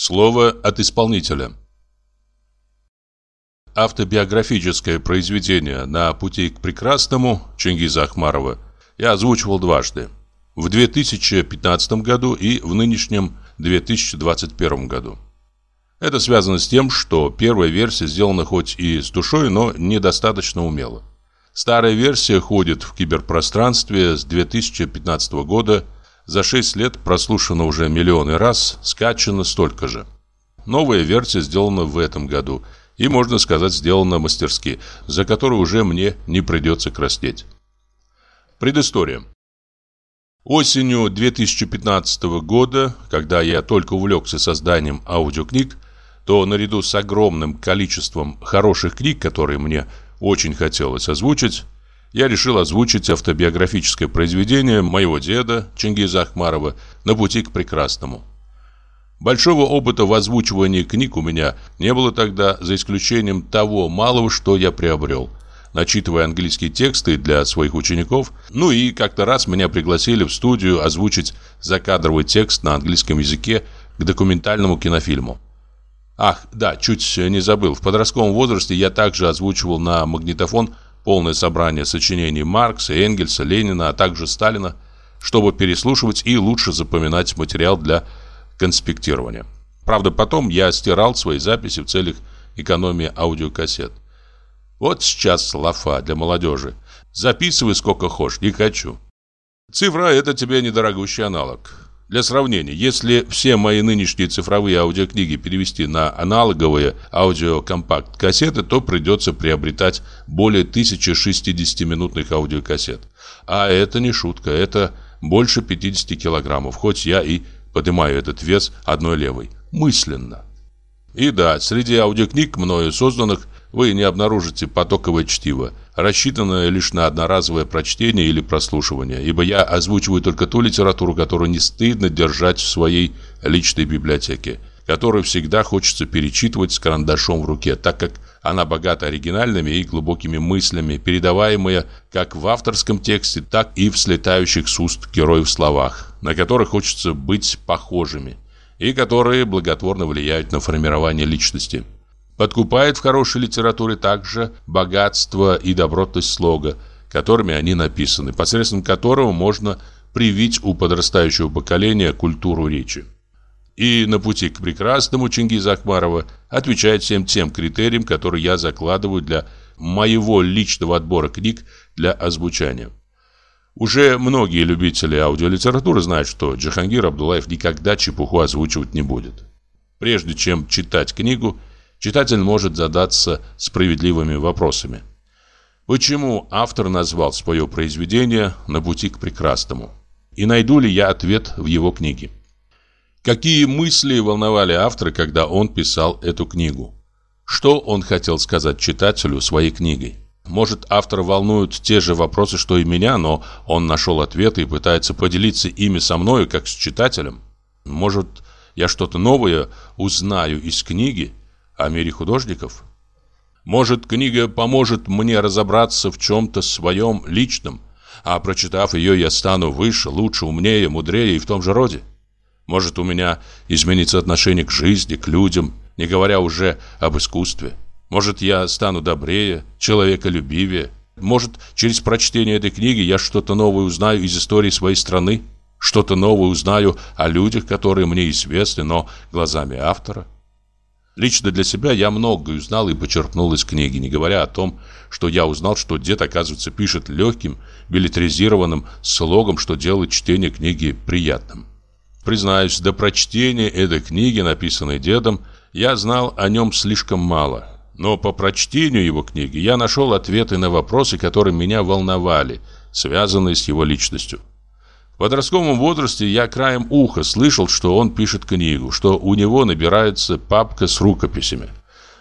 Слово от исполнителя. Автобиографическое произведение «На пути к прекрасному» Чингиза Ахмарова я озвучивал дважды. В 2015 году и в нынешнем 2021 году. Это связано с тем, что первая версия сделана хоть и с душой, но недостаточно умело. Старая версия ходит в киберпространстве с 2015 года, за 6 лет прослушана уже миллионы раз, скачана столько же. Новая версия сделана в этом году и, можно сказать, сделана мастерски, за которую уже мне не придется краснеть. Предыстория. Осенью 2015 года, когда я только увлекся созданием аудиокниг, то наряду с огромным количеством хороших книг, которые мне очень хотелось озвучить, я решил озвучить автобиографическое произведение моего деда Чингиза Ахмарова «На пути к прекрасному». Большого опыта в озвучивании книг у меня не было тогда, за исключением того малого, что я приобрел. Начитывая английские тексты для своих учеников, ну и как-то раз меня пригласили в студию озвучить закадровый текст на английском языке к документальному кинофильму. Ах, да, чуть не забыл. В подростковом возрасте я также озвучивал на магнитофон полное собрание сочинений Маркса, Энгельса, Ленина, а также Сталина, чтобы переслушивать и лучше запоминать материал для конспектирования. Правда, потом я стирал свои записи в целях экономии аудиокассет. Вот сейчас лафа для молодежи. Записывай сколько хочешь, не хочу. Цифра – это тебе недорогущий аналог. Для сравнения, если все мои нынешние цифровые аудиокниги перевести на аналоговые аудиокомпакт-кассеты, то придется приобретать более 1060-минутных аудиокассет. А это не шутка, это больше 50 килограммов, хоть я и поднимаю этот вес одной левой. Мысленно. И да, среди аудиокниг, мною созданных, вы не обнаружите потоковое чтиво, рассчитанное лишь на одноразовое прочтение или прослушивание, ибо я озвучиваю только ту литературу, которую не стыдно держать в своей личной библиотеке, которую всегда хочется перечитывать с карандашом в руке, так как она богата оригинальными и глубокими мыслями, передаваемые как в авторском тексте, так и в слетающих с уст героев словах, на которых хочется быть похожими, и которые благотворно влияют на формирование личности. Подкупает в хорошей литературе также богатство и добротность слога, которыми они написаны, посредством которого можно привить у подрастающего поколения культуру речи. И на пути к прекрасному Чингиза Ахмарова отвечает всем тем критериям, которые я закладываю для моего личного отбора книг для озвучания. Уже многие любители аудиолитературы знают, что Джахангир Абдулаев никогда чепуху озвучивать не будет. Прежде чем читать книгу, читатель может задаться справедливыми вопросами. Почему автор назвал свое произведение «На пути к прекрасному»? И найду ли я ответ в его книге? Какие мысли волновали автора, когда он писал эту книгу? Что он хотел сказать читателю своей книгой? Может, автора волнуют те же вопросы, что и меня, но он нашел ответы и пытается поделиться ими со мною, как с читателем? Может, я что-то новое узнаю из книги, о мире художников? Может, книга поможет мне разобраться в чем-то своем личном, а прочитав ее, я стану выше, лучше, умнее, мудрее и в том же роде? Может, у меня изменится отношение к жизни, к людям, не говоря уже об искусстве? Может, я стану добрее, человеколюбивее? Может, через прочтение этой книги я что-то новое узнаю из истории своей страны? Что-то новое узнаю о людях, которые мне известны, но глазами автора? Лично для себя я многое узнал и почерпнул из книги, не говоря о том, что я узнал, что дед, оказывается, пишет легким, билетризированным слогом, что делает чтение книги приятным. Признаюсь, до прочтения этой книги, написанной дедом, я знал о нем слишком мало. Но по прочтению его книги я нашел ответы на вопросы, которые меня волновали, связанные с его личностью. В подростковом возрасте я краем уха слышал, что он пишет книгу, что у него набирается папка с рукописями,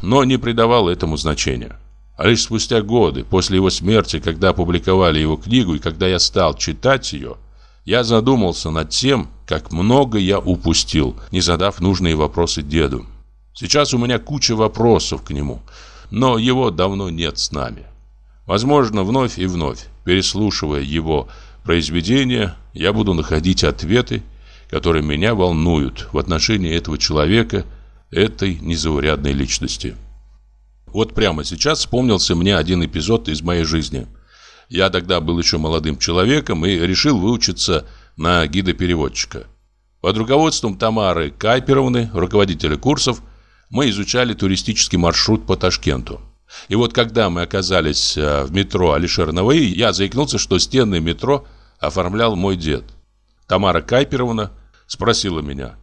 но не придавал этому значения. А лишь спустя годы, после его смерти, когда опубликовали его книгу и когда я стал читать ее, я задумался над тем, как много я упустил, не задав нужные вопросы деду. Сейчас у меня куча вопросов к нему, но его давно нет с нами. Возможно, вновь и вновь, переслушивая его произведения, я буду находить ответы, которые меня волнуют в отношении этого человека, этой незаурядной личности. Вот прямо сейчас вспомнился мне один эпизод из моей жизни. Я тогда был еще молодым человеком и решил выучиться на гида-переводчика. Под руководством Тамары Кайперовны, руководителя курсов, мы изучали туристический маршрут по Ташкенту. И вот когда мы оказались э, в метро Алишер Наваи, я заикнулся, что стены метро оформлял мой дед. Тамара Кайперовна спросила меня,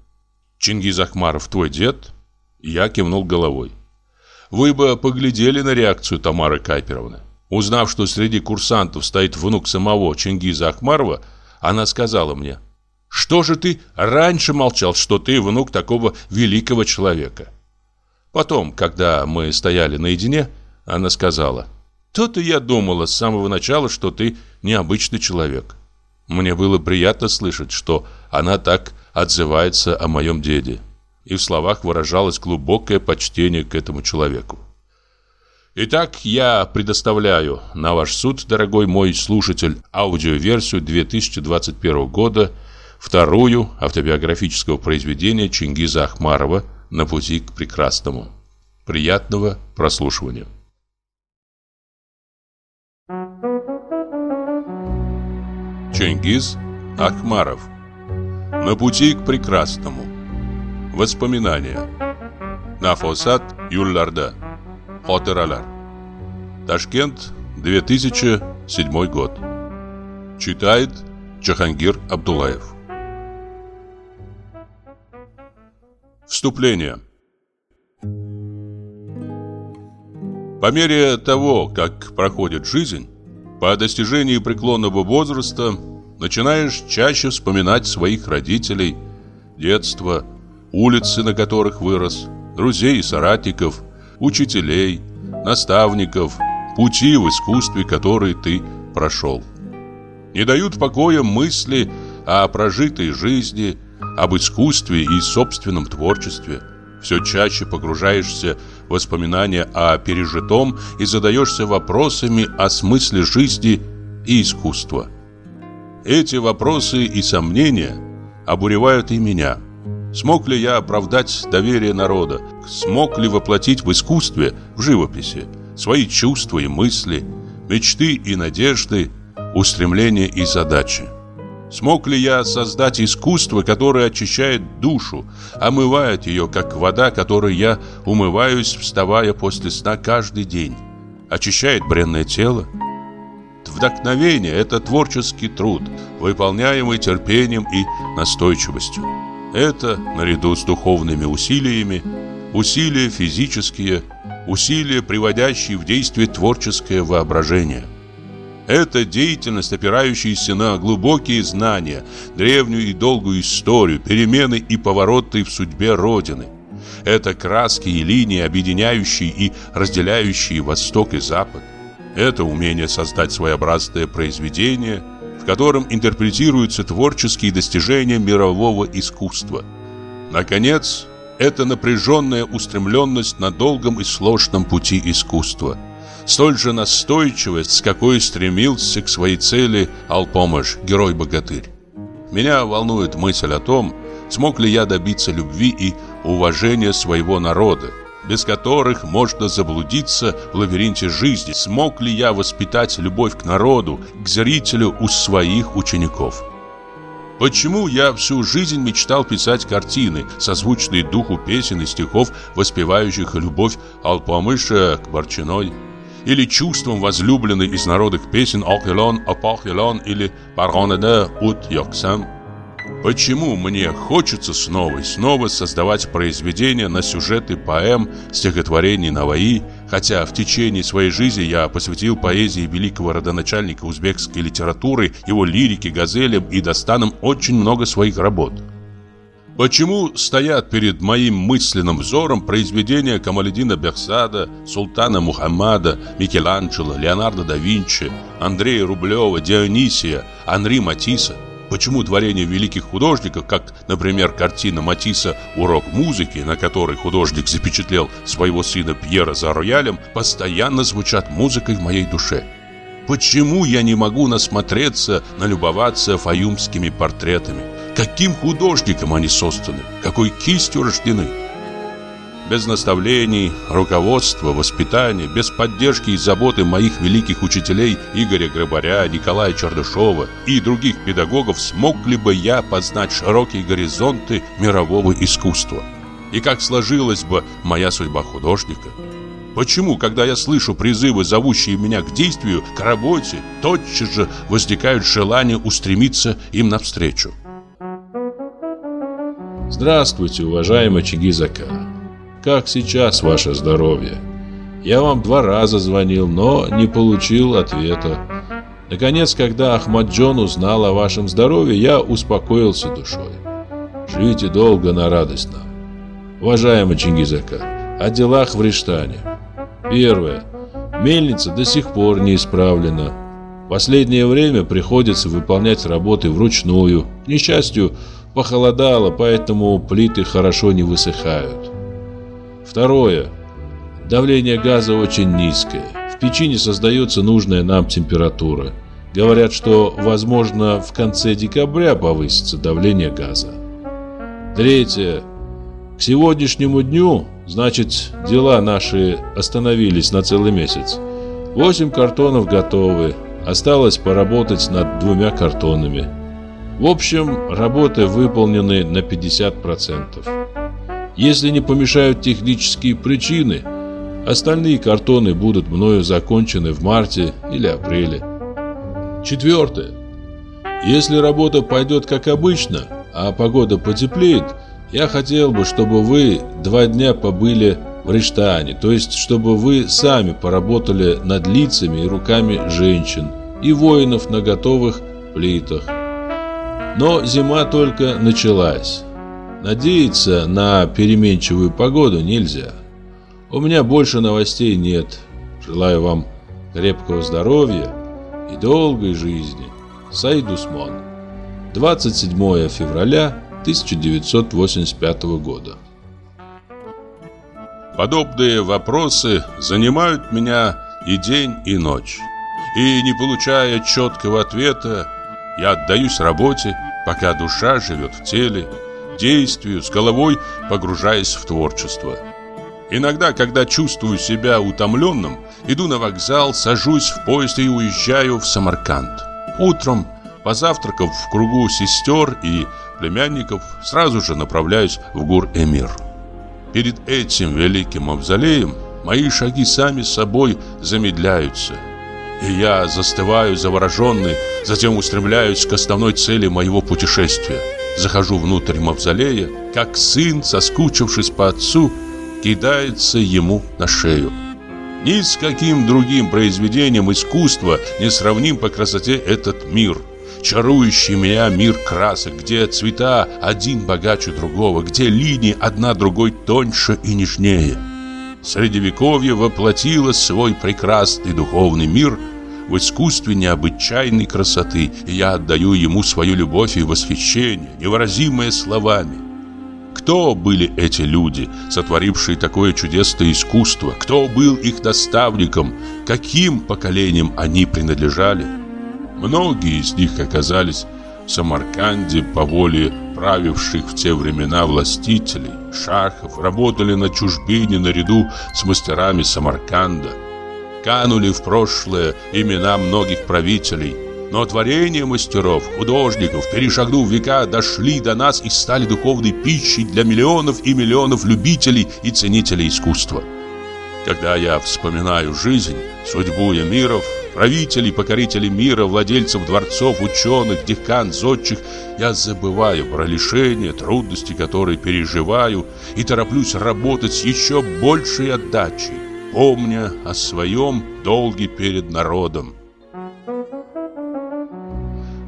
«Чингиз Ахмаров твой дед?» Я кивнул головой. Вы бы поглядели на реакцию Тамары Кайперовны. Узнав, что среди курсантов стоит внук самого Чингиза Ахмарова, она сказала мне, «Что же ты раньше молчал, что ты внук такого великого человека?» Потом, когда мы стояли наедине, она сказала, «То-то я думала с самого начала, что ты необычный человек». Мне было приятно слышать, что она так отзывается о моем деде. И в словах выражалось глубокое почтение к этому человеку. Итак, я предоставляю на ваш суд, дорогой мой слушатель, аудиоверсию 2021 года, вторую автобиографического произведения Чингиза Ахмарова на пути к прекрасному. Приятного прослушивания. Чингиз Ахмаров. На пути к прекрасному Воспоминания. Нафосат Юлларда. Хотыралар Ташкент 2007 год. Читает Джахангир Абдулаев. Вступление. По мере того, как проходит жизнь, по достижении преклонного возраста начинаешь чаще вспоминать своих родителей, детство, улицы, на которых вырос, друзей и соратников, учителей, наставников, пути в искусстве, которые ты прошел. Не дают покоя мысли о прожитой жизни, об искусстве и собственном творчестве. Все чаще погружаешься в воспоминания о пережитом и задаешься вопросами о смысле жизни и искусства. Эти вопросы и сомнения обуревают и меня. Смог ли я оправдать доверие народа? Смог ли воплотить в искусстве, в живописи, свои чувства и мысли, мечты и надежды, устремления и задачи? Смог ли я создать искусство, которое очищает душу, омывает ее, как вода, которой я умываюсь, вставая после сна каждый день? Очищает бренное тело? Вдохновение – это творческий труд, выполняемый терпением и настойчивостью. Это, наряду с духовными усилиями, усилия физические, усилия, приводящие в действие творческое воображение – это деятельность, опирающаяся на глубокие знания, древнюю и долгую историю, перемены и повороты в судьбе Родины. Это краски и линии, объединяющие и разделяющие Восток и Запад. Это умение создать своеобразное произведение, в котором интерпретируются творческие достижения мирового искусства. Наконец, это напряженная устремленность на долгом и сложном пути искусства – столь же настойчивость, с какой стремился к своей цели Алпомыш, герой-богатырь. Меня волнует мысль о том, смог ли я добиться любви и уважения своего народа, без которых можно заблудиться в лабиринте жизни, смог ли я воспитать любовь к народу, к зрителю у своих учеников. Почему я всю жизнь мечтал писать картины, созвучные духу песен и стихов, воспевающих любовь Алпамыша к Борчиной? Или чувством возлюбленной из народных песен «Окелон, Апохелон» или «Паронеде ут Йоксам». Почему мне хочется снова и снова создавать произведения на сюжеты поэм, стихотворений Наваи, хотя в течение своей жизни я посвятил поэзии великого родоначальника узбекской литературы, его лирике, газелям и достанам очень много своих работ. Почему стоят перед моим мысленным взором произведения Камаледина Бехсада, Султана Мухаммада, Микеланджело, Леонардо да Винчи, Андрея Рублева, Дионисия, Анри Матисса? Почему творения великих художников, как, например, картина Матисса «Урок музыки», на которой художник запечатлел своего сына Пьера за роялем, постоянно звучат музыкой в моей душе? Почему я не могу насмотреться, налюбоваться фаюмскими портретами? Каким художником они созданы? Какой кистью рождены? Без наставлений, руководства, воспитания, без поддержки и заботы моих великих учителей Игоря Грабаря, Николая Чердышова и других педагогов смог ли бы я познать широкие горизонты мирового искусства? И как сложилась бы моя судьба художника? Почему, когда я слышу призывы, зовущие меня к действию, к работе, тотчас же возникает желание устремиться им навстречу? Здравствуйте, уважаемый Чингизака. Как сейчас ваше здоровье? Я вам два раза звонил, но не получил ответа. Наконец, когда Ахмаджон узнал о вашем здоровье, я успокоился душой. Живите долго на радость нам. Уважаемый Чингизака, о делах в Риштане. Первое. Мельница до сих пор не исправлена. Последнее время приходится выполнять работы вручную. К несчастью, Похолодало, поэтому плиты хорошо не высыхают. Второе. Давление газа очень низкое. В печи не создается нужная нам температура. Говорят, что, возможно, в конце декабря повысится давление газа. Третье. К сегодняшнему дню, значит, дела наши остановились на целый месяц. Восемь картонов готовы. Осталось поработать над двумя картонами. В общем, работы выполнены на 50%. Если не помешают технические причины, остальные картоны будут мною закончены в марте или апреле. Четвертое. Если работа пойдет как обычно, а погода потеплеет, я хотел бы, чтобы вы два дня побыли в Риштане, то есть чтобы вы сами поработали над лицами и руками женщин и воинов на готовых плитах. Но зима только началась. Надеяться на переменчивую погоду нельзя. У меня больше новостей нет. Желаю вам крепкого здоровья и долгой жизни. Сайдусмон. 27 февраля 1985 года. Подобные вопросы занимают меня и день, и ночь. И не получая четкого ответа, я отдаюсь работе, пока душа живет в теле, действию, с головой погружаясь в творчество. Иногда, когда чувствую себя утомленным, иду на вокзал, сажусь в поезд и уезжаю в Самарканд. Утром, позавтракав в кругу сестер и племянников, сразу же направляюсь в Гур-Эмир. Перед этим великим мавзолеем мои шаги сами собой замедляются – и я застываю завороженный, затем устремляюсь к основной цели моего путешествия. Захожу внутрь мавзолея, как сын, соскучившись по отцу, кидается ему на шею. Ни с каким другим произведением искусства не сравним по красоте этот мир. Чарующий меня мир красок, где цвета один богаче другого, где линии одна другой тоньше и нежнее. Средневековье воплотило свой прекрасный духовный мир – в искусстве необычайной красоты, и я отдаю ему свою любовь и восхищение, невыразимое словами. Кто были эти люди, сотворившие такое чудесное искусство? Кто был их наставником? Каким поколениям они принадлежали? Многие из них оказались Самарканде по воле правивших в те времена властителей, шахов, работали на чужбине наряду с мастерами Самарканда – канули в прошлое имена многих правителей. Но творения мастеров, художников, перешагнув века, дошли до нас и стали духовной пищей для миллионов и миллионов любителей и ценителей искусства. Когда я вспоминаю жизнь, судьбу эмиров, правителей, покорителей мира, владельцев дворцов, ученых, декан, зодчих, я забываю про лишения, трудности, которые переживаю, и тороплюсь работать с еще большей отдачей помня о своем долге перед народом.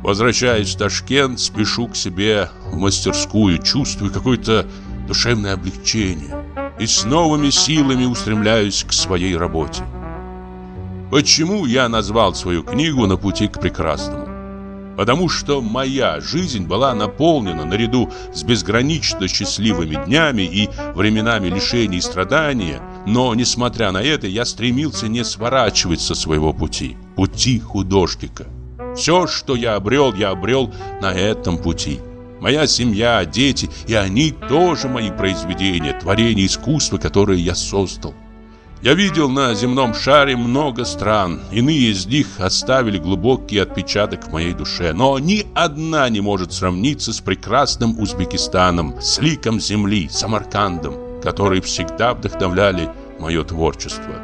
Возвращаясь в Ташкент, спешу к себе в мастерскую, чувствую какое-то душевное облегчение и с новыми силами устремляюсь к своей работе. Почему я назвал свою книгу «На пути к прекрасному»? Потому что моя жизнь была наполнена наряду с безгранично счастливыми днями и временами лишений и страдания, но, несмотря на это, я стремился не сворачивать со своего пути, пути художника. Все, что я обрел, я обрел на этом пути. моя семья, дети, и они тоже мои произведения, творения искусства, которые я создал. Я видел на земном шаре много стран, иные из них оставили глубокий отпечаток в моей душе, но ни одна не может сравниться с прекрасным Узбекистаном, с ликом земли, Самаркандом, которые всегда вдохновляли мое творчество.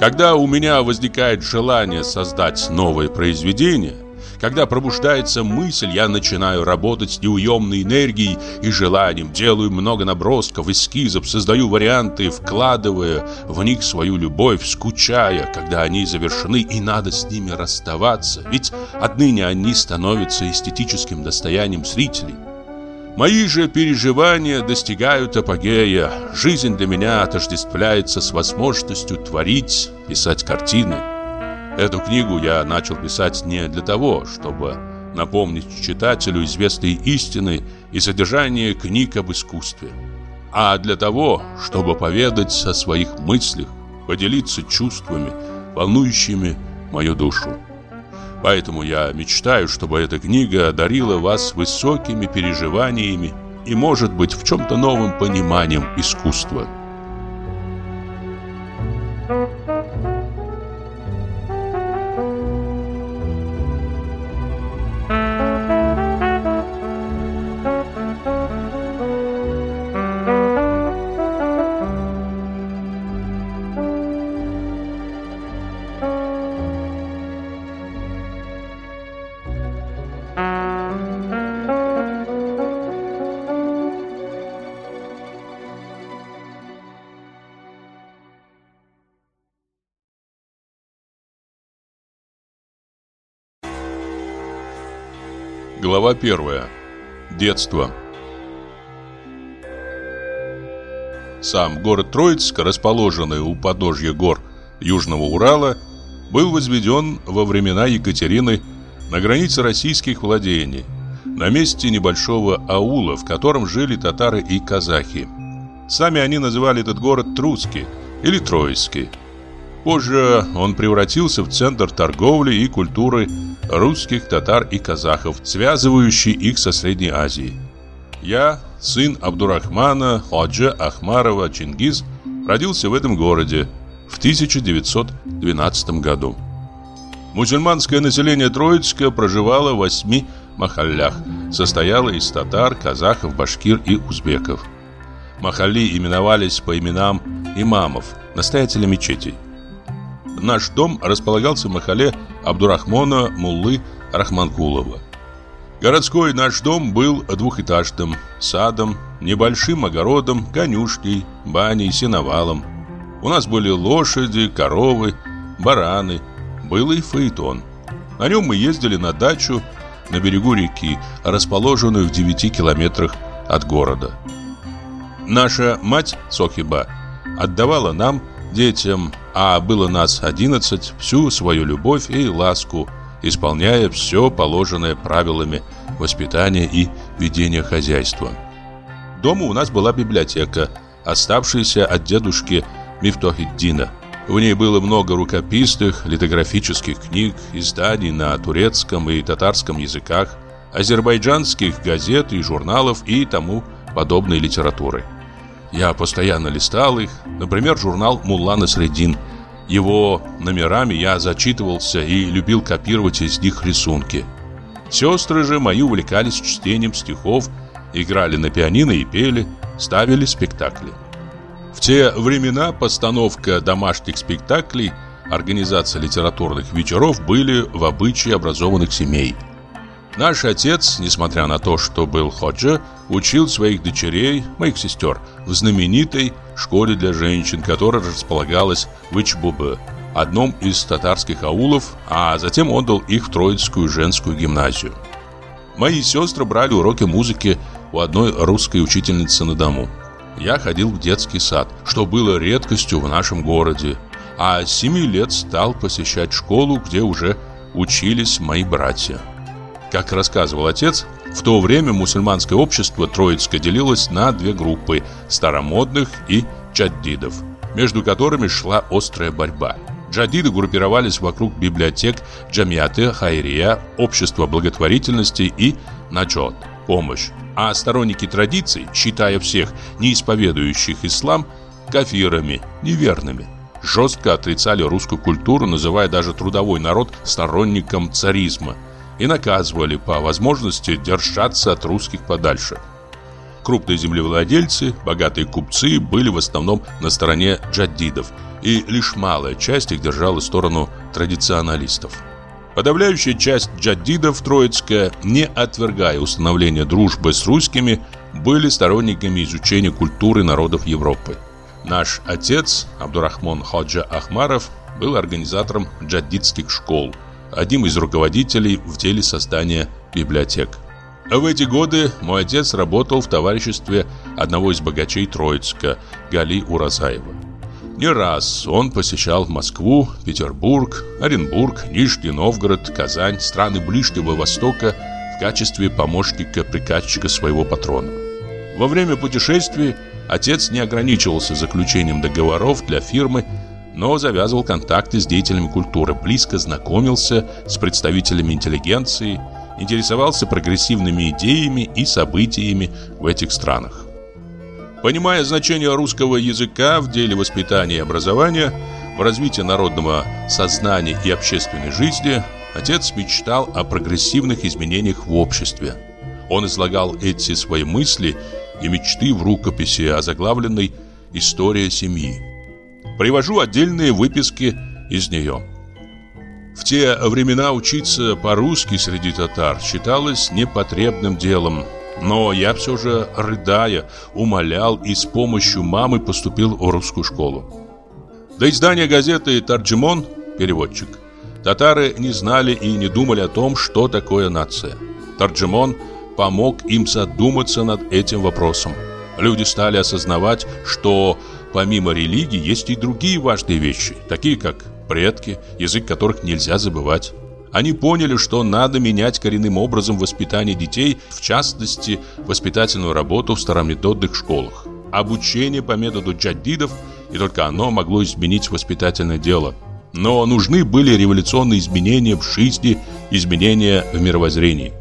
Когда у меня возникает желание создать новое произведение, когда пробуждается мысль, я начинаю работать с неуемной энергией и желанием, делаю много набросков, эскизов, создаю варианты, вкладывая в них свою любовь, скучая, когда они завершены, и надо с ними расставаться, ведь отныне они становятся эстетическим достоянием зрителей. Мои же переживания достигают апогея. Жизнь для меня отождествляется с возможностью творить, писать картины. Эту книгу я начал писать не для того, чтобы напомнить читателю известные истины и содержание книг об искусстве, а для того, чтобы поведать о своих мыслях, поделиться чувствами, волнующими мою душу. Поэтому я мечтаю, чтобы эта книга одарила вас высокими переживаниями и, может быть, в чем-то новым пониманием искусства. Глава. Детство. Сам город Троицк, расположенный у подножья гор Южного Урала, был возведен во времена Екатерины на границе российских владений, на месте небольшого аула, в котором жили татары и казахи. Сами они называли этот город Труцкий или Троицкий. Позже он превратился в центр торговли и культуры русских, татар и казахов, связывающий их со Средней Азией. Я, сын Абдурахмана Ходжа Ахмарова Чингиз, родился в этом городе в 1912 году. Мусульманское население Троицка проживало в восьми махаллях, состояло из татар, казахов, башкир и узбеков. Махалли именовались по именам имамов, настоятеля мечетей. Наш дом располагался в Махале Абдурахмона Муллы Рахманкулова. Городской наш дом был двухэтажным, садом, небольшим огородом, конюшней, баней, сеновалом. У нас были лошади, коровы, бараны, был и фаэтон. На нем мы ездили на дачу на берегу реки, расположенную в 9 километрах от города. Наша мать Сохиба отдавала нам детям, а было нас одиннадцать, всю свою любовь и ласку, исполняя все положенное правилами воспитания и ведения хозяйства. Дома у нас была библиотека, оставшаяся от дедушки Мифтохиддина. В ней было много рукописных, литографических книг, изданий на турецком и татарском языках, азербайджанских газет и журналов и тому подобной литературы. Я постоянно листал их, например, журнал «Мулла Насреддин». Его номерами я зачитывался и любил копировать из них рисунки. Сестры же мои увлекались чтением стихов, играли на пианино и пели, ставили спектакли. В те времена постановка домашних спектаклей, организация литературных вечеров были в обычае образованных семей – Наш отец, несмотря на то, что был ходжа, учил своих дочерей, моих сестер, в знаменитой школе для женщин, которая располагалась в Ичбубе, одном из татарских аулов, а затем отдал их в Троицкую женскую гимназию. Мои сестры брали уроки музыки у одной русской учительницы на дому. Я ходил в детский сад, что было редкостью в нашем городе, а с 7 лет стал посещать школу, где уже учились мои братья. Как рассказывал отец, в то время мусульманское общество Троицкое делилось на две группы – старомодных и джаддидов, между которыми шла острая борьба. Джадиды группировались вокруг библиотек Джамиаты Хайрия, Общества благотворительности и Наджот. помощь, а сторонники традиций, считая всех неисповедующих ислам, кафирами, неверными. Жестко отрицали русскую культуру, называя даже трудовой народ сторонником царизма и наказывали по возможности держаться от русских подальше. Крупные землевладельцы, богатые купцы были в основном на стороне джадидов, и лишь малая часть их держала сторону традиционалистов. Подавляющая часть джадидов Троицкая, не отвергая установления дружбы с русскими, были сторонниками изучения культуры народов Европы. Наш отец, Абдурахман Ходжа Ахмаров, был организатором джадидских школ, одним из руководителей в деле создания библиотек. В эти годы мой отец работал в товариществе одного из богачей Троицка, Гали Уразаева. Не раз он посещал Москву, Петербург, Оренбург, Нижний Новгород, Казань, страны Ближнего Востока в качестве помощника-приказчика своего патрона. Во время путешествий отец не ограничивался заключением договоров для фирмы, но завязывал контакты с деятелями культуры, близко знакомился с представителями интеллигенции, интересовался прогрессивными идеями и событиями в этих странах. Понимая значение русского языка в деле воспитания и образования, в развитии народного сознания и общественной жизни, отец мечтал о прогрессивных изменениях в обществе. Он излагал эти свои мысли и мечты в рукописи, озаглавленной «История семьи». Привожу отдельные выписки из нее. В те времена учиться по-русски среди татар считалось непотребным делом – но я все же, рыдая, умолял и с помощью мамы поступил в русскую школу. До издания газеты «Тарджимон» переводчик. Татары не знали и не думали о том, что такое нация. Тарджимон помог им задуматься над этим вопросом. Люди стали осознавать, что помимо религии есть и другие важные вещи, такие как предки, язык которых нельзя забывать. Они поняли, что надо менять коренным образом воспитание детей, в частности, воспитательную работу в старометодных школах. Обучение по методу джадидов, и только оно могло изменить воспитательное дело. Но нужны были революционные изменения в жизни, изменения в мировоззрении.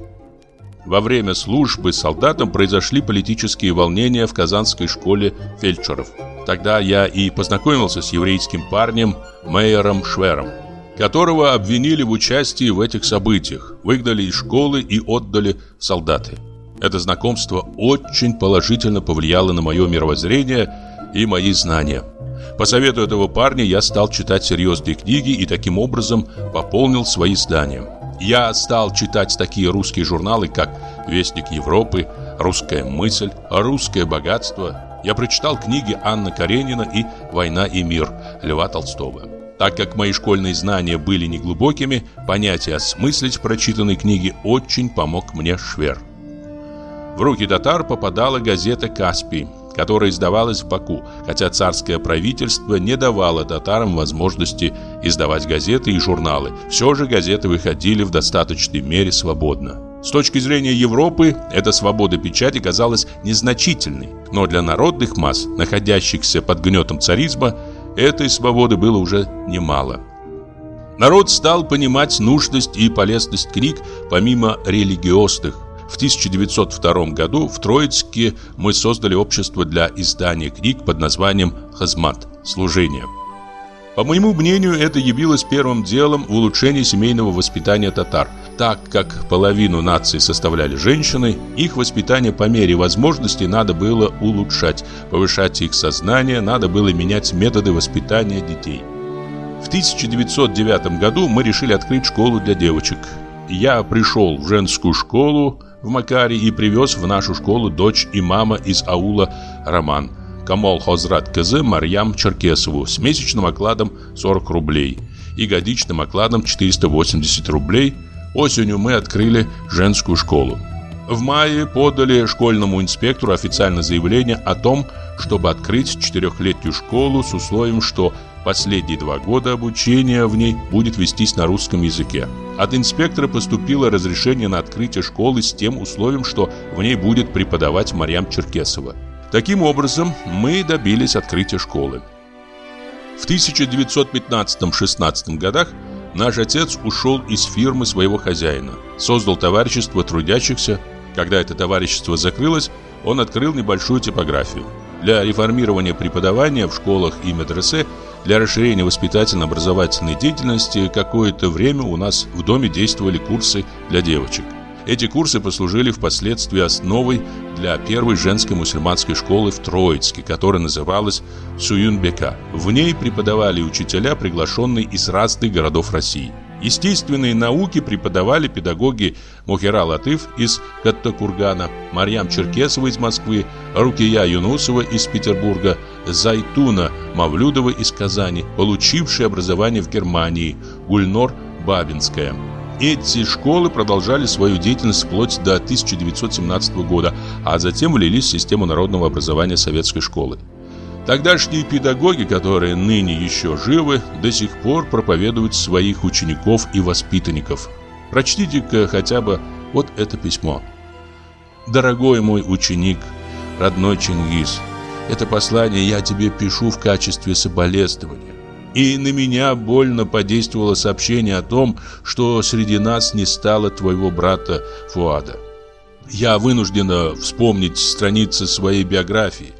Во время службы солдатам произошли политические волнения в Казанской школе фельдшеров. Тогда я и познакомился с еврейским парнем Мейером Швером которого обвинили в участии в этих событиях, выгнали из школы и отдали в солдаты. Это знакомство очень положительно повлияло на мое мировоззрение и мои знания. По совету этого парня я стал читать серьезные книги и таким образом пополнил свои знания. Я стал читать такие русские журналы, как «Вестник Европы», «Русская мысль», «Русское богатство». Я прочитал книги Анны Каренина и «Война и мир» Льва Толстого. Так как мои школьные знания были неглубокими, понять и осмыслить прочитанные книги очень помог мне Швер. В руки татар попадала газета «Каспий», которая издавалась в Баку, хотя царское правительство не давало татарам возможности издавать газеты и журналы. Все же газеты выходили в достаточной мере свободно. С точки зрения Европы, эта свобода печати казалась незначительной, но для народных масс, находящихся под гнетом царизма, этой свободы было уже немало. Народ стал понимать нужность и полезность книг помимо религиозных. В 1902 году в Троицке мы создали общество для издания книг под названием «Хазмат» – «Служение». По моему мнению, это явилось первым делом в улучшении семейного воспитания татар – так как половину нации составляли женщины, их воспитание по мере возможности надо было улучшать, повышать их сознание, надо было менять методы воспитания детей. В 1909 году мы решили открыть школу для девочек. Я пришел в женскую школу в Макаре и привез в нашу школу дочь имама из аула Роман, Камол Хозрат Кызы Марьям Черкесову с месячным окладом 40 рублей и годичным окладом 480 рублей – Осенью мы открыли женскую школу. В мае подали школьному инспектору официальное заявление о том, чтобы открыть четырехлетнюю школу с условием, что последние два года обучения в ней будет вестись на русском языке. От инспектора поступило разрешение на открытие школы с тем условием, что в ней будет преподавать Марьям Черкесова. Таким образом, мы добились открытия школы. В 1915-16 годах Наш отец ушел из фирмы своего хозяина, создал товарищество трудящихся, Когда это товарищество закрылось, он открыл небольшую типографию. Для реформирования преподавания в школах и медресе, для расширения воспитательно-образовательной деятельности какое-то время у нас в доме действовали курсы для девочек. Эти курсы послужили впоследствии основой для первой женской мусульманской школы в Троицке, которая называлась Суюнбека. В ней преподавали учителя, приглашенные из разных городов России. Естественные науки преподавали педагоги Мухера Латыф из Каттакургана, Марьям Черкесова из Москвы, Рукия Юнусова из Петербурга, Зайтуна Мавлюдова из Казани, получившие образование в Германии, Гульнор Бабинская. Эти школы продолжали свою деятельность вплоть до 1917 года, а затем влились в систему народного образования советской школы. Тогдашние педагоги, которые ныне еще живы, до сих пор проповедуют своих учеников и воспитанников. Прочтите-ка хотя бы вот это письмо. «Дорогой мой ученик, родной Чингис, это послание я тебе пишу в качестве соболезнования. И на меня больно подействовало сообщение о том, что среди нас не стало твоего брата Фуада. Я вынуждена вспомнить страницы своей биографии.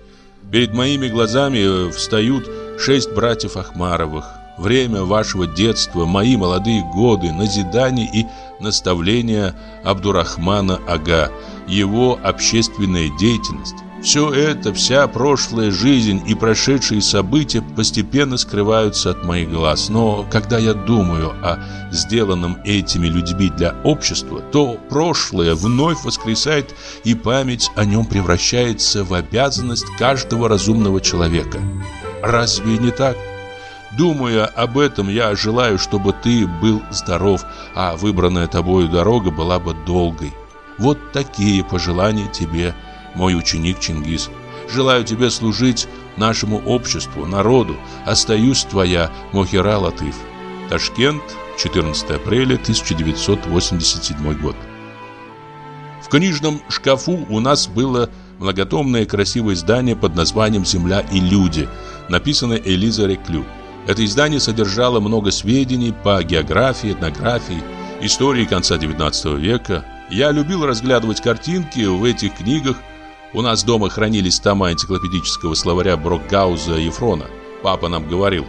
Перед моими глазами встают шесть братьев Ахмаровых. Время вашего детства, мои молодые годы, назидание и наставления Абдурахмана Ага, его общественная деятельность. Все это, вся прошлая жизнь и прошедшие события постепенно скрываются от моих глаз. Но когда я думаю о сделанном этими людьми для общества, то прошлое вновь воскресает и память о нем превращается в обязанность каждого разумного человека. Разве не так? Думая об этом, я желаю, чтобы ты был здоров, а выбранная тобою дорога была бы долгой. Вот такие пожелания тебе – мой ученик Чингис. Желаю тебе служить нашему обществу, народу. Остаюсь твоя, Мохира Латыф. Ташкент, 14 апреля 1987 год. В книжном шкафу у нас было многотомное красивое издание под названием «Земля и люди», написанное Элиза Реклю. Это издание содержало много сведений по географии, этнографии, истории конца XIX века. Я любил разглядывать картинки в этих книгах, у нас дома хранились тома энциклопедического словаря Брокгауза и Фрона. Папа нам говорил,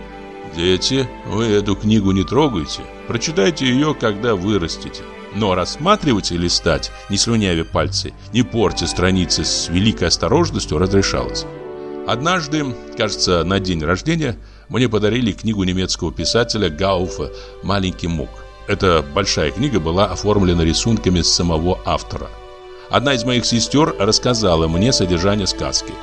«Дети, вы эту книгу не трогайте, прочитайте ее, когда вырастете. Но рассматривать и листать, не слюнявя пальцы, не портя страницы с великой осторожностью разрешалось». Однажды, кажется, на день рождения, мне подарили книгу немецкого писателя Гауфа «Маленький мук». Эта большая книга была оформлена рисунками самого автора – Одна из моих сестер рассказала мне содержание сказки.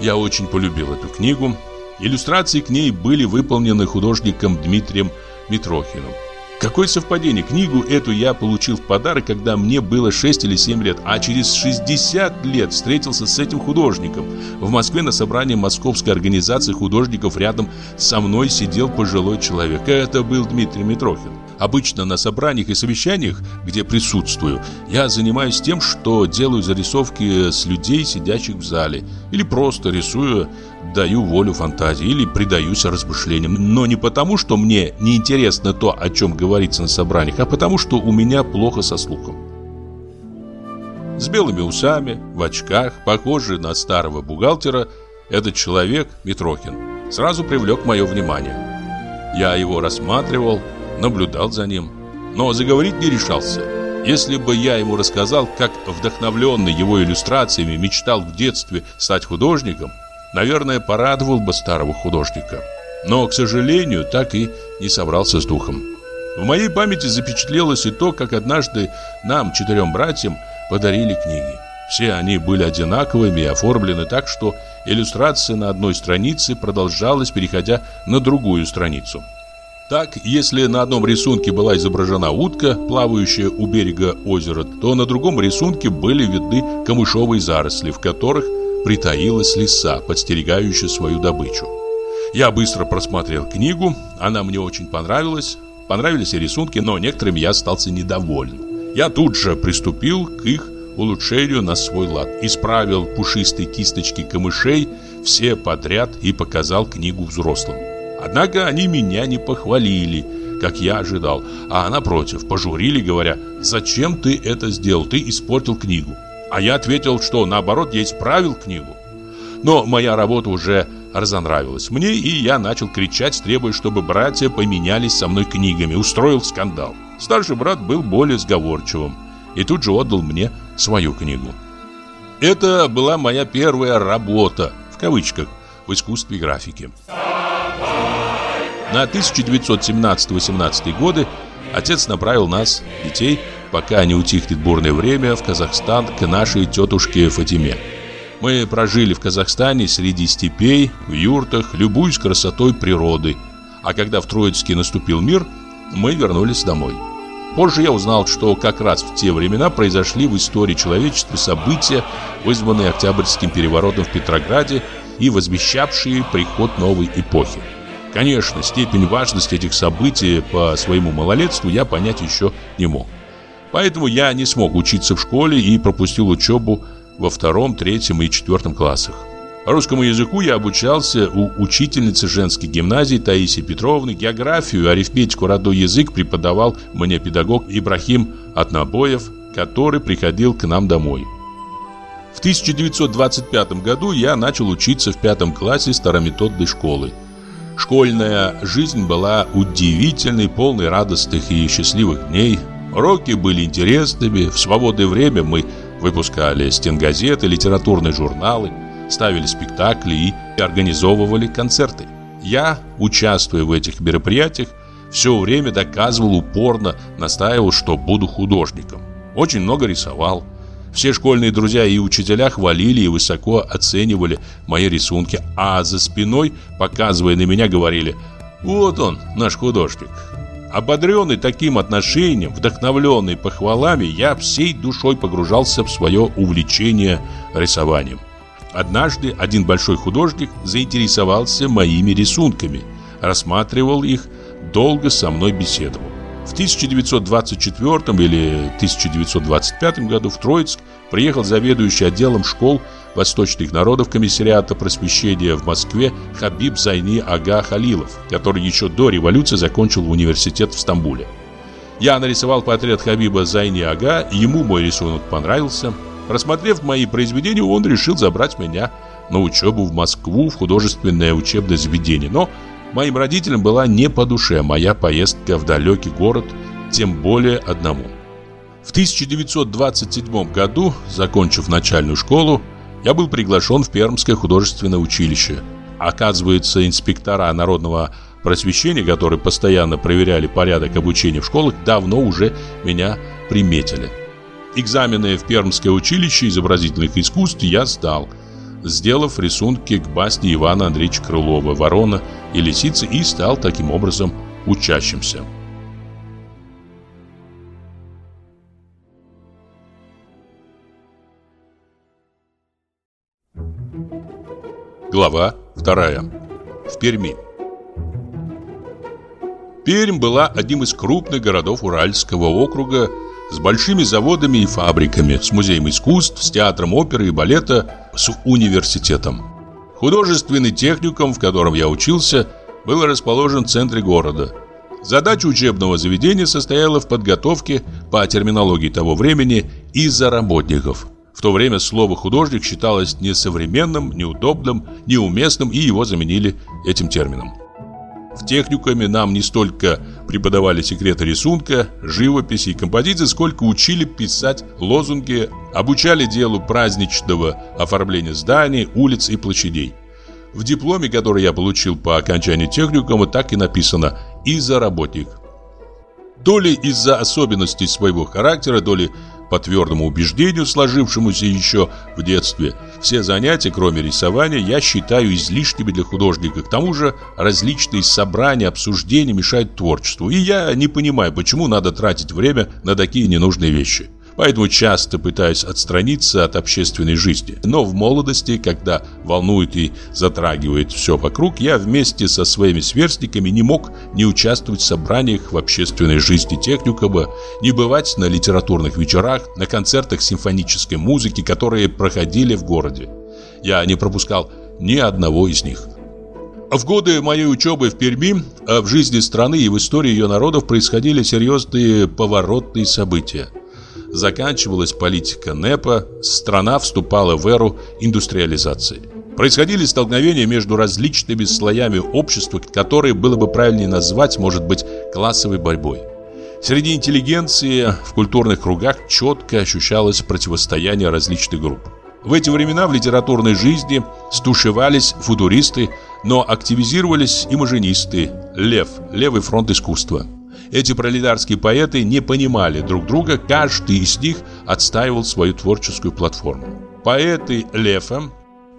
Я очень полюбил эту книгу. Иллюстрации к ней были выполнены художником Дмитрием Митрохиным. Какое совпадение, книгу эту я получил в подарок, когда мне было 6 или 7 лет, а через 60 лет встретился с этим художником. В Москве на собрании Московской организации художников рядом со мной сидел пожилой человек. Это был Дмитрий Митрохин. Обычно на собраниях и совещаниях, где присутствую, я занимаюсь тем, что делаю зарисовки с людей, сидящих в зале, или просто рисую, даю волю фантазии или предаюсь размышлениям. Но не потому, что мне неинтересно то, о чем говорится на собраниях, а потому, что у меня плохо со слухом. С белыми усами, в очках, похожий на старого бухгалтера, этот человек, Митрохин, сразу привлек мое внимание. Я его рассматривал, наблюдал за ним, но заговорить не решался. Если бы я ему рассказал, как вдохновленный его иллюстрациями мечтал в детстве стать художником, наверное, порадовал бы старого художника. Но, к сожалению, так и не собрался с духом. В моей памяти запечатлелось и то, как однажды нам, четырем братьям, подарили книги. Все они были одинаковыми и оформлены так, что иллюстрация на одной странице продолжалась, переходя на другую страницу. Так, если на одном рисунке была изображена утка, плавающая у берега озера, то на другом рисунке были видны камышовые заросли, в которых притаилась лиса, подстерегающая свою добычу. Я быстро просмотрел книгу, она мне очень понравилась. Понравились и рисунки, но некоторыми я остался недоволен. Я тут же приступил к их улучшению на свой лад. Исправил пушистые кисточки камышей все подряд и показал книгу взрослым. Однако они меня не похвалили, как я ожидал, а напротив, пожурили, говоря, «Зачем ты это сделал? Ты испортил книгу». А я ответил, что наоборот, я исправил книгу. Но моя работа уже разонравилась мне, и я начал кричать, требуя, чтобы братья поменялись со мной книгами, устроил скандал. Старший брат был более сговорчивым и тут же отдал мне свою книгу. Это была моя первая работа, в кавычках, в искусстве графики. На 1917-18 годы отец направил нас, детей, пока не утихнет бурное время, в Казахстан к нашей тетушке Фатиме. Мы прожили в Казахстане среди степей, в юртах, любуясь красотой природы. А когда в Троицке наступил мир, мы вернулись домой. Позже я узнал, что как раз в те времена произошли в истории человечества события, вызванные Октябрьским переворотом в Петрограде и возвещавшие приход новой эпохи. Конечно, степень важности этих событий по своему малолетству я понять еще не мог. Поэтому я не смог учиться в школе и пропустил учебу во втором, третьем и четвертом классах. Русскому языку я обучался у учительницы женской гимназии Таисии Петровны, географию, арифметику, родной язык преподавал мне педагог Ибрахим Атнабоев, который приходил к нам домой. В 1925 году я начал учиться в пятом классе старометодной школы. Школьная жизнь была удивительной, полной радостных и счастливых дней. Уроки были интересными, в свободное время мы Выпускали стенгазеты, литературные журналы, ставили спектакли и организовывали концерты. Я, участвуя в этих мероприятиях, все время доказывал упорно, настаивал, что буду художником. Очень много рисовал. Все школьные друзья и учителя хвалили и высоко оценивали мои рисунки, а за спиной, показывая на меня, говорили «Вот он, наш художник, Ободренный таким отношением, вдохновленный похвалами, я всей душой погружался в свое увлечение рисованием. Однажды один большой художник заинтересовался моими рисунками, рассматривал их, долго со мной беседовал. В 1924 или 1925 году в Троицк приехал заведующий отделом школ восточных народов комиссариата просвещения в Москве Хабиб Зайни Ага Халилов, который еще до революции закончил университет в Стамбуле. Я нарисовал портрет Хабиба Зайни Ага, ему мой рисунок понравился. Рассмотрев мои произведения, он решил забрать меня на учебу в Москву в художественное учебное заведение. Но моим родителям была не по душе моя поездка в далекий город, тем более одному. В 1927 году, закончив начальную школу, я был приглашен в Пермское художественное училище. Оказывается, инспектора народного просвещения, которые постоянно проверяли порядок обучения в школах, давно уже меня приметили. Экзамены в Пермское училище изобразительных искусств я сдал, сделав рисунки к басне Ивана Андреевича Крылова «Ворона и лисица» и стал таким образом учащимся. Глава 2. В Перми. Пермь была одним из крупных городов Уральского округа с большими заводами и фабриками, с музеем искусств, с театром оперы и балета, с университетом. Художественный техникум, в котором я учился, был расположен в центре города. Задача учебного заведения состояла в подготовке, по терминологии того времени, из-за работников – в то время слово «художник» считалось несовременным, неудобным, неуместным, и его заменили этим термином. В техникуме нам не столько преподавали секреты рисунка, живописи и композиции, сколько учили писать лозунги, обучали делу праздничного оформления зданий, улиц и площадей. В дипломе, который я получил по окончании техникума, так и написано «И-за работник». То ли из-за особенностей своего характера, то ли по твердому убеждению, сложившемуся еще в детстве. Все занятия, кроме рисования, я считаю излишними для художника. К тому же различные собрания, обсуждения мешают творчеству. И я не понимаю, почему надо тратить время на такие ненужные вещи. Поэтому часто пытаюсь отстраниться от общественной жизни. Но в молодости, когда волнует и затрагивает все вокруг, я вместе со своими сверстниками не мог не участвовать в собраниях в общественной жизни техникума, не бывать на литературных вечерах, на концертах симфонической музыки, которые проходили в городе. Я не пропускал ни одного из них. В годы моей учебы в Перми а в жизни страны и в истории ее народов происходили серьезные поворотные события – заканчивалась политика НЭПа, страна вступала в эру индустриализации. Происходили столкновения между различными слоями общества, которые было бы правильнее назвать, может быть, классовой борьбой. Среди интеллигенции в культурных кругах четко ощущалось противостояние различных групп. В эти времена в литературной жизни стушевались футуристы, но активизировались и маженисты, лев, левый фронт искусства. Эти пролетарские поэты не понимали друг друга, каждый из них отстаивал свою творческую платформу. Поэты Лефа,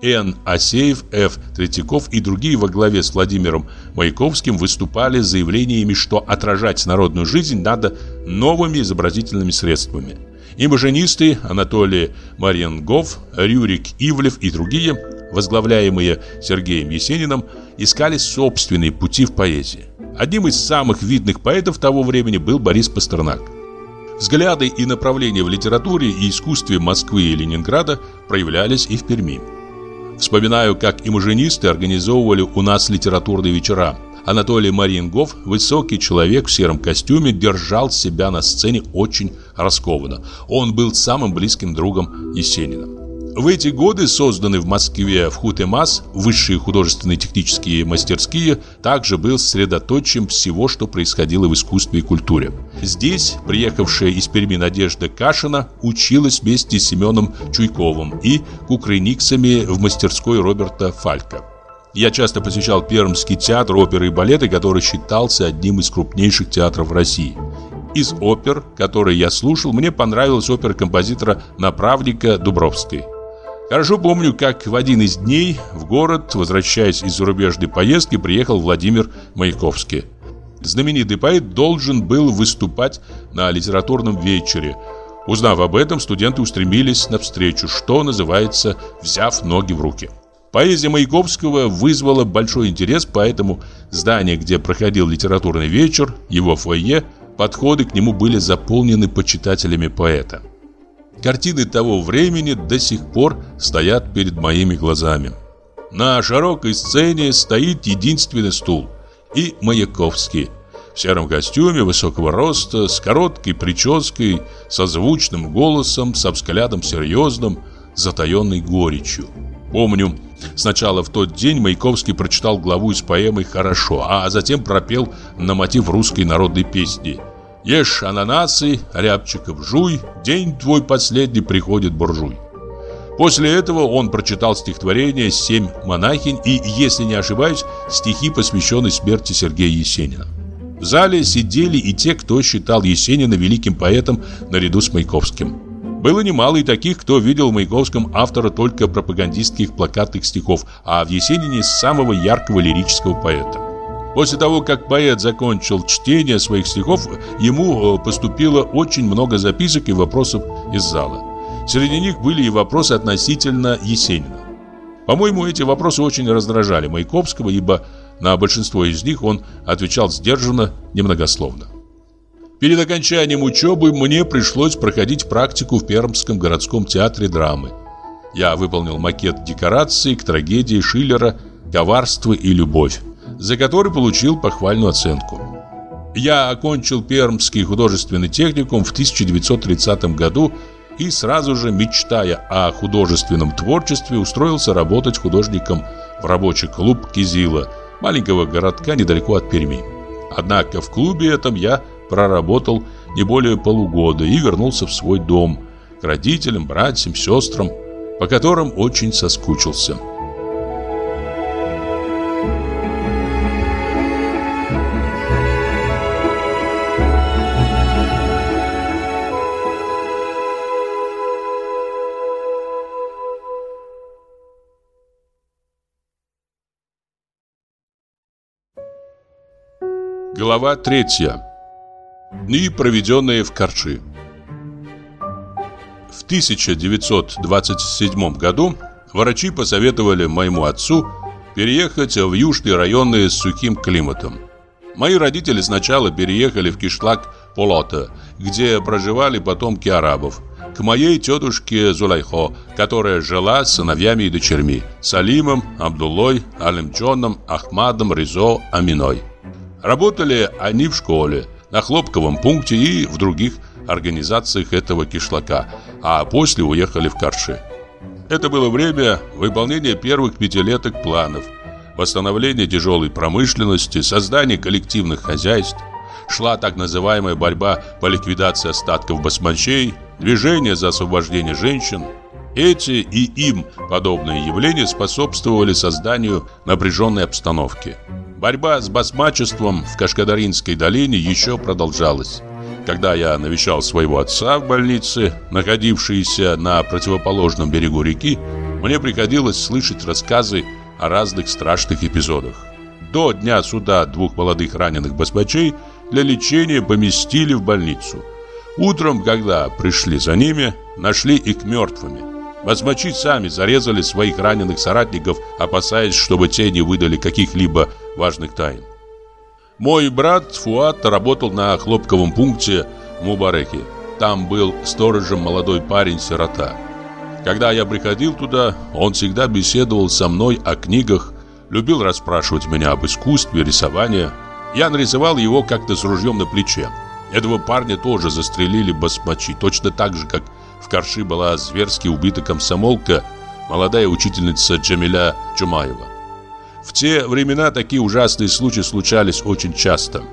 Н. Асеев, Ф. Третьяков и другие во главе с Владимиром Маяковским выступали с заявлениями, что отражать народную жизнь надо новыми изобразительными средствами. Имажинисты Анатолий Марьянгов, Рюрик Ивлев и другие, возглавляемые Сергеем Есениным, искали собственные пути в поэзии. Одним из самых видных поэтов того времени был Борис Пастернак. Взгляды и направления в литературе и искусстве Москвы и Ленинграда проявлялись и в Перми. Вспоминаю, как имажинисты организовывали у нас литературные вечера. Анатолий Марингов, высокий человек в сером костюме, держал себя на сцене очень раскованно. Он был самым близким другом Есенина. В эти годы созданы в Москве в Хутемас высшие художественные технические мастерские, также был средоточием всего, что происходило в искусстве и культуре. Здесь приехавшая из Перми Надежда Кашина училась вместе с Семеном Чуйковым и кукрыниксами в мастерской Роберта Фалька. Я часто посещал Пермский театр оперы и балета, который считался одним из крупнейших театров России. Из опер, которые я слушал, мне понравилась опера композитора Направника Дубровской. Хорошо помню, как в один из дней в город, возвращаясь из зарубежной поездки, приехал Владимир Маяковский. Знаменитый поэт должен был выступать на литературном вечере. Узнав об этом, студенты устремились навстречу, что называется «взяв ноги в руки». Поэзия Маяковского вызвала большой интерес, поэтому здание, где проходил литературный вечер, его фойе, подходы к нему были заполнены почитателями поэта. Картины того времени до сих пор стоят перед моими глазами. На широкой сцене стоит единственный стул и Маяковский в сером костюме высокого роста, с короткой прической, со звучным голосом, со взглядом серьезным, затаенной горечью. Помню, сначала в тот день Маяковский прочитал главу из поэмы «Хорошо», а затем пропел на мотив русской народной песни – Ешь ананасы, рябчиков жуй, день твой последний приходит буржуй. После этого он прочитал стихотворение «Семь монахинь» и, если не ошибаюсь, стихи, посвященные смерти Сергея Есенина. В зале сидели и те, кто считал Есенина великим поэтом наряду с Маяковским. Было немало и таких, кто видел в Маяковском автора только пропагандистских плакатных стихов, а в Есенине самого яркого лирического поэта. После того, как поэт закончил чтение своих стихов, ему э, поступило очень много записок и вопросов из зала. Среди них были и вопросы относительно Есенина. По-моему, эти вопросы очень раздражали Маяковского, ибо на большинство из них он отвечал сдержанно, немногословно. Перед окончанием учебы мне пришлось проходить практику в Пермском городском театре драмы. Я выполнил макет декорации к трагедии Шиллера «Коварство и любовь» за который получил похвальную оценку. Я окончил Пермский художественный техникум в 1930 году и сразу же, мечтая о художественном творчестве, устроился работать художником в рабочий клуб Кизила, маленького городка недалеко от Перми. Однако в клубе этом я проработал не более полугода и вернулся в свой дом, к родителям, братьям, сестрам, по которым очень соскучился. Глава третья. Дни, проведенные в Корчи. В 1927 году врачи посоветовали моему отцу переехать в южные районы с сухим климатом. Мои родители сначала переехали в кишлак Полота, где проживали потомки арабов, к моей тетушке Зулайхо, которая жила с сыновьями и дочерьми Салимом, Абдуллой, Алимджоном, Ахмадом, Ризо, Аминой. Работали они в школе, на хлопковом пункте и в других организациях этого кишлака, а после уехали в Карши. Это было время выполнения первых пятилеток планов, восстановления тяжелой промышленности, создания коллективных хозяйств. Шла так называемая борьба по ликвидации остатков басмачей, движение за освобождение женщин. Эти и им подобные явления способствовали созданию напряженной обстановки. Борьба с басмачеством в Кашкадаринской долине еще продолжалась. Когда я навещал своего отца в больнице, находившейся на противоположном берегу реки, мне приходилось слышать рассказы о разных страшных эпизодах. До дня суда двух молодых раненых басмачей для лечения поместили в больницу. Утром, когда пришли за ними, нашли их мертвыми. Басмачи сами зарезали своих раненых соратников, опасаясь, чтобы те не выдали каких-либо важных тайн. Мой брат Фуат работал на хлопковом пункте в Мубареке. Там был сторожем молодой парень-сирота. Когда я приходил туда, он всегда беседовал со мной о книгах, любил расспрашивать меня об искусстве рисования. Я нарисовал его как-то с ружьем на плече. Этого парня тоже застрелили басмачи, точно так же, как в Карши была зверски убита комсомолка, молодая учительница Джамиля Чумаева. В те времена такие ужасные случаи случались очень часто.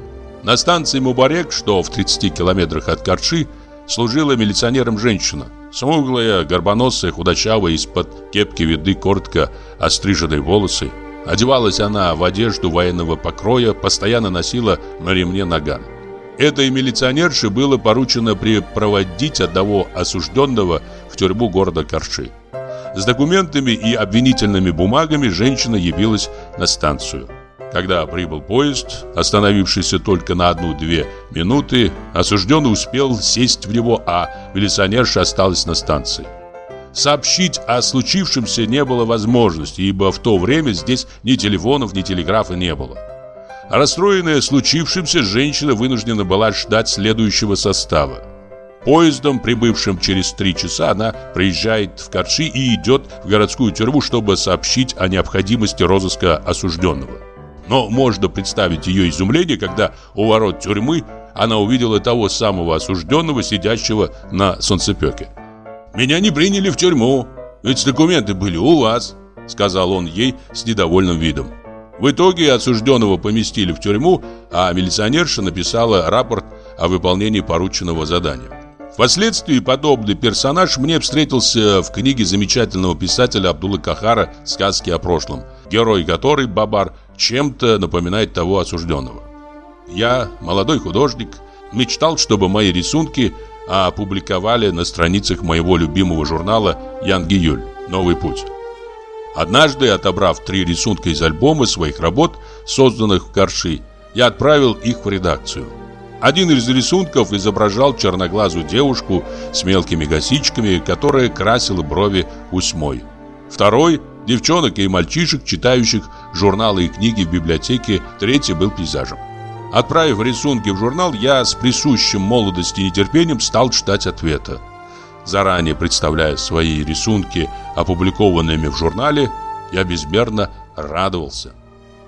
На станции Мубарек, что в 30 километрах от Карчи, служила милиционером женщина. Смуглая, горбоносая, худощавая, из-под кепки виды коротко остриженные волосы. Одевалась она в одежду военного покроя, постоянно носила на ремне наган. Этой милиционерше было поручено припроводить одного осужденного в тюрьму города Карши. С документами и обвинительными бумагами женщина явилась на станцию. Когда прибыл поезд, остановившийся только на одну-две минуты, осужденный успел сесть в него, а милиционерша осталась на станции. Сообщить о случившемся не было возможности, ибо в то время здесь ни телефонов, ни телеграфа не было. Расстроенная случившимся, женщина вынуждена была ждать следующего состава. Поездом, прибывшим через три часа, она приезжает в Карши и идет в городскую тюрьму, чтобы сообщить о необходимости розыска осужденного. Но можно представить ее изумление, когда у ворот тюрьмы она увидела того самого осужденного, сидящего на солнцепеке. «Меня не приняли в тюрьму, ведь документы были у вас», сказал он ей с недовольным видом. В итоге осужденного поместили в тюрьму, а милиционерша написала рапорт о выполнении порученного задания. Впоследствии подобный персонаж мне встретился в книге замечательного писателя Абдулла Кахара «Сказки о прошлом», герой которой, Бабар, чем-то напоминает того осужденного. Я, молодой художник, мечтал, чтобы мои рисунки опубликовали на страницах моего любимого журнала «Янги Юль. Новый путь». Однажды, отобрав три рисунка из альбома своих работ, созданных в Карши, я отправил их в редакцию – один из рисунков изображал черноглазую девушку с мелкими косичками, которая красила брови усьмой. Второй – девчонок и мальчишек, читающих журналы и книги в библиотеке. Третий был пейзажем. Отправив рисунки в журнал, я с присущим молодости и нетерпением стал читать ответа. Заранее представляя свои рисунки, опубликованными в журнале, я безмерно радовался.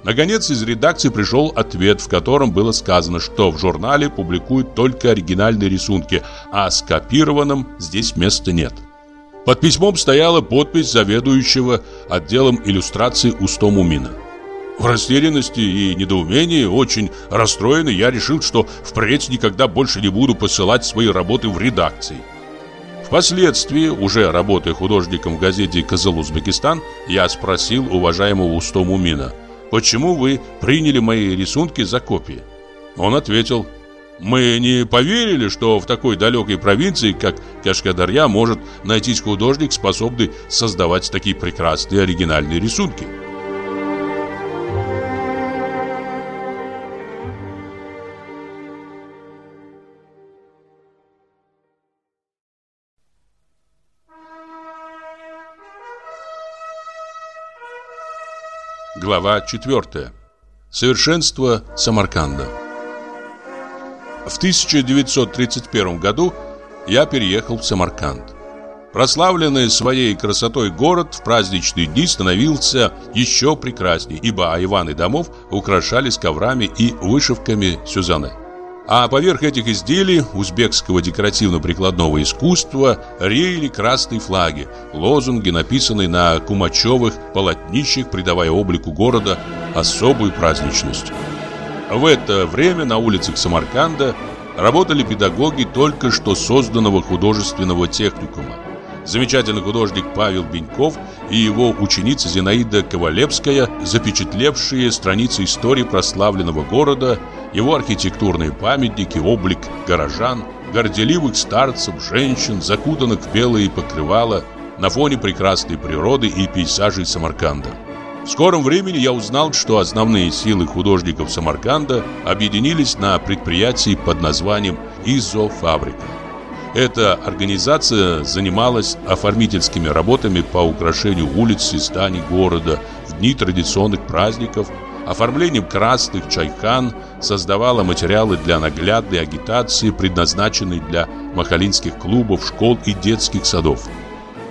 Наконец из редакции пришел ответ, в котором было сказано, что в журнале публикуют только оригинальные рисунки, а скопированным здесь места нет. Под письмом стояла подпись заведующего отделом иллюстрации Устому Мина. В растерянности и недоумении, очень расстроенный, я решил, что впредь никогда больше не буду посылать свои работы в редакции. Впоследствии, уже работая художником в газете «Кызыл Узбекистан», я спросил уважаемого Устому Мина – почему вы приняли мои рисунки за копии?» Он ответил, «Мы не поверили, что в такой далекой провинции, как Кашкадарья, может найтись художник, способный создавать такие прекрасные оригинальные рисунки». Глава 4. Совершенство Самарканда. В 1931 году я переехал в Самарканд. Прославленный своей красотой город в праздничные дни становился еще прекрасней, ибо айваны домов украшались коврами и вышивками сюзаны. А поверх этих изделий узбекского декоративно-прикладного искусства реяли красные флаги, лозунги, написанные на кумачевых полотнищах, придавая облику города особую праздничность. В это время на улицах Самарканда работали педагоги только что созданного художественного техникума. Замечательный художник Павел Беньков и его ученица Зинаида Ковалевская, запечатлевшие страницы истории прославленного города, его архитектурные памятники, облик горожан, горделивых старцев, женщин, закутанных в белые покрывала, на фоне прекрасной природы и пейзажей Самарканда. В скором времени я узнал, что основные силы художников Самарканда объединились на предприятии под названием «Изофабрика». Эта организация занималась оформительскими работами по украшению улиц и зданий города в дни традиционных праздников, оформлением красных чайхан, создавала материалы для наглядной агитации, предназначенной для махалинских клубов, школ и детских садов.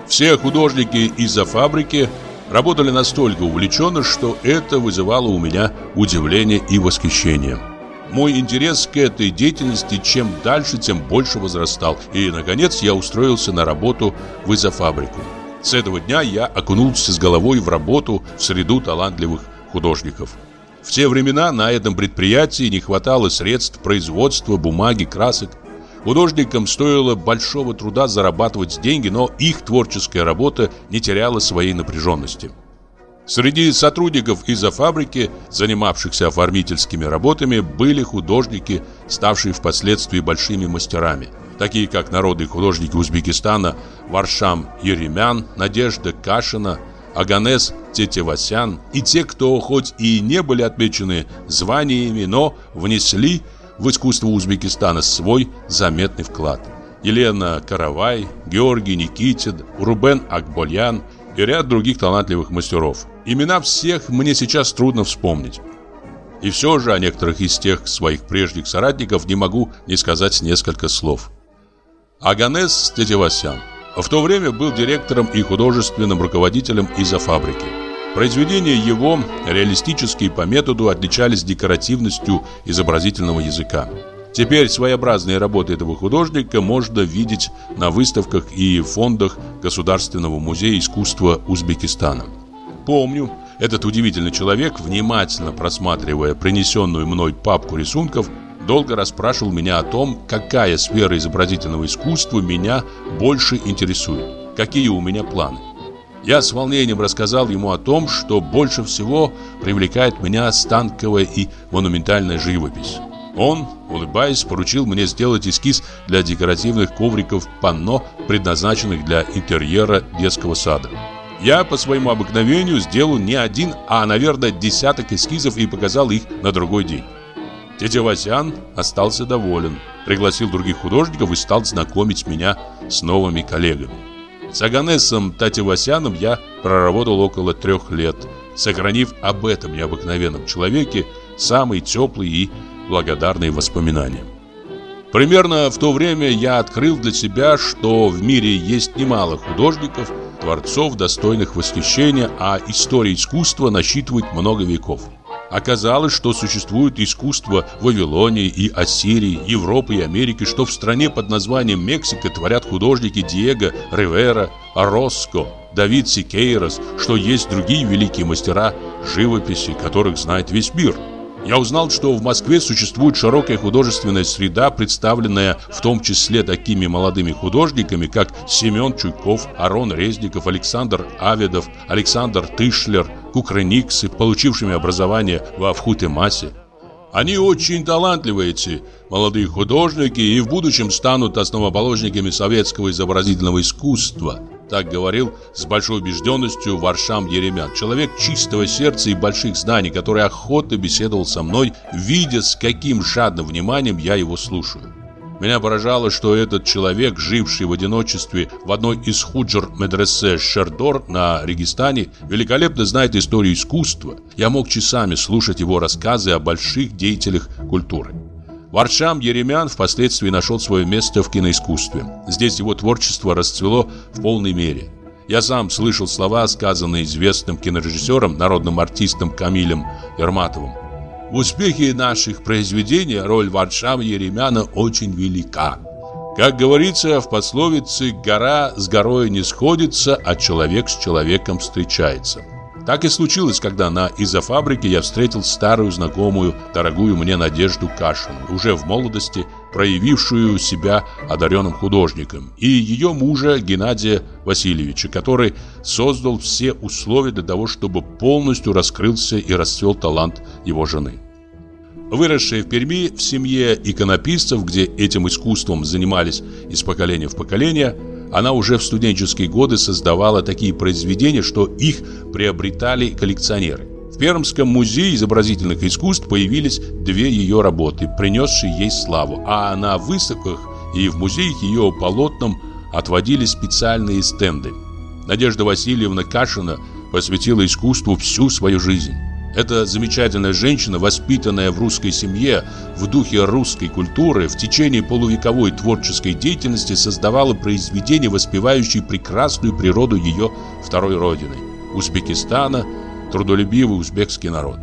Все художники из-за фабрики работали настолько увлеченно, что это вызывало у меня удивление и восхищение. Мой интерес к этой деятельности чем дальше, тем больше возрастал. И, наконец, я устроился на работу в изофабрику. С этого дня я окунулся с головой в работу в среду талантливых художников. В те времена на этом предприятии не хватало средств производства бумаги, красок. Художникам стоило большого труда зарабатывать деньги, но их творческая работа не теряла своей напряженности. Среди сотрудников из-за фабрики, занимавшихся оформительскими работами, были художники, ставшие впоследствии большими мастерами, такие как народные художники Узбекистана Варшам Еремян, Надежда Кашина, Аганес Тетевасян и те, кто хоть и не были отмечены званиями, но внесли в искусство Узбекистана свой заметный вклад. Елена Каравай, Георгий Никитин, Рубен Акбольян и ряд других талантливых мастеров. Имена всех мне сейчас трудно вспомнить. И все же о некоторых из тех своих прежних соратников не могу не сказать несколько слов. Аганес Тетевасян в то время был директором и художественным руководителем из-за фабрики. Произведения его, реалистические по методу, отличались декоративностью изобразительного языка. Теперь своеобразные работы этого художника можно видеть на выставках и фондах Государственного музея искусства Узбекистана. Помню, этот удивительный человек, внимательно просматривая принесенную мной папку рисунков, долго расспрашивал меня о том, какая сфера изобразительного искусства меня больше интересует, какие у меня планы. Я с волнением рассказал ему о том, что больше всего привлекает меня станковая и монументальная живопись. Он, улыбаясь, поручил мне сделать эскиз для декоративных ковриков панно, предназначенных для интерьера детского сада. Я по своему обыкновению сделал не один, а, наверное, десяток эскизов и показал их на другой день. Тетя Васян остался доволен, пригласил других художников и стал знакомить меня с новыми коллегами. С Аганесом Татевасяном я проработал около трех лет, сохранив об этом необыкновенном человеке самые теплые и благодарные воспоминания. Примерно в то время я открыл для себя, что в мире есть немало художников, творцов, достойных восхищения, а история искусства насчитывает много веков. Оказалось, что существует искусство Вавилонии и Ассирии, Европы и Америки, что в стране под названием Мексика творят художники Диего Ривера, Ороско, Давид Сикейрос, что есть другие великие мастера живописи, которых знает весь мир – я узнал, что в Москве существует широкая художественная среда, представленная в том числе такими молодыми художниками, как Семен Чуйков, Арон Резников, Александр Аведов, Александр Тышлер, Кукрыниксы, получившими образование во Вхутемасе. Они очень талантливые, эти молодые художники, и в будущем станут основоположниками советского изобразительного искусства. Так говорил с большой убежденностью Варшам Еремян, человек чистого сердца и больших знаний, который охотно беседовал со мной, видя, с каким жадным вниманием я его слушаю. Меня поражало, что этот человек, живший в одиночестве в одной из худжер медресе Шердор на Регистане, великолепно знает историю искусства. Я мог часами слушать его рассказы о больших деятелях культуры. Варшам Еремян впоследствии нашел свое место в киноискусстве. Здесь его творчество расцвело в полной мере. Я сам слышал слова, сказанные известным кинорежиссером, народным артистом Камилем Ерматовым. В успехе наших произведений роль Варшавы Еремяна очень велика. Как говорится в пословице «гора с горой не сходится, а человек с человеком встречается». Так и случилось, когда на изофабрике я встретил старую знакомую, дорогую мне Надежду Кашину, уже в молодости проявившую себя одаренным художником, и ее мужа Геннадия Васильевича, который создал все условия для того, чтобы полностью раскрылся и расцвел талант его жены. Выросшая в Перми в семье иконописцев, где этим искусством занимались из поколения в поколение, она уже в студенческие годы создавала такие произведения, что их приобретали коллекционеры. В Пермском музее изобразительных искусств появились две ее работы, принесшие ей славу, а на выставках и в музеях ее полотнам отводились специальные стенды. Надежда Васильевна Кашина посвятила искусству всю свою жизнь. Эта замечательная женщина, воспитанная в русской семье, в духе русской культуры, в течение полувековой творческой деятельности создавала произведения, воспевающие прекрасную природу ее второй родины – Узбекистана, трудолюбивый узбекский народ.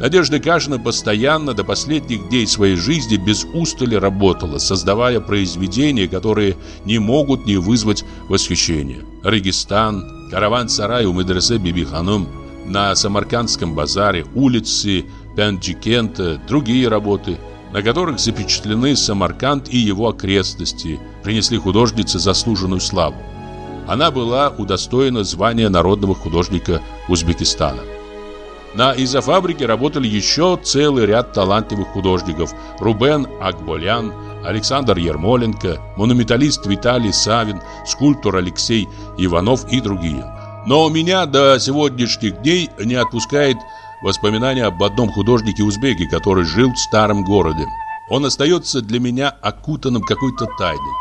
Надежда Кашина постоянно до последних дней своей жизни без устали работала, создавая произведения, которые не могут не вызвать восхищения. «Регистан», «Караван-сарай» у медресе Биби Ханум – на Самаркандском базаре, улицы Пянджикента, другие работы, на которых запечатлены Самарканд и его окрестности, принесли художнице заслуженную славу. Она была удостоена звания народного художника Узбекистана. На изофабрике работали еще целый ряд талантливых художников Рубен Акболян, Александр Ермоленко, монументалист Виталий Савин, скульптор Алексей Иванов и другие – но у меня до сегодняшних дней не отпускает воспоминания об одном художнике-узбеке, который жил в старом городе. Он остается для меня окутанным какой-то тайной.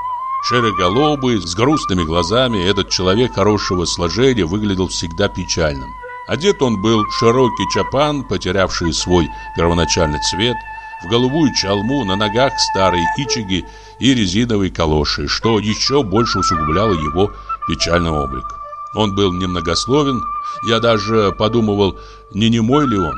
Шероголобый, с грустными глазами, этот человек хорошего сложения выглядел всегда печальным. Одет он был в широкий чапан, потерявший свой первоначальный цвет, в голубую чалму, на ногах старые ичиги и резиновые калоши, что еще больше усугубляло его печальный облик. Он был немногословен, я даже подумывал, не немой ли он.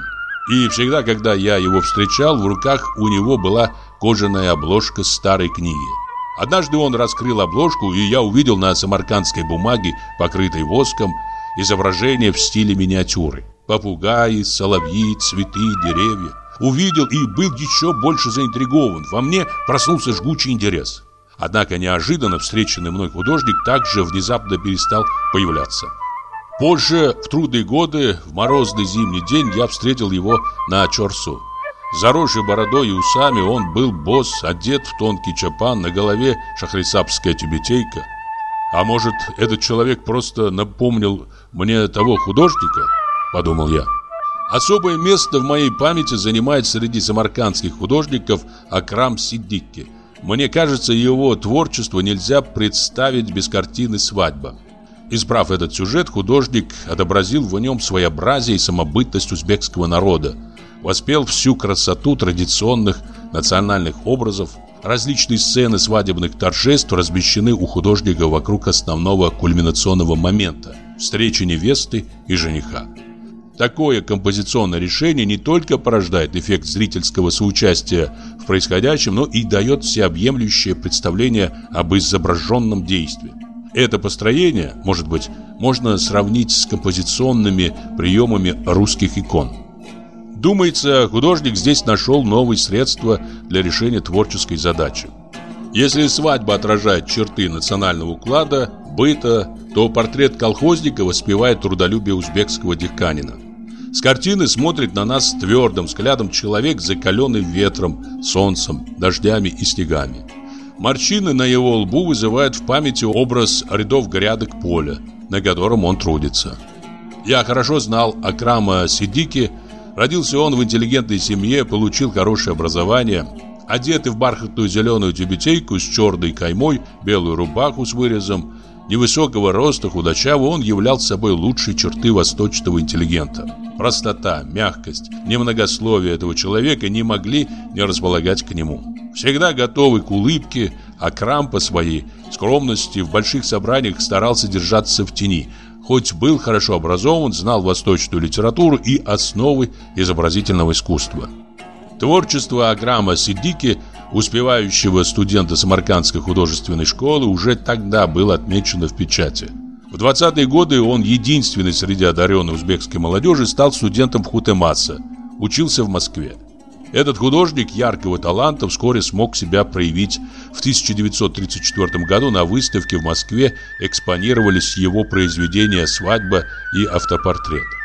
И всегда, когда я его встречал, в руках у него была кожаная обложка старой книги. Однажды он раскрыл обложку, и я увидел на самаркандской бумаге, покрытой воском, изображение в стиле миниатюры. Попугаи, соловьи, цветы, деревья. Увидел и был еще больше заинтригован. Во мне проснулся жгучий интерес. Однако неожиданно встреченный мной художник также внезапно перестал появляться. Позже, в трудные годы, в морозный зимний день, я встретил его на Чорсу. Заросший бородой и усами он был босс, одет в тонкий чапан, на голове шахрисапская тюбетейка. А может, этот человек просто напомнил мне того художника? Подумал я. Особое место в моей памяти занимает среди самаркандских художников Акрам Сиддикки – мне кажется, его творчество нельзя представить без картины «Свадьба». Избрав этот сюжет, художник отобразил в нем своеобразие и самобытность узбекского народа, воспел всю красоту традиционных национальных образов, различные сцены свадебных торжеств размещены у художника вокруг основного кульминационного момента – встречи невесты и жениха. Такое композиционное решение не только порождает эффект зрительского соучастия в происходящем, но и дает всеобъемлющее представление об изображенном действии. Это построение, может быть, можно сравнить с композиционными приемами русских икон. Думается, художник здесь нашел новые средства для решения творческой задачи. Если свадьба отражает черты национального уклада, быта, то портрет колхозника воспевает трудолюбие узбекского диканина. С картины смотрит на нас твердым взглядом человек, закаленный ветром, солнцем, дождями и снегами. Морщины на его лбу вызывают в памяти образ рядов грядок поля, на котором он трудится. Я хорошо знал Акрама Сидики. Родился он в интеллигентной семье, получил хорошее образование. Одетый в бархатную зеленую тюбетейку с черной каймой, белую рубаху с вырезом, невысокого роста, худощавый, он являл собой лучшие черты восточного интеллигента. Простота, мягкость, немногословие этого человека не могли не располагать к нему. Всегда готовый к улыбке, а Крам по своей скромности в больших собраниях старался держаться в тени, хоть был хорошо образован, знал восточную литературу и основы изобразительного искусства. Творчество Аграма Сиддики, успевающего студента Самаркандской художественной школы, уже тогда было отмечено в печати. В 20-е годы он единственный среди одаренной узбекской молодежи стал студентом в Хутемаса, учился в Москве. Этот художник яркого таланта вскоре смог себя проявить. В 1934 году на выставке в Москве экспонировались его произведения «Свадьба» и «Автопортрет».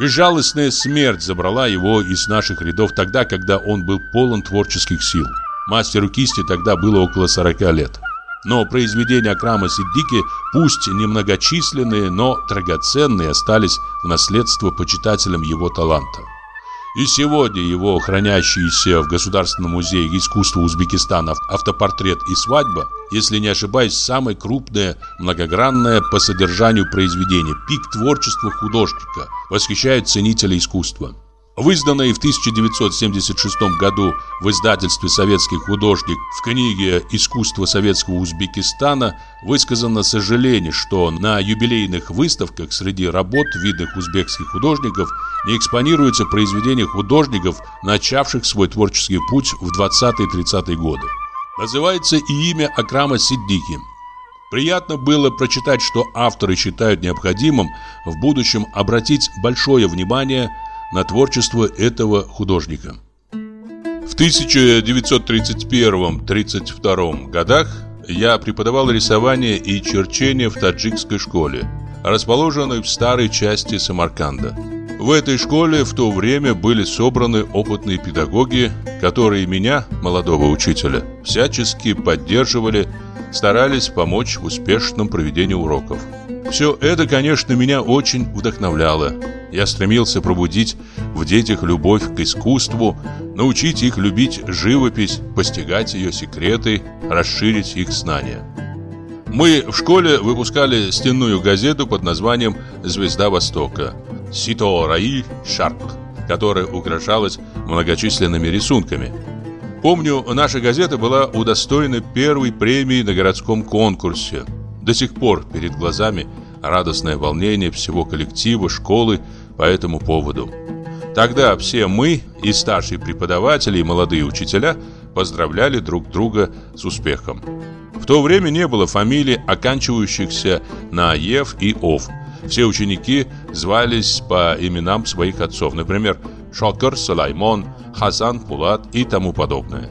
Безжалостная смерть забрала его из наших рядов тогда, когда он был полон творческих сил. Мастеру кисти тогда было около 40 лет. Но произведения Акрама Сиддики, пусть немногочисленные, но драгоценные, остались в наследство почитателям его таланта. И сегодня его хранящиеся в Государственном музее искусства Узбекистана автопортрет и свадьба, если не ошибаюсь, самое крупное, многогранное по содержанию произведение, пик творчества художника, восхищает ценителей искусства. В изданной в 1976 году в издательстве «Советский художник» в книге «Искусство советского Узбекистана» высказано сожаление, что на юбилейных выставках среди работ видных узбекских художников не экспонируются произведения художников, начавших свой творческий путь в 20-30-е годы. Называется и имя Акрама Сиддики. Приятно было прочитать, что авторы считают необходимым в будущем обратить большое внимание на творчество этого художника. В 1931-32 годах я преподавал рисование и черчение в таджикской школе, расположенной в старой части Самарканда. В этой школе в то время были собраны опытные педагоги, которые меня, молодого учителя, всячески поддерживали, старались помочь в успешном проведении уроков. Все это, конечно, меня очень вдохновляло. Я стремился пробудить в детях любовь к искусству, научить их любить живопись, постигать ее секреты, расширить их знания. Мы в школе выпускали стенную газету под названием «Звезда Востока» «Сито Раиль Шарк», которая украшалась многочисленными рисунками. Помню, наша газета была удостоена первой премии на городском конкурсе. До сих пор перед глазами радостное волнение всего коллектива школы по этому поводу. Тогда все мы, и старшие преподаватели, и молодые учителя, поздравляли друг друга с успехом. В то время не было фамилий, оканчивающихся на «ев» и «ов». Все ученики звались по именам своих отцов, например, Шокер, Салаймон, Хасан, Пулат и тому подобное.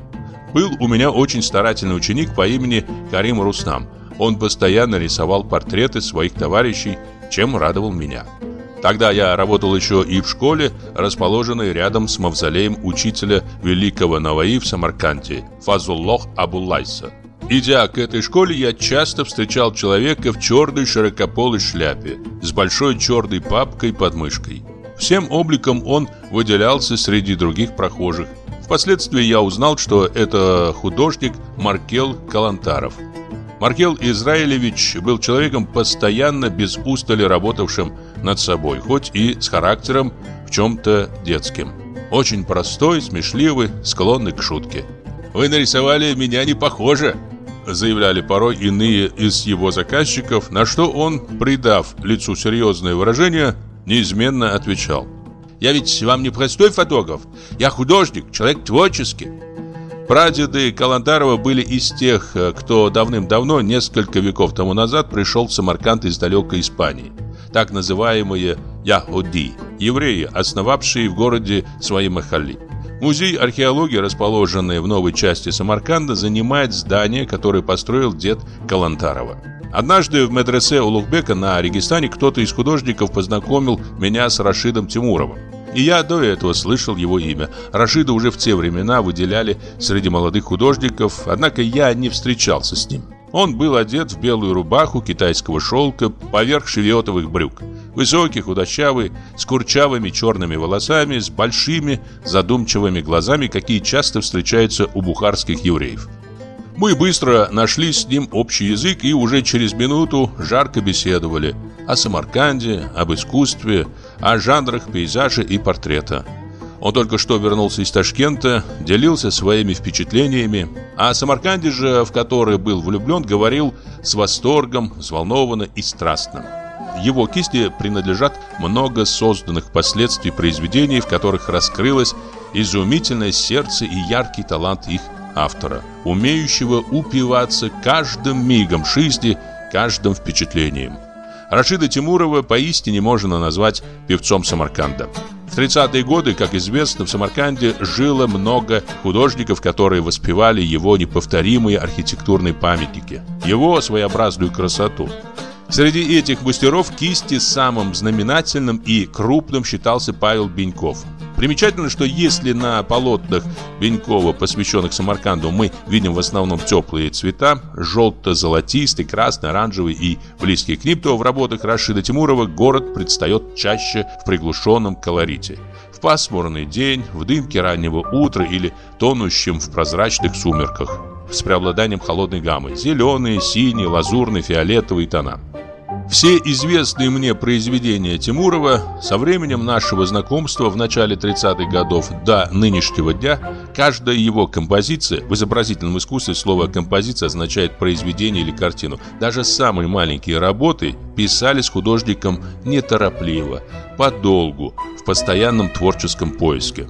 Был у меня очень старательный ученик по имени Карим Руснам. Он постоянно рисовал портреты своих товарищей, чем радовал меня. Тогда я работал еще и в школе, расположенной рядом с мавзолеем учителя великого Наваи в Самарканде, Фазуллох Абуллайса. Идя к этой школе, я часто встречал человека в черной широкополой шляпе с большой черной папкой под мышкой. Всем обликом он выделялся среди других прохожих. Впоследствии я узнал, что это художник Маркел Калантаров – Маркел Израилевич был человеком постоянно без устали работавшим над собой, хоть и с характером в чем-то детским. Очень простой, смешливый, склонный к шутке. «Вы нарисовали меня не похоже», заявляли порой иные из его заказчиков, на что он, придав лицу серьезное выражение, неизменно отвечал. «Я ведь вам не простой фотограф, я художник, человек творческий». Прадеды Калантарова были из тех, э, кто давным-давно, несколько веков тому назад, пришел в Самарканд из далекой Испании. Так называемые Яхуди, евреи, основавшие в городе свои махалли. Музей археологии, расположенный в новой части Самарканда, занимает здание, которое построил дед Калантарова. Однажды в медресе Улугбека на Регистане кто-то из художников познакомил меня с Рашидом Тимуровым. И я до этого слышал его имя. Рашида уже в те времена выделяли среди молодых художников, однако я не встречался с ним. Он был одет в белую рубаху китайского шелка поверх шевиотовых брюк. Высокий, худощавый, с курчавыми черными волосами, с большими задумчивыми глазами, какие часто встречаются у бухарских евреев. Мы быстро нашли с ним общий язык и уже через минуту жарко беседовали о Самарканде, об искусстве, о жанрах пейзажа и портрета. Он только что вернулся из Ташкента, делился своими впечатлениями, а о Самарканде же, в который был влюблен, говорил с восторгом, взволнованно и страстно. Его кисти принадлежат много созданных впоследствии произведений, в которых раскрылась изумительное сердце и яркий талант их автора, умеющего упиваться каждым мигом жизни, каждым впечатлением. Рашида Тимурова поистине можно назвать певцом Самарканда. В 30-е годы, как известно, в Самарканде жило много художников, которые воспевали его неповторимые архитектурные памятники, его своеобразную красоту. Среди этих мастеров кисти самым знаменательным и крупным считался Павел Беньков – Примечательно, что если на полотнах Бенькова, посвященных Самарканду, мы видим в основном теплые цвета, желто-золотистый, красный, оранжевый и близкий к ним, то в работах Рашида Тимурова город предстает чаще в приглушенном колорите. В пасмурный день, в дымке раннего утра или тонущем в прозрачных сумерках с преобладанием холодной гаммы – зеленые, синие, лазурные, фиолетовые тона. Все известные мне произведения Тимурова со временем нашего знакомства в начале 30-х годов до нынешнего дня, каждая его композиция, в изобразительном искусстве слово «композиция» означает произведение или картину, даже самые маленькие работы писались художником неторопливо, подолгу, в постоянном творческом поиске.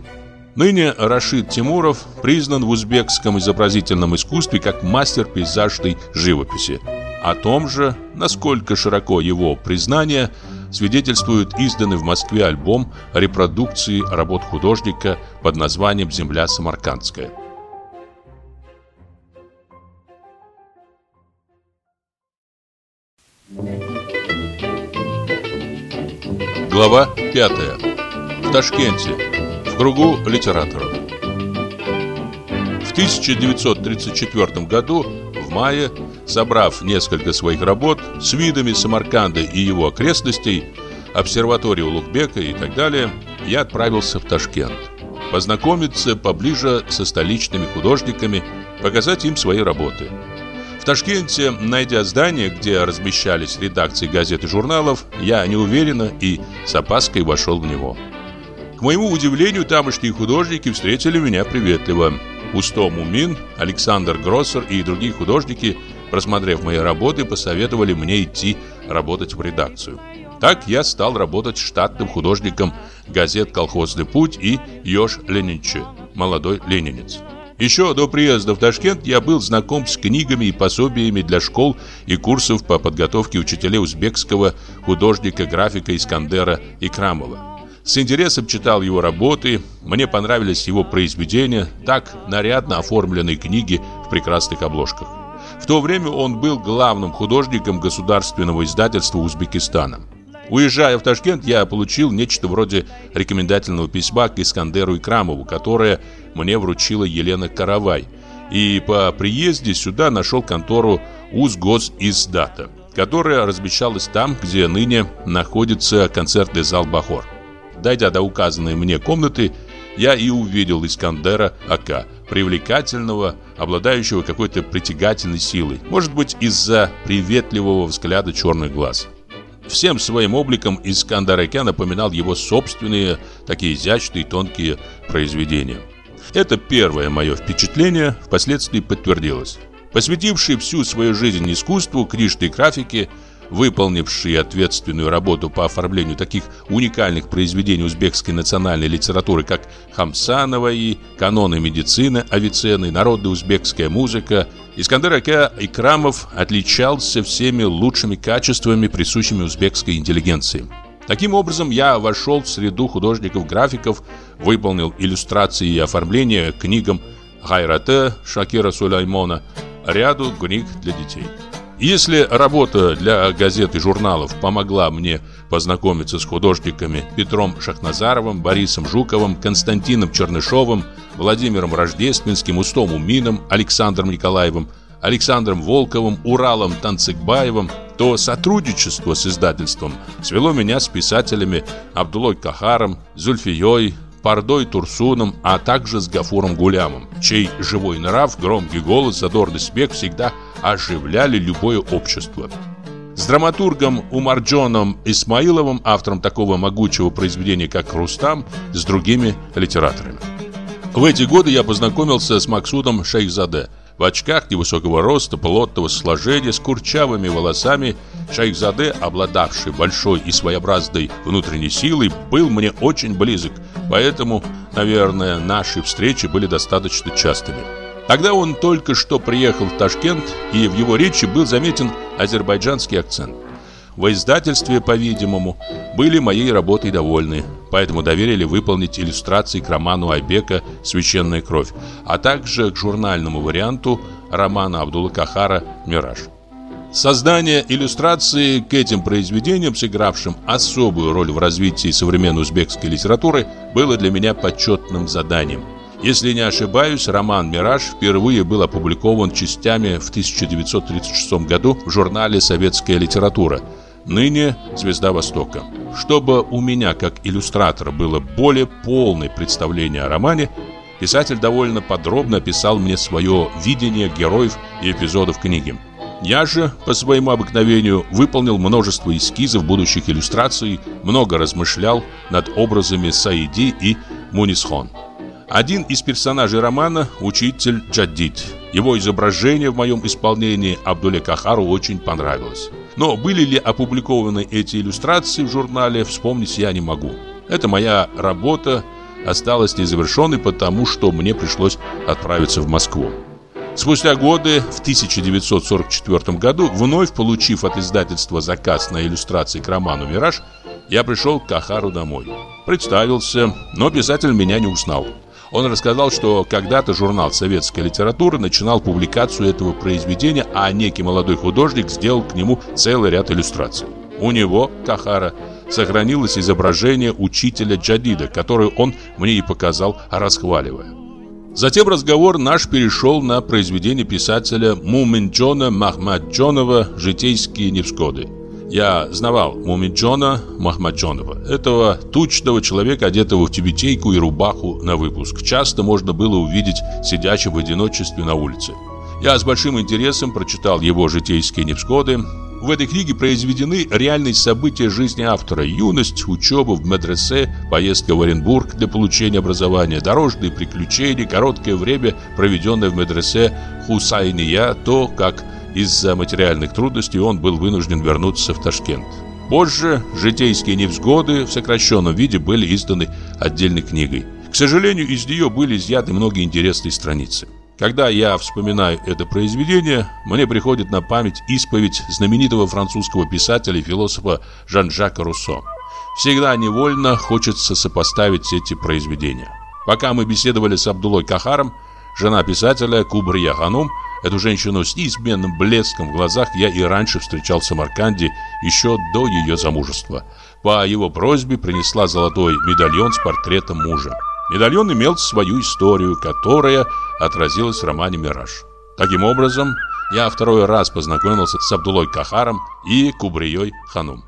Ныне Рашид Тимуров признан в узбекском изобразительном искусстве как мастер пейзажной живописи. О том же, насколько широко его признание, свидетельствует изданный в Москве альбом репродукции работ художника под названием «Земля Самаркандская». Глава 5. В Ташкенте. В кругу литераторов. В 1934 году, в мае, Собрав несколько своих работ с видами Самарканда и его окрестностей, обсерваторию Улугбека и так далее, я отправился в Ташкент. Познакомиться поближе со столичными художниками, показать им свои работы. В Ташкенте, найдя здание, где размещались редакции газет и журналов, я неуверенно и с опаской вошел в него. К моему удивлению, тамошние художники встретили меня приветливо. Усто Мумин, Александр Гроссер и другие художники – просмотрев мои работы, посоветовали мне идти работать в редакцию. Так я стал работать штатным художником газет «Колхозный путь» и «Ёж Ленинче» «Молодой ленинец». Еще до приезда в Ташкент я был знаком с книгами и пособиями для школ и курсов по подготовке учителей узбекского художника-графика Искандера Икрамова. С интересом читал его работы, мне понравились его произведения, так нарядно оформленные книги в прекрасных обложках. В то время он был главным художником государственного издательства Узбекистана. Уезжая в Ташкент, я получил нечто вроде рекомендательного письма к Искандеру Икрамову, которое мне вручила Елена Каравай. И по приезде сюда нашел контору Узгосиздата, которая размещалась там, где ныне находится концертный зал «Бахор». Дойдя до указанной мне комнаты, я и увидел Искандера Ака, привлекательного, обладающего какой-то притягательной силой, может быть, из-за приветливого взгляда черных глаз. Всем своим обликом Искандер Ака напоминал его собственные, такие изящные тонкие произведения. Это первое мое впечатление впоследствии подтвердилось. Посвятивший всю свою жизнь искусству, книжной графике, выполнивший ответственную работу по оформлению таких уникальных произведений узбекской национальной литературы, как Хамсанова и каноны медицины, Авиценны, народная узбекская музыка, Искандер Ака Икрамов отличался всеми лучшими качествами, присущими узбекской интеллигенции. Таким образом, я вошел в среду художников-графиков, выполнил иллюстрации и оформление книгам Хайрате Шакира Сулеймона, ряду книг для детей. Если работа для газет и журналов помогла мне познакомиться с художниками Петром Шахназаровым, Борисом Жуковым, Константином Чернышовым, Владимиром Рождественским, Устом Умином, Александром Николаевым, Александром Волковым, Уралом Танцыгбаевым, то сотрудничество с издательством свело меня с писателями Абдулой Кахаром, Зульфией, Пардой Турсуном, а также с Гафуром Гулямом, чей живой нрав, громкий голос, задорный смех всегда оживляли любое общество. С драматургом Умарджоном Исмаиловым, автором такого могучего произведения, как «Рустам», с другими литераторами. В эти годы я познакомился с Максудом Шейхзаде. В очках невысокого роста, плотного сложения, с курчавыми волосами, Шейхзаде, обладавший большой и своеобразной внутренней силой, был мне очень близок – Поэтому, наверное, наши встречи были достаточно частыми. Тогда он только что приехал в Ташкент, и в его речи был заметен азербайджанский акцент. В издательстве, по-видимому, были моей работой довольны, поэтому доверили выполнить иллюстрации к роману Айбека «Священная кровь», а также к журнальному варианту романа Абдулла Кахара «Мираж». Создание иллюстрации к этим произведениям, сыгравшим особую роль в развитии современной узбекской литературы, было для меня почетным заданием. Если не ошибаюсь, роман «Мираж» впервые был опубликован частями в 1936 году в журнале «Советская литература», ныне «Звезда Востока». Чтобы у меня, как иллюстратора, было более полное представление о романе, писатель довольно подробно описал мне свое видение героев и эпизодов книги. Я же, по своему обыкновению, выполнил множество эскизов будущих иллюстраций, много размышлял над образами Саиди и Мунисхон. Один из персонажей романа – учитель Джадид. Его изображение в моем исполнении Абдуле Кахару очень понравилось. Но были ли опубликованы эти иллюстрации в журнале, вспомнить я не могу. Это моя работа осталась незавершенной, потому что мне пришлось отправиться в Москву. Спустя годы, в 1944 году, вновь получив от издательства заказ на иллюстрации к роману «Мираж», я пришел к Кахару домой. Представился, но писатель меня не узнал. Он рассказал, что когда-то журнал «Советская литература» начинал публикацию этого произведения, а некий молодой художник сделал к нему целый ряд иллюстраций. У него, Кахара, сохранилось изображение учителя Джадида, которое он мне и показал, расхваливая. Затем разговор наш перешел на произведение писателя Муминджона Махмаджонова «Житейские невзгоды». Я знавал Муминджона Махмаджонова, этого тучного человека, одетого в тюбетейку и рубаху на выпуск. Часто можно было увидеть сидящим в одиночестве на улице. Я с большим интересом прочитал его «Житейские невзгоды», в этой книге произведены реальные события жизни автора. Юность, учеба в медресе, поездка в Оренбург для получения образования, дорожные приключения, короткое время, проведенное в медресе Хусайния, то, как из-за материальных трудностей он был вынужден вернуться в Ташкент. Позже житейские невзгоды в сокращенном виде были изданы отдельной книгой. К сожалению, из нее были изъяты многие интересные страницы. Когда я вспоминаю это произведение, мне приходит на память исповедь знаменитого французского писателя и философа Жан-Жака Руссо. Всегда невольно хочется сопоставить эти произведения. Пока мы беседовали с Абдулой Кахаром, жена писателя Кубрия Ханум, эту женщину с неизменным блеском в глазах я и раньше встречал в Самарканде еще до ее замужества. По его просьбе принесла золотой медальон с портретом мужа. Медальон имел свою историю, которая отразилась в романе «Мираж». Таким образом, я второй раз познакомился с Абдулой Кахаром и Кубрией Ханум.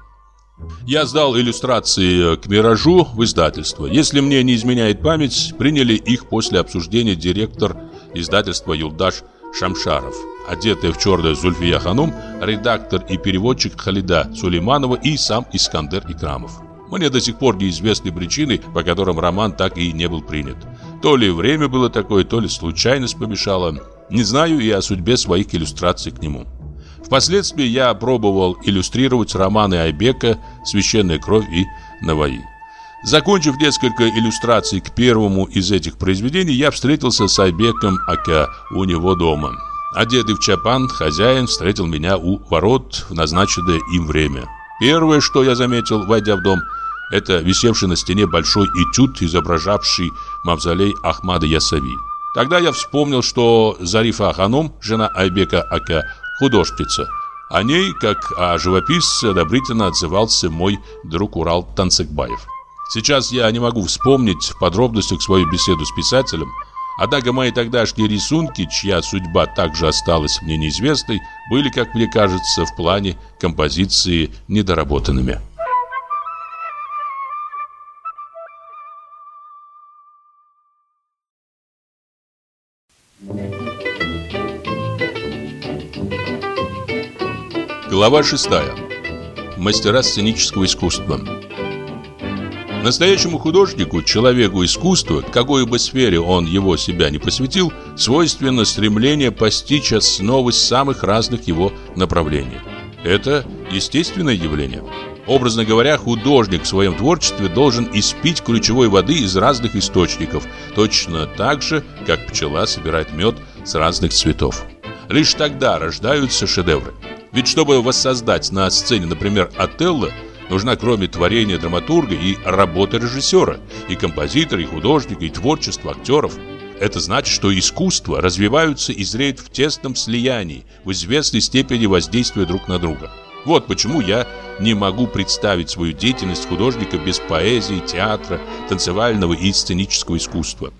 Я сдал иллюстрации к «Миражу» в издательство. Если мне не изменяет память, приняли их после обсуждения директор издательства Юлдаш Шамшаров, одетая в черное Зульфия Ханум, редактор и переводчик Халида Сулейманова и сам Искандер Икрамов. Мне до сих пор неизвестны причины, по которым роман так и не был принят. То ли время было такое, то ли случайность помешала. Не знаю и о судьбе своих иллюстраций к нему. Впоследствии я пробовал иллюстрировать романы Айбека «Священная кровь» и «Наваи». Закончив несколько иллюстраций к первому из этих произведений, я встретился с Айбеком Ака у него дома. Одетый в чапан, хозяин встретил меня у ворот в назначенное им время. Первое, что я заметил, войдя в дом – это висевший на стене большой этюд, изображавший мавзолей Ахмада Ясави. Тогда я вспомнил, что Зарифа Ханум, жена Айбека Ака, художница. О ней, как о живописце, одобрительно отзывался мой друг Урал Танцекбаев. Сейчас я не могу вспомнить в подробностях свою беседу с писателем, однако мои тогдашние рисунки, чья судьба также осталась мне неизвестной, были, как мне кажется, в плане композиции недоработанными. Глава 6. Мастера сценического искусства. Настоящему художнику, человеку искусства, какой бы сфере он его себя не посвятил, свойственно стремление постичь основы самых разных его направлений. Это естественное явление. Образно говоря, художник в своем творчестве должен испить ключевой воды из разных источников, точно так же, как пчела собирает мед с разных цветов. Лишь тогда рождаются шедевры. Ведь чтобы воссоздать на сцене, например, Отелло, нужна кроме творения драматурга и работа режиссера, и композитора, и художника, и творчество актеров. Это значит, что искусства развиваются и зреют в тесном слиянии, в известной степени воздействия друг на друга. Вот почему я не могу представить свою деятельность художника без поэзии, театра, танцевального и сценического искусства.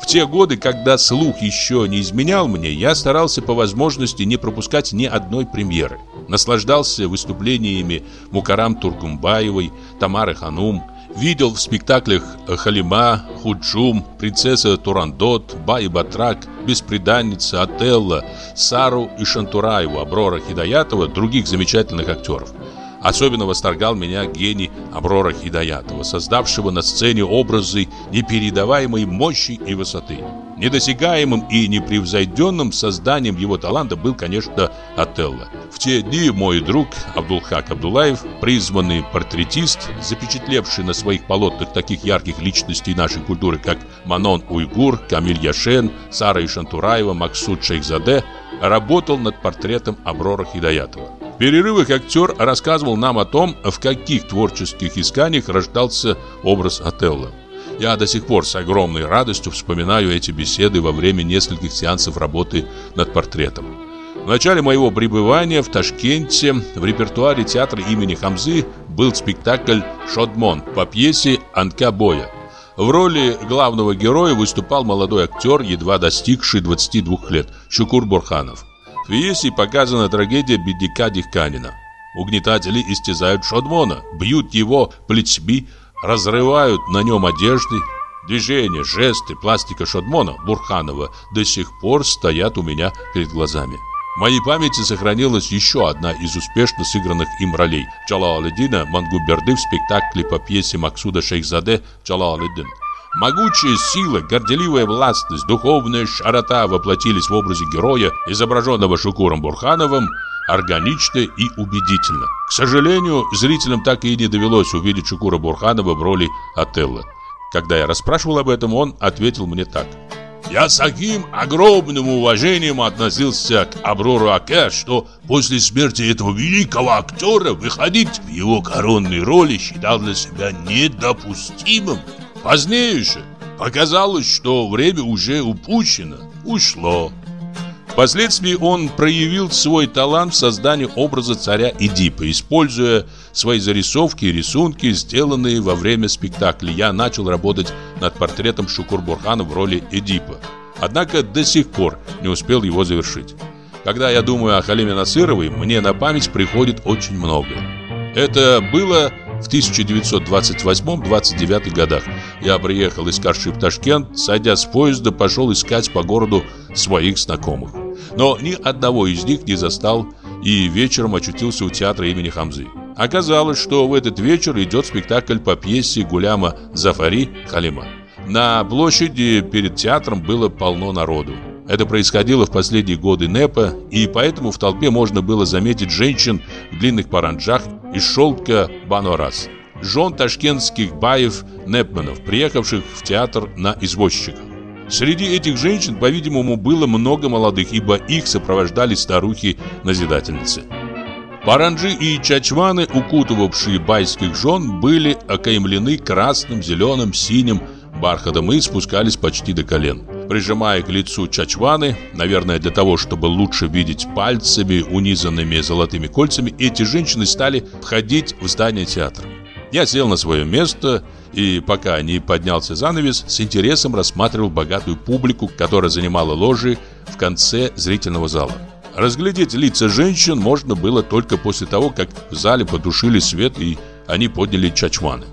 В те годы, когда слух еще не изменял мне, я старался по возможности не пропускать ни одной премьеры. Наслаждался выступлениями Мукарам Тургумбаевой, Тамары Ханум, видел в спектаклях Халима, Худжум, принцесса Турандот, Ба и Батрак, Беспреданница, Отелло, Сару и Шантураеву, Аброра Хидаятова, других замечательных актеров. Особенно восторгал меня гений Аброра Хидаятова, создавшего на сцене образы непередаваемой мощи и высоты. Недосягаемым и непревзойденным созданием его таланта был, конечно, Отелло. В те дни мой друг Абдулхак Абдулаев, призванный портретист, запечатлевший на своих полотнах таких ярких личностей нашей культуры, как Манон Уйгур, Камиль Яшен, Сара Ишантураева, Максуд Шейхзаде, работал над портретом Аброра Хидаятова. Перерывах актер рассказывал нам о том, в каких творческих исканиях рождался образ Отелло. Я до сих пор с огромной радостью вспоминаю эти беседы во время нескольких сеансов работы над портретом. В начале моего пребывания в Ташкенте в репертуаре театра имени Хамзы был спектакль «Шодмон» по пьесе Анка Боя. В роли главного героя выступал молодой актер, едва достигший 22 лет, Шукур Бурханов. Пьесе показана трагедия бедняка Дихканина. Угнетатели истязают Шодмона, бьют его плетьми, разрывают на нем одежды. Движения, жесты, пластика Шодмона Бурханова до сих пор стоят у меня перед глазами. В моей памяти сохранилась еще одна из успешно сыгранных им ролей Джалаледдина Мангуберды в спектакле по пьесе Максуда Шейхзаде «Джалаледдин». Могучая сила, горделивая властность, духовная широта воплотились в образе героя, изображенного Шукуром Бурхановым, органично и убедительно. К сожалению, зрителям так и не довелось увидеть Шукура Бурханова в роли Отелло. Когда я расспрашивал об этом, он ответил мне так. «Я с таким огромным уважением относился к Аброру Аке, что после смерти этого великого актера выходить в его коронной роли считал для себя недопустимым. Позднее же показалось, что время уже упущено, ушло. Впоследствии он проявил свой талант в создании образа царя Эдипа, используя свои зарисовки и рисунки, сделанные во время спектакля. Я начал работать над портретом Шукур-Бурхана в роли Эдипа. Однако до сих пор не успел его завершить. Когда я думаю о Халиме Насыровой, мне на память приходит очень многое. Это было в 1928-29 годах. Я приехал из Карши в Ташкент, сойдя с поезда, пошел искать по городу своих знакомых. Но ни одного из них не застал и вечером очутился у театра имени Хамзы. Оказалось, что в этот вечер идет спектакль по пьесе Гуляма Зафари «Халима». На площади перед театром было полно народу. Это происходило в последние годы НЭПа, и поэтому в толпе можно было заметить женщин в длинных паранджах из шелка банорас. Жен ташкентских баев Непманов, приехавших в театр на извозчиках. Среди этих женщин, по-видимому, было много молодых, ибо их сопровождали старухи-назидательницы. Паранджи и чачваны, укутывавшие байских жен, были окаймлены красным, зеленым, синим бархатом и спускались почти до колен. Прижимая к лицу чачваны, наверное, для того, чтобы лучше видеть пальцами, унизанными золотыми кольцами, эти женщины стали входить в здание театра. Я сел на свое место и, пока не поднялся занавес, с интересом рассматривал богатую публику, которая занимала ложи в конце зрительного зала. Разглядеть лица женщин можно было только после того, как в зале потушили свет и они подняли чачваны.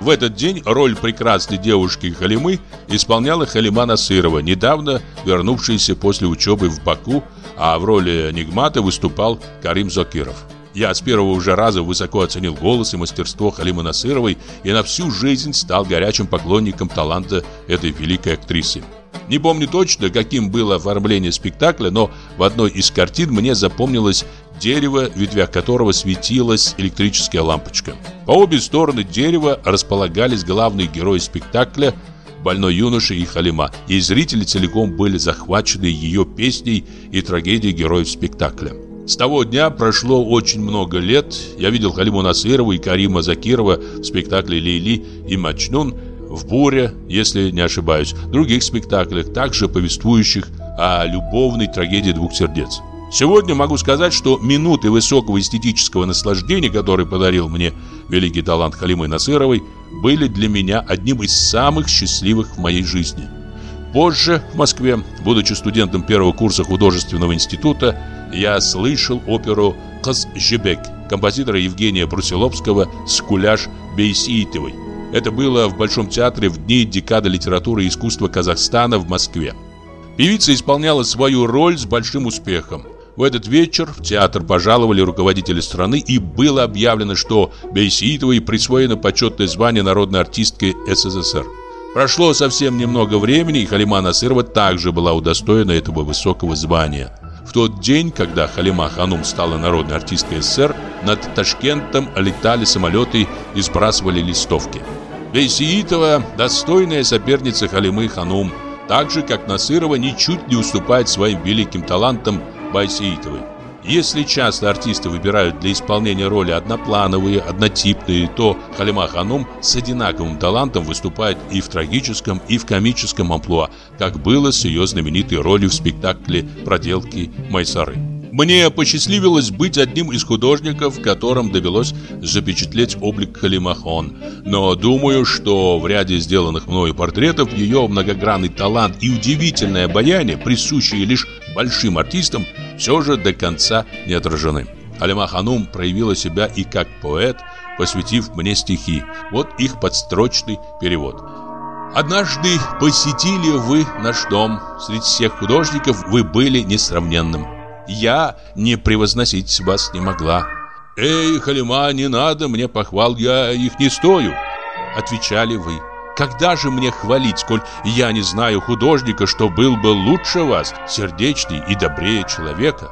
В этот день роль прекрасной девушки Халимы исполняла Халима Насырова, недавно вернувшаяся после учебы в Баку, а в роли Нигмата выступал Карим Зокиров. Я с первого же раза высоко оценил голос и мастерство Халимы Насыровой и на всю жизнь стал горячим поклонником таланта этой великой актрисы. Не помню точно, каким было оформление спектакля, но в одной из картин мне запомнилось дерево, в ветвях которого светилась электрическая лампочка. По обе стороны дерева располагались главные герои спектакля – больной юноша и Халима, и зрители целиком были захвачены ее песней и трагедией героев спектакля. С того дня прошло очень много лет. Я видел Халиму Насырову и Карима Закирова в спектакле «Лейли» и «Мачнун», в «Буре», если не ошибаюсь, других спектаклях, также повествующих о любовной трагедии двух сердец. Сегодня могу сказать, что минуты высокого эстетического наслаждения, который подарил мне великий талант Халимы Насыровой, были для меня одним из самых счастливых в моей жизни. Позже, в Москве, будучи студентом первого курса художественного института, я слышал оперу «Казжебек» композитора Евгения Брусиловского «Скуляж Бейсиитовой». Это было в Большом театре в дни декады литературы и искусства Казахстана в Москве. Певица исполняла свою роль с большим успехом. В этот вечер в театр пожаловали руководители страны и было объявлено, что Бейсиитовой присвоено почетное звание народной артистки СССР. Прошло совсем немного времени, и Халима Насырова также была удостоена этого высокого звания. В тот день, когда Халима Ханум стала народной артисткой СССР, над Ташкентом летали самолеты и сбрасывали листовки. Бейсиитова – достойная соперница Халимы Ханум, так же, как Насырова ничуть не уступает своим великим талантам Байсеитовой. Если часто артисты выбирают для исполнения роли одноплановые, однотипные, то Халима Ханум с одинаковым талантом выступает и в трагическом, и в комическом амплуа, как было с ее знаменитой ролью в спектакле «Проделки Майсары». Мне посчастливилось быть одним из художников, которым довелось запечатлеть облик Халимахон. Но думаю, что в ряде сделанных мною портретов ее многогранный талант и удивительное обаяние, присущие лишь большим артистам, все же до конца не отражены. Алима Ханум проявила себя и как поэт, посвятив мне стихи. Вот их подстрочный перевод. Однажды посетили вы наш дом. Среди всех художников вы были несравненным я не превозносить вас не могла. «Эй, Халима, не надо мне похвал, я их не стою!» Отвечали вы. «Когда же мне хвалить, коль я не знаю художника, что был бы лучше вас, сердечней и добрее человека?»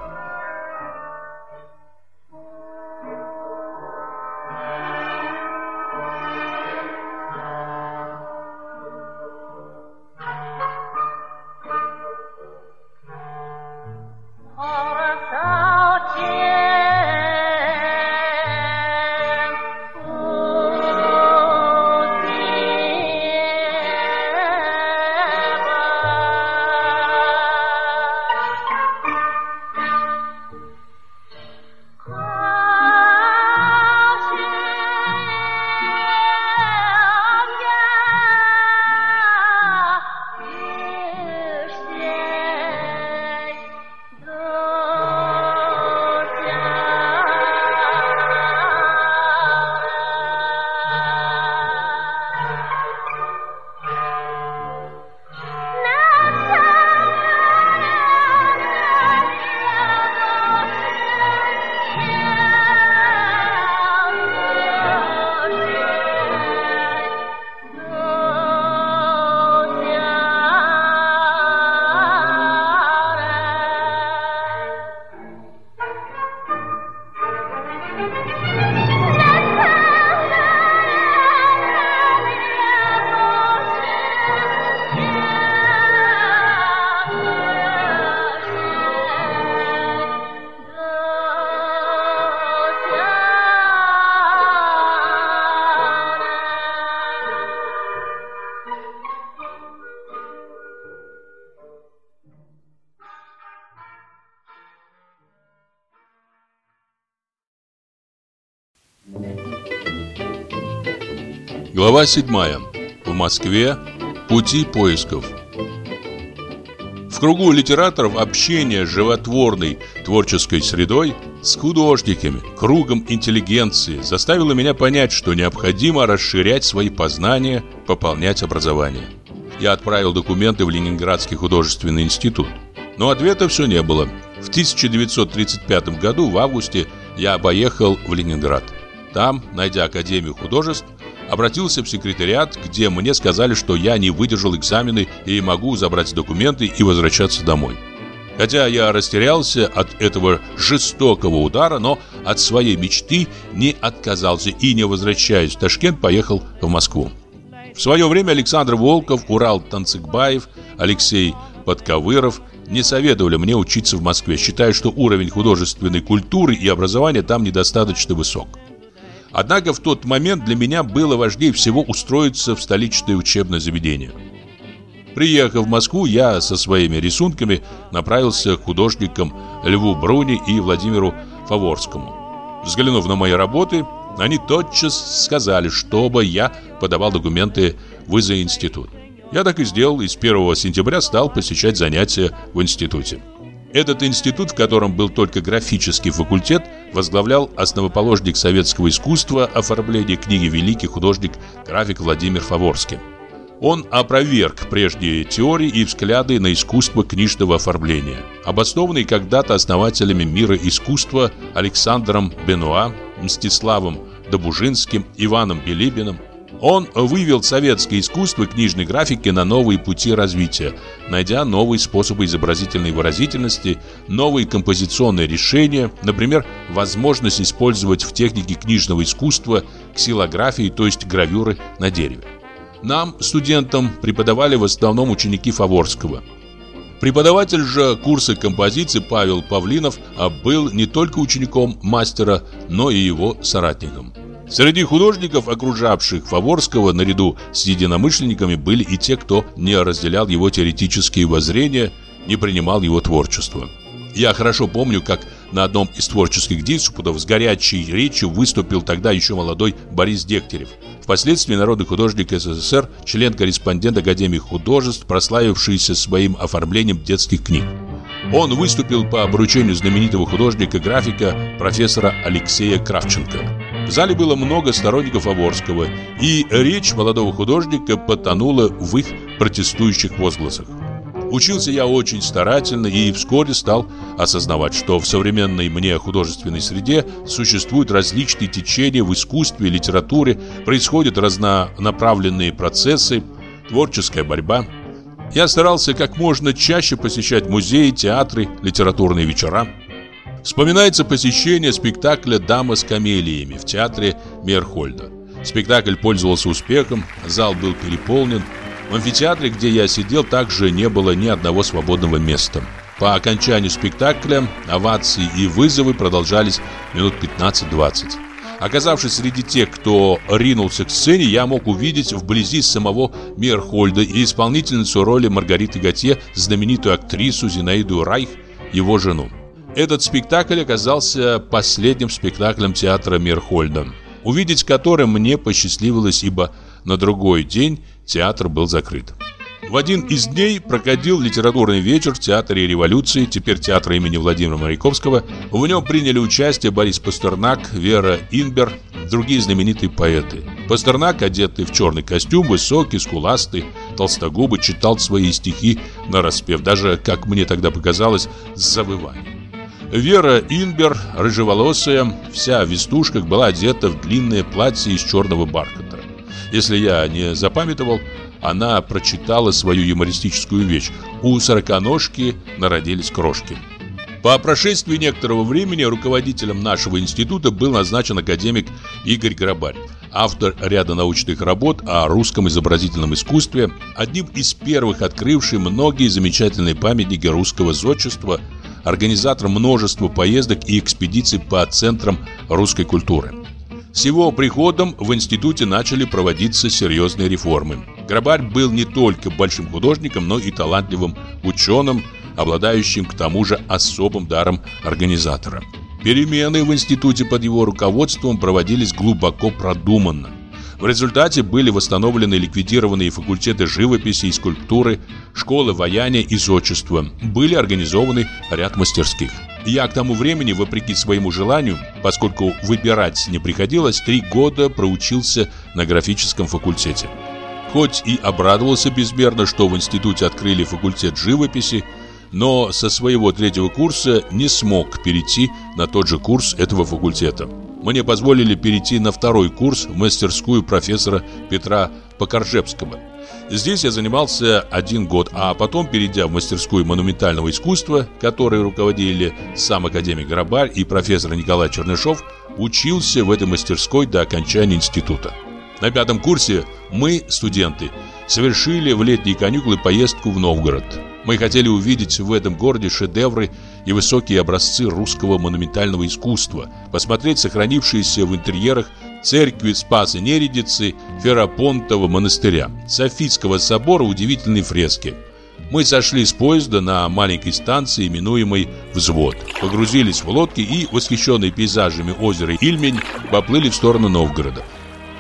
Глава 7. В Москве. Пути поисков. В кругу литераторов общение с животворной творческой средой, с художниками, кругом интеллигенции заставило меня понять, что необходимо расширять свои познания, пополнять образование. Я отправил документы в Ленинградский художественный институт. Но ответа все не было. В 1935 году, в августе, я поехал в Ленинград. Там, найдя Академию художеств, обратился в секретариат, где мне сказали, что я не выдержал экзамены и могу забрать документы и возвращаться домой. Хотя я растерялся от этого жестокого удара, но от своей мечты не отказался и, не возвращаясь в Ташкент, поехал в Москву. В свое время Александр Волков, Урал Танцыгбаев, Алексей Подковыров не советовали мне учиться в Москве, считая, что уровень художественной культуры и образования там недостаточно высок. Однако в тот момент для меня было важнее всего устроиться в столичное учебное заведение. Приехав в Москву, я со своими рисунками направился к художникам Льву Бруни и Владимиру Фаворскому. Взглянув на мои работы, они тотчас сказали, чтобы я подавал документы в ИЗа-институт. Я так и сделал и с 1 сентября стал посещать занятия в институте. Этот институт, в котором был только графический факультет, возглавлял основоположник советского искусства оформления книги великий художник график Владимир Фаворский. Он опроверг прежние теории и взгляды на искусство книжного оформления, обоснованные когда-то основателями мира искусства Александром Бенуа, Мстиславом Добужинским, Иваном Билибиным, он вывел советское искусство книжной графики на новые пути развития, найдя новые способы изобразительной выразительности, новые композиционные решения, например, возможность использовать в технике книжного искусства ксилографии, то есть гравюры на дереве. Нам, студентам, преподавали в основном ученики Фаворского. Преподаватель же курса композиции Павел Павлинов был не только учеником мастера, но и его соратником. Среди художников, окружавших Фаворского, наряду с единомышленниками, были и те, кто не разделял его теоретические воззрения, не принимал его творчество. Я хорошо помню, как на одном из творческих диспутов с горячей речью выступил тогда еще молодой Борис Дегтярев. Впоследствии народный художник СССР, член-корреспондент Академии художеств, прославившийся своим оформлением детских книг. Он выступил по обручению знаменитого художника-графика профессора Алексея Кравченко. В зале было много сторонников Аворского, и речь молодого художника потонула в их протестующих возгласах. Учился я очень старательно и вскоре стал осознавать, что в современной мне художественной среде существуют различные течения в искусстве, литературе, происходят разнонаправленные процессы, творческая борьба. Я старался как можно чаще посещать музеи, театры, литературные вечера. Вспоминается посещение спектакля «Дама с камелиями» в театре Мерхольда. Спектакль пользовался успехом, зал был переполнен. В амфитеатре, где я сидел, также не было ни одного свободного места. По окончанию спектакля овации и вызовы продолжались минут 15-20. Оказавшись среди тех, кто ринулся к сцене, я мог увидеть вблизи самого Мерхольда и исполнительницу роли Маргариты Готье, знаменитую актрису Зинаиду Райх, его жену. Этот спектакль оказался последним спектаклем театра Мирхольда, увидеть который мне посчастливилось, ибо на другой день театр был закрыт. В один из дней проходил литературный вечер в Театре революции, теперь театра имени Владимира Маяковского. В нем приняли участие Борис Пастернак, Вера Инбер, другие знаменитые поэты. Пастернак, одетый в черный костюм, высокий, скуластый, толстогубый, читал свои стихи на распев, даже, как мне тогда показалось, с завыванием. Вера Инбер, рыжеволосая, вся в вестушках, была одета в длинное платье из черного бархата. Если я не запамятовал, она прочитала свою юмористическую вещь «У сороконожки народились крошки». По прошествии некоторого времени руководителем нашего института был назначен академик Игорь Грабарь, автор ряда научных работ о русском изобразительном искусстве, одним из первых открывший многие замечательные памятники русского зодчества – организатор множества поездок и экспедиций по центрам русской культуры. С его приходом в институте начали проводиться серьезные реформы. Грабарь был не только большим художником, но и талантливым ученым, обладающим к тому же особым даром организатора. Перемены в институте под его руководством проводились глубоко продуманно. В результате были восстановлены ликвидированные факультеты живописи и скульптуры, школы ваяния и зодчества. Были организованы ряд мастерских. Я к тому времени, вопреки своему желанию, поскольку выбирать не приходилось, три года проучился на графическом факультете. Хоть и обрадовался безмерно, что в институте открыли факультет живописи, но со своего третьего курса не смог перейти на тот же курс этого факультета. Мне позволили перейти на второй курс в мастерскую профессора Петра Покоржевского. Здесь я занимался один год, а потом, перейдя в мастерскую монументального искусства, которой руководили сам академик Грабарь и профессор Николай Чернышов, учился в этой мастерской до окончания института. На пятом курсе мы, студенты, совершили в летние каникулы поездку в Новгород. Мы хотели увидеть в этом городе шедевры и высокие образцы русского монументального искусства, посмотреть сохранившиеся в интерьерах церкви Спаса Неридицы Ферапонтова монастыря, Софийского собора удивительные фрески. Мы сошли с поезда на маленькой станции, именуемой «Взвод», погрузились в лодки и, восхищенные пейзажами озера Ильмень, поплыли в сторону Новгорода.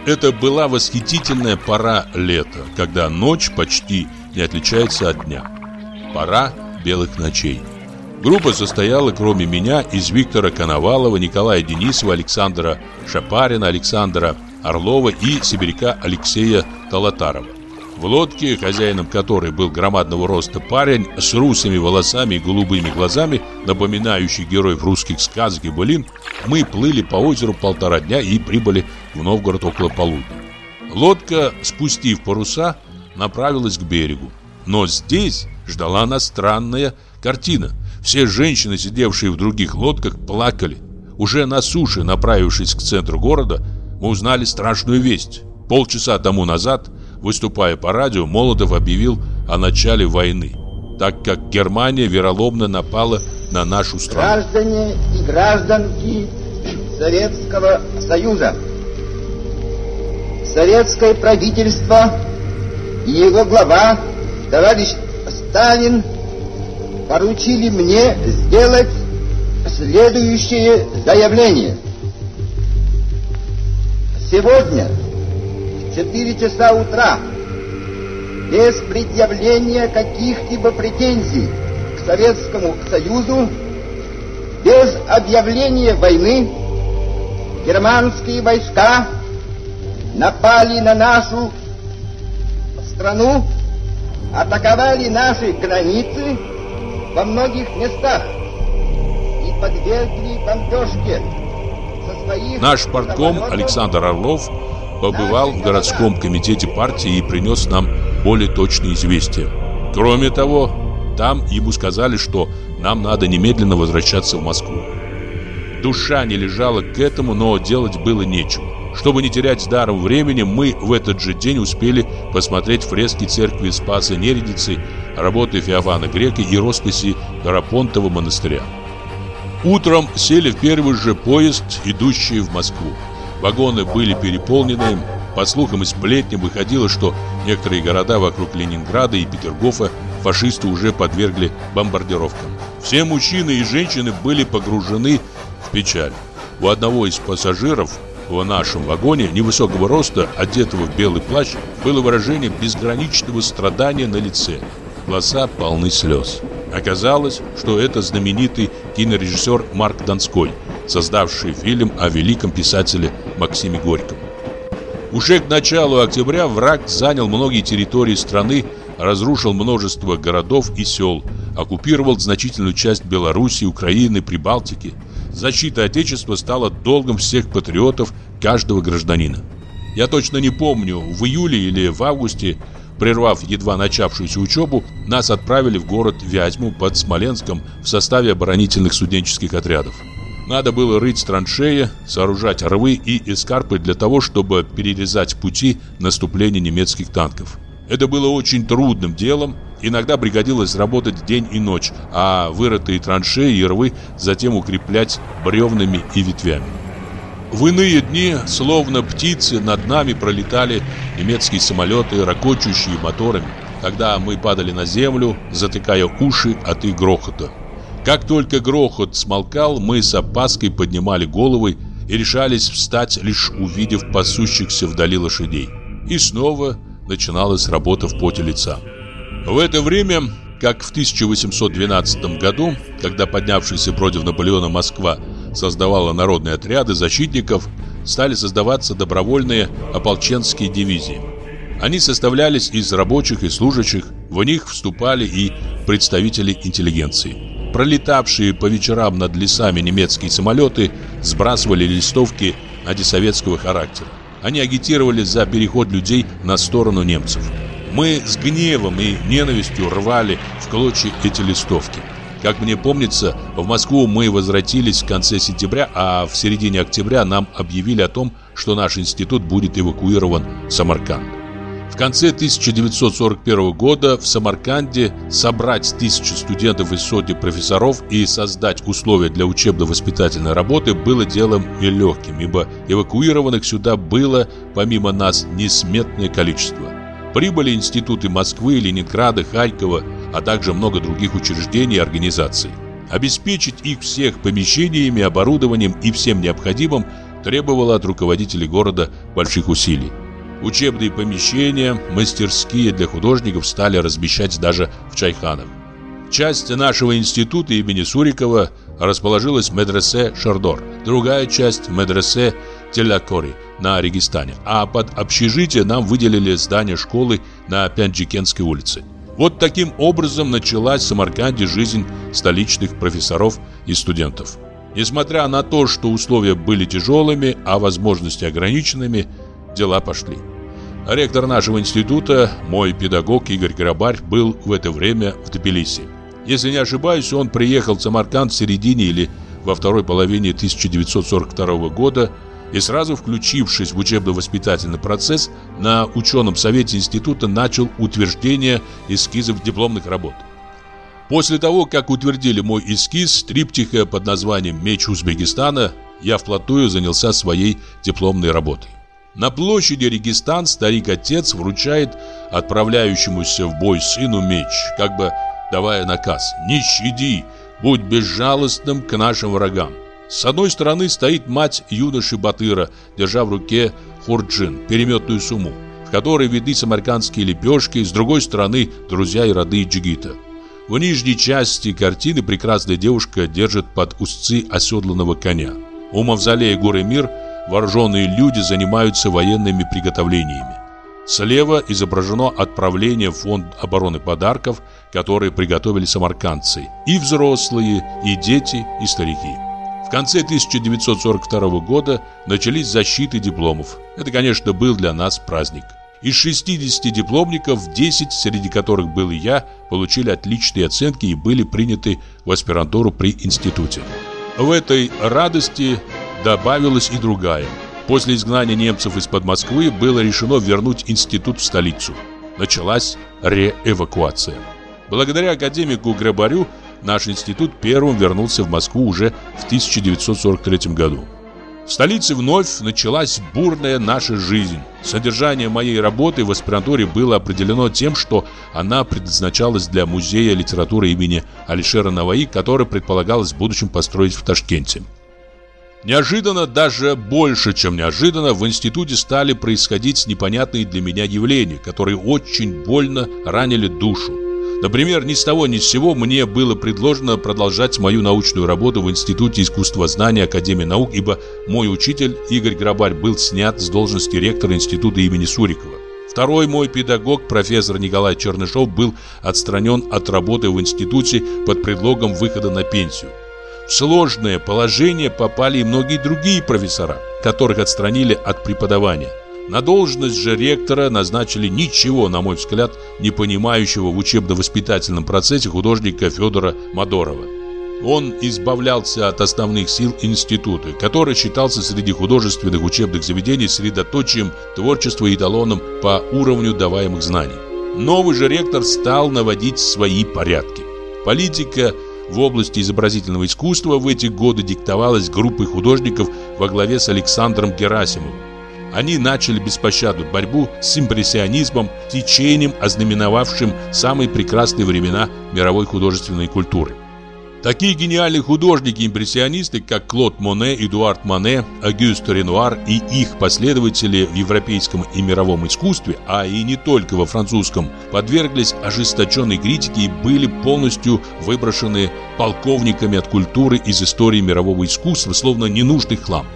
Это была восхитительная пора лета, когда ночь почти не отличается от дня. Пора белых ночей. Группа состояла, кроме меня, из Виктора Коновалова, Николая Денисова, Александра Шапарина, Александра Орлова и сибиряка Алексея Талатарова. В лодке, хозяином которой был громадного роста парень с русыми волосами и голубыми глазами, напоминающий героев русских сказок и былин, мы плыли по озеру полтора дня и прибыли в Новгород около полудня. Лодка, спустив паруса, направилась к берегу. Но здесь ждала нас странная картина. Все женщины, сидевшие в других лодках, плакали. Уже на суше, направившись к центру города, мы узнали страшную весть. Полчаса тому назад – Выступая по радио, Молотов объявил о начале войны, так как Германия вероломно напала на нашу страну. Граждане и гражданки Советского Союза, советское правительство и его глава, товарищ Сталин, поручили мне сделать следующее заявление. Сегодня 4 часа утра, без предъявления каких-либо претензий к Советскому Союзу, без объявления войны, германские войска напали на нашу страну, атаковали наши границы во многих местах и подвергли бомбежке со своих Наш портком Александр Орлов побывал в городском комитете партии и принес нам более точные известия. Кроме того, там ему сказали, что нам надо немедленно возвращаться в Москву. Душа не лежала к этому, но делать было нечего. Чтобы не терять даром времени, мы в этот же день успели посмотреть фрески церкви Спаса Неридицы, работы Феофана Грека и росписи Карапонтова монастыря. Утром сели в первый же поезд, идущий в Москву. Вагоны были переполнены. По слухам и сплетням выходило, что некоторые города вокруг Ленинграда и Петергофа фашисты уже подвергли бомбардировкам. Все мужчины и женщины были погружены в печаль. У одного из пассажиров в нашем вагоне невысокого роста, одетого в белый плащ, было выражение безграничного страдания на лице. Глаза полны слез. Оказалось, что это знаменитый кинорежиссер Марк Донской – создавший фильм о великом писателе Максиме Горьком. Уже к началу октября враг занял многие территории страны, разрушил множество городов и сел, оккупировал значительную часть Белоруссии, Украины, Прибалтики. Защита Отечества стала долгом всех патриотов, каждого гражданина. Я точно не помню, в июле или в августе, прервав едва начавшуюся учебу, нас отправили в город Вязьму под Смоленском в составе оборонительных студенческих отрядов. Надо было рыть траншеи, сооружать рвы и эскарпы для того, чтобы перерезать пути наступления немецких танков. Это было очень трудным делом, иногда пригодилось работать день и ночь, а вырытые траншеи и рвы затем укреплять бревнами и ветвями. В иные дни, словно птицы, над нами пролетали немецкие самолеты, ракочущие моторами. Тогда мы падали на землю, затыкая уши от их грохота. Как только грохот смолкал, мы с опаской поднимали головы и решались встать, лишь увидев пасущихся вдали лошадей. И снова начиналась работа в поте лица. В это время, как в 1812 году, когда поднявшаяся против Наполеона Москва создавала народные отряды защитников, стали создаваться добровольные ополченские дивизии. Они составлялись из рабочих и служащих, в них вступали и представители интеллигенции. пролетавшие по вечерам над лесами немецкие самолеты сбрасывали листовки антисоветского характера. Они агитировали за переход людей на сторону немцев. Мы с гневом и ненавистью рвали в клочья эти листовки. Как мне помнится, в Москву мы возвратились в конце сентября, а в середине октября нам объявили о том, что наш институт будет эвакуирован в Самарканд. В конце 1941 года в Самарканде собрать тысячи студентов и сотни профессоров и создать условия для учебно-воспитательной работы было делом нелегким, ибо эвакуированных сюда было, помимо нас, несметное количество. Прибыли институты Москвы, Ленинграда, Харькова, а также много других учреждений и организаций. Обеспечить их всех помещениями, оборудованием и всем необходимым требовало от руководителей города больших усилий. Учебные помещения, мастерские для художников стали размещать даже в Чайханах. Часть нашего института имени Сурикова расположилась в медресе Шардор, другая часть в медресе Телякори на Регистане, а под общежитие нам выделили здание школы на Пянджикенской улице. Вот таким образом началась в Самарканде жизнь столичных профессоров и студентов. Несмотря на то, что условия были тяжелыми, а возможности ограниченными, дела пошли. Ректор нашего института, мой педагог Игорь Грабарь, был в это время в Тбилиси. Если не ошибаюсь, он приехал в Самарканд в середине или во второй половине 1942 года и сразу включившись в учебно-воспитательный процесс, на ученом совете института начал утверждение эскизов дипломных работ. После того, как утвердили мой эскиз триптиха под названием «Меч Узбекистана», я вплотную занялся своей дипломной работой. На площади Регистан старик-отец вручает отправляющемуся в бой сыну меч, как бы давая наказ «Не щади, будь безжалостным к нашим врагам». С одной стороны стоит мать юноши Батыра, держа в руке хурджин, переметную сумму, в которой видны самаркандские лепешки, с другой стороны друзья и роды Джигита. В нижней части картины прекрасная девушка держит под узцы оседланного коня. У мавзолея горы Мир – вооруженные люди занимаются военными приготовлениями. Слева изображено отправление в фонд обороны подарков, которые приготовили самаркандцы, и взрослые, и дети, и старики. В конце 1942 года начались защиты дипломов. Это, конечно, был для нас праздник. Из 60 дипломников 10, среди которых был и я, получили отличные оценки и были приняты в аспирантуру при институте. В этой радости добавилась и другая. После изгнания немцев из-под Москвы было решено вернуть институт в столицу. Началась реэвакуация. Благодаря академику Грабарю наш институт первым вернулся в Москву уже в 1943 году. В столице вновь началась бурная наша жизнь. Содержание моей работы в аспирантуре было определено тем, что она предназначалась для музея литературы имени Алишера Наваи, который предполагалось в будущем построить в Ташкенте. Неожиданно, даже больше, чем неожиданно, в институте стали происходить непонятные для меня явления, которые очень больно ранили душу. Например, ни с того ни с сего мне было предложено продолжать мою научную работу в Институте искусствознания Академии наук, ибо мой учитель Игорь Грабарь был снят с должности ректора института имени Сурикова. Второй мой педагог, профессор Николай Чернышов, был отстранен от работы в институте под предлогом выхода на пенсию. В сложное положение попали и многие другие профессора, которых отстранили от преподавания. На должность же ректора назначили ничего, на мой взгляд, не понимающего в учебно-воспитательном процессе художника Федора Мадорова. Он избавлялся от основных сил института, который считался среди художественных учебных заведений средоточием творчества и эталоном по уровню даваемых знаний. Новый же ректор стал наводить свои порядки. Политика – в области изобразительного искусства в эти годы диктовалась группой художников во главе с Александром Герасимовым. Они начали беспощадную борьбу с импрессионизмом, течением, ознаменовавшим самые прекрасные времена мировой художественной культуры. Такие гениальные художники-импрессионисты, как Клод Моне, Эдуард Мане, Агюст Ренуар и их последователи в европейском и мировом искусстве, а и не только во французском, подверглись ожесточенной критике и были полностью выброшены полковниками от культуры из истории мирового искусства, словно ненужный хлам.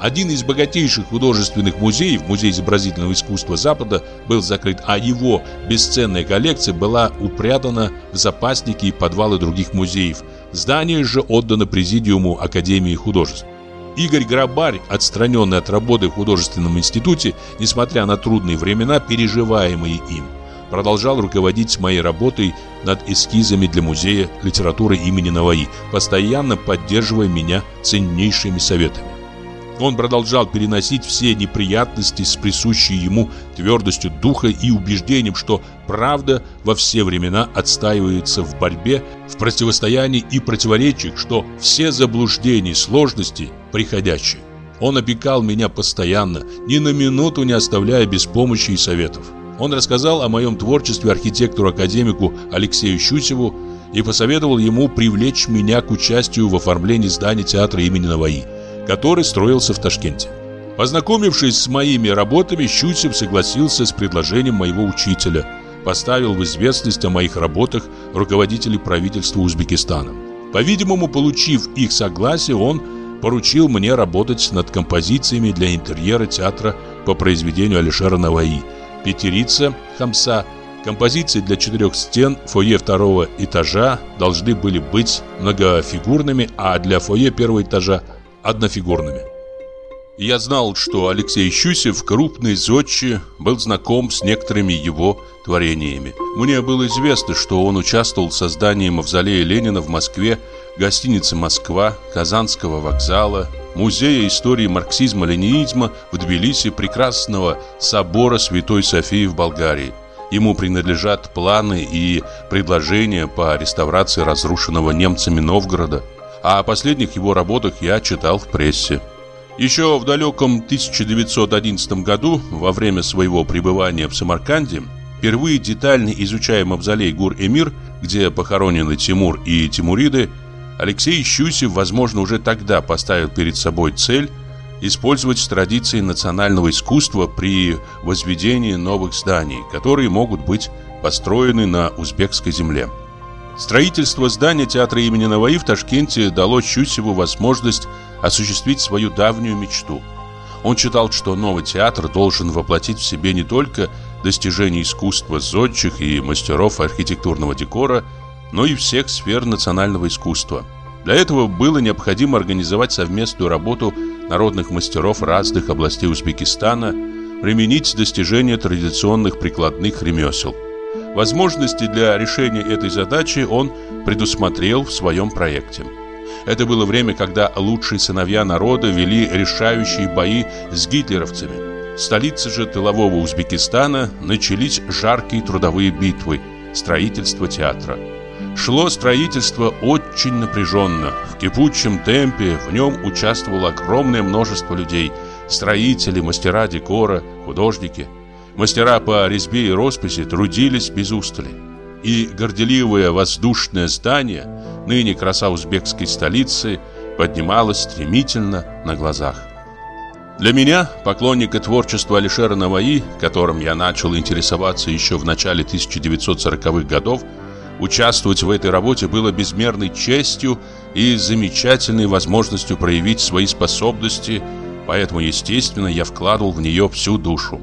Один из богатейших художественных музеев, музей изобразительного искусства Запада, был закрыт, а его бесценная коллекция была упрятана в запасники и подвалы других музеев. Здание же отдано Президиуму Академии художеств. Игорь Грабарь, отстраненный от работы в художественном институте, несмотря на трудные времена, переживаемые им, продолжал руководить моей работой над эскизами для музея литературы имени Наваи, постоянно поддерживая меня ценнейшими советами. Он продолжал переносить все неприятности с присущей ему твердостью духа и убеждением, что правда во все времена отстаивается в борьбе, в противостоянии и противоречиях, что все заблуждения и сложности приходящие. Он опекал меня постоянно, ни на минуту не оставляя без помощи и советов. Он рассказал о моем творчестве архитектору-академику Алексею Щусеву и посоветовал ему привлечь меня к участию в оформлении здания театра имени Наваи который строился в Ташкенте. Познакомившись с моими работами, Щусев согласился с предложением моего учителя, поставил в известность о моих работах руководителей правительства Узбекистана. По-видимому, получив их согласие, он поручил мне работать над композициями для интерьера театра по произведению Алишера Наваи, Петерица, Хамса, Композиции для четырех стен фойе второго этажа должны были быть многофигурными, а для фойе первого этажа однофигурными. Я знал, что Алексей Щусев, крупный зодчий, был знаком с некоторыми его творениями. Мне было известно, что он участвовал в создании мавзолея Ленина в Москве, гостиницы «Москва», Казанского вокзала, музея истории марксизма-ленинизма в Тбилиси, прекрасного собора Святой Софии в Болгарии. Ему принадлежат планы и предложения по реставрации разрушенного немцами Новгорода – о последних его работах я читал в прессе. Еще в далеком 1911 году, во время своего пребывания в Самарканде, впервые детально изучая мавзолей Гур-Эмир, где похоронены Тимур и Тимуриды, Алексей Щусев, возможно, уже тогда поставил перед собой цель использовать традиции национального искусства при возведении новых зданий, которые могут быть построены на узбекской земле. Строительство здания театра имени Наваи в Ташкенте дало Щусеву возможность осуществить свою давнюю мечту. Он считал, что новый театр должен воплотить в себе не только достижения искусства зодчих и мастеров архитектурного декора, но и всех сфер национального искусства. Для этого было необходимо организовать совместную работу народных мастеров разных областей Узбекистана, применить достижения традиционных прикладных ремесел. Возможности для решения этой задачи он предусмотрел в своем проекте. Это было время, когда лучшие сыновья народа вели решающие бои с гитлеровцами. В столице же тылового Узбекистана начались жаркие трудовые битвы, строительство театра. Шло строительство очень напряженно. В кипучем темпе в нем участвовало огромное множество людей. Строители, мастера декора, художники – Мастера по резьбе и росписи трудились без устали. И горделивое воздушное здание, ныне краса узбекской столицы, поднималось стремительно на глазах. Для меня, поклонника творчества Алишера Наваи, которым я начал интересоваться еще в начале 1940-х годов, участвовать в этой работе было безмерной честью и замечательной возможностью проявить свои способности, поэтому, естественно, я вкладывал в нее всю душу.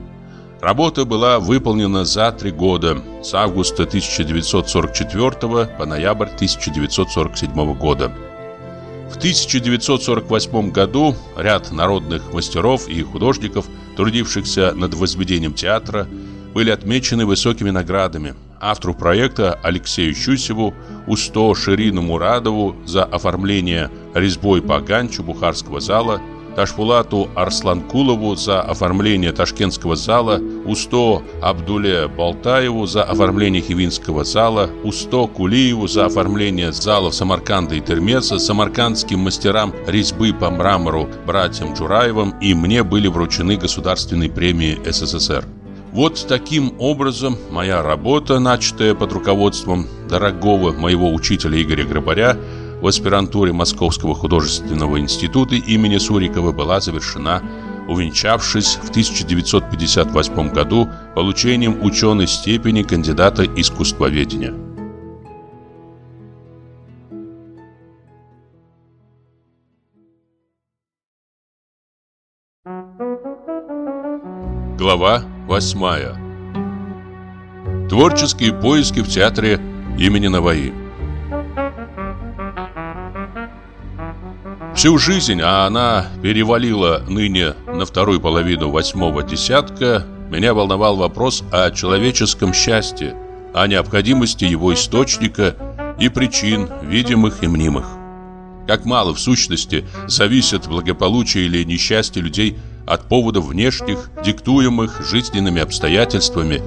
Работа была выполнена за три года, с августа 1944 по ноябрь 1947 года. В 1948 году ряд народных мастеров и художников, трудившихся над возведением театра, были отмечены высокими наградами. Автору проекта Алексею Щусеву, Усто Ширину Мурадову за оформление резьбой по ганчу Бухарского зала – Ташпулату Арсланкулову за оформление Ташкентского зала, Усто Абдуле Балтаеву за оформление Хивинского зала, Усто Кулиеву за оформление залов Самарканда и Термеса, самаркандским мастерам резьбы по мрамору братьям Джураевым и мне были вручены государственные премии СССР. Вот таким образом моя работа, начатая под руководством дорогого моего учителя Игоря Грабаря, в аспирантуре Московского художественного института имени Сурикова была завершена, увенчавшись в 1958 году получением ученой степени кандидата искусствоведения. Глава 8 Творческие поиски в театре имени Наваи Всю жизнь, а она перевалила ныне на вторую половину восьмого десятка, меня волновал вопрос о человеческом счастье, о необходимости его источника и причин, видимых и мнимых. Как мало в сущности зависит благополучие или несчастье людей от поводов внешних, диктуемых жизненными обстоятельствами,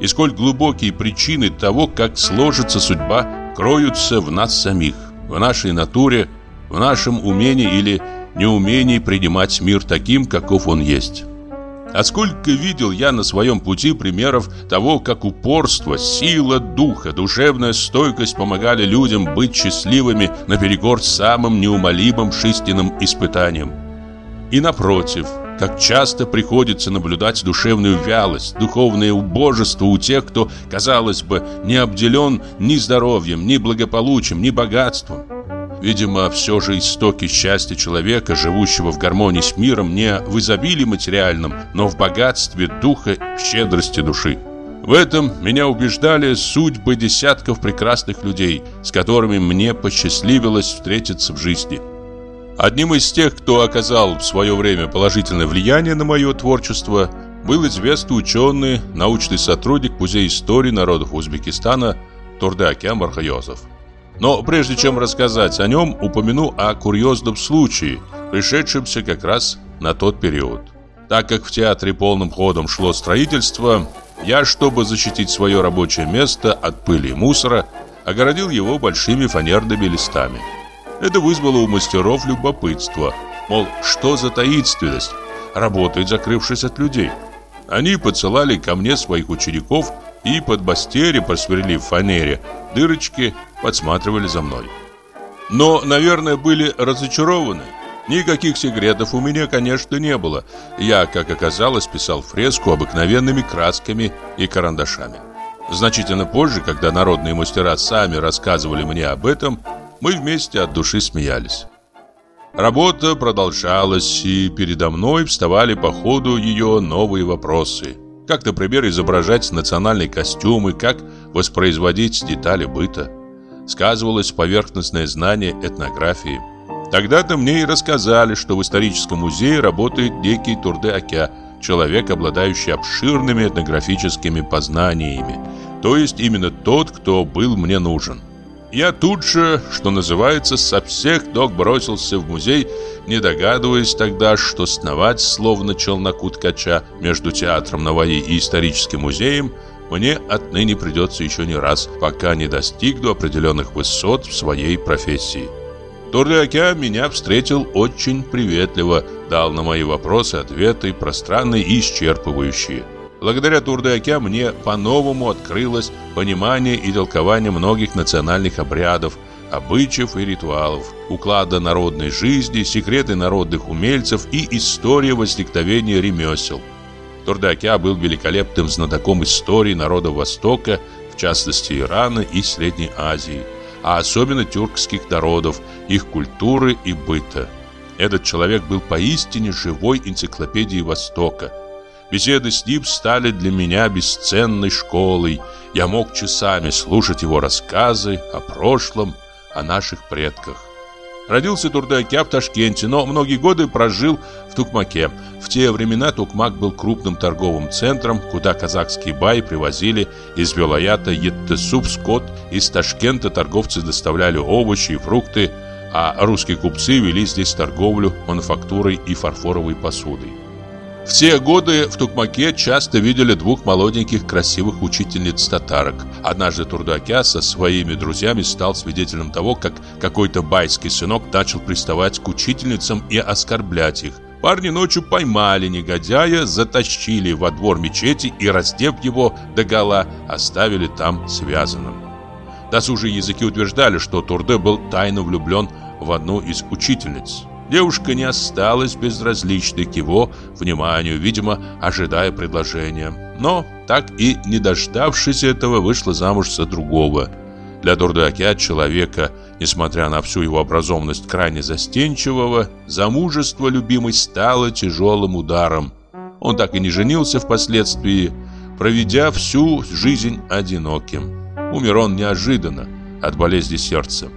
и сколь глубокие причины того, как сложится судьба, кроются в нас самих, в нашей натуре, в нашем умении или неумении принимать мир таким, каков он есть. А сколько видел я на своем пути примеров того, как упорство, сила духа, душевная стойкость помогали людям быть счастливыми наперекор самым неумолимым жизненным испытаниям. И напротив, как часто приходится наблюдать душевную вялость, духовное убожество у тех, кто, казалось бы, не обделен ни здоровьем, ни благополучием, ни богатством. Видимо, все же истоки счастья человека, живущего в гармонии с миром, не в изобилии материальном, но в богатстве духа, в щедрости души. В этом меня убеждали судьбы десятков прекрасных людей, с которыми мне посчастливилось встретиться в жизни. Одним из тех, кто оказал в свое время положительное влияние на мое творчество, был известный ученый, научный сотрудник Музея истории народов Узбекистана Турдакян Мархайозов. Но прежде чем рассказать о нем, упомяну о курьезном случае, пришедшемся как раз на тот период. Так как в театре полным ходом шло строительство, я, чтобы защитить свое рабочее место от пыли и мусора, огородил его большими фанерными листами. Это вызвало у мастеров любопытство, мол, что за таинственность, работает закрывшись от людей. Они подсылали ко мне своих учеников и под посверлив в фанере, дырочки подсматривали за мной. Но, наверное, были разочарованы. Никаких секретов у меня, конечно, не было. Я, как оказалось, писал фреску обыкновенными красками и карандашами. Значительно позже, когда народные мастера сами рассказывали мне об этом, мы вместе от души смеялись. Работа продолжалась, и передо мной вставали по ходу ее новые вопросы. Как, например, изображать национальные костюмы, как воспроизводить детали быта. Сказывалось поверхностное знание этнографии. Тогда-то мне и рассказали, что в историческом музее работает некий Турде-Акя, человек, обладающий обширными этнографическими познаниями, то есть именно тот, кто был мне нужен. Я тут же, что называется, со всех ног бросился в музей, не догадываясь тогда, что сновать, словно челноку ткача, между театром Наваи и историческим музеем, мне отныне придется еще не раз, пока не достигну определенных высот в своей профессии. Турдыакя меня встретил очень приветливо, дал на мои вопросы ответы пространные и исчерпывающие. Благодаря Турдыаке мне по-новому открылось понимание и толкование многих национальных обрядов, обычаев и ритуалов, уклада народной жизни, секреты народных умельцев и история возникновения ремесел. Турдакя был великолепным знатоком истории народов Востока, в частности Ирана и Средней Азии, а особенно тюркских народов, их культуры и быта. Этот человек был поистине живой энциклопедией Востока – Беседы с ним стали для меня бесценной школой. Я мог часами слушать его рассказы о прошлом, о наших предках. Родился Турдакя в Ташкенте, но многие годы прожил в Тукмаке. В те времена Тукмак был крупным торговым центром, куда казахские баи привозили из Вилаята Еттесуп скот, из Ташкента торговцы доставляли овощи и фрукты, а русские купцы вели здесь торговлю мануфактурой и фарфоровой посудой. В те годы в Тукмаке часто видели двух молоденьких красивых учительниц татарок. Однажды Турдакя со своими друзьями стал свидетелем того, как какой-то байский сынок начал приставать к учительницам и оскорблять их. Парни ночью поймали негодяя, затащили во двор мечети и, раздев его догола, оставили там связанным. Досужие языки утверждали, что Турде был тайно влюблен в одну из учительниц. Девушка не осталась безразличной к его вниманию, видимо, ожидая предложения. Но, так и не дождавшись этого, вышла замуж за другого. Для Дурдакя, человека, несмотря на всю его образованность крайне застенчивого, замужество любимой стало тяжелым ударом. Он так и не женился впоследствии, проведя всю жизнь одиноким. Умер он неожиданно от болезни сердца.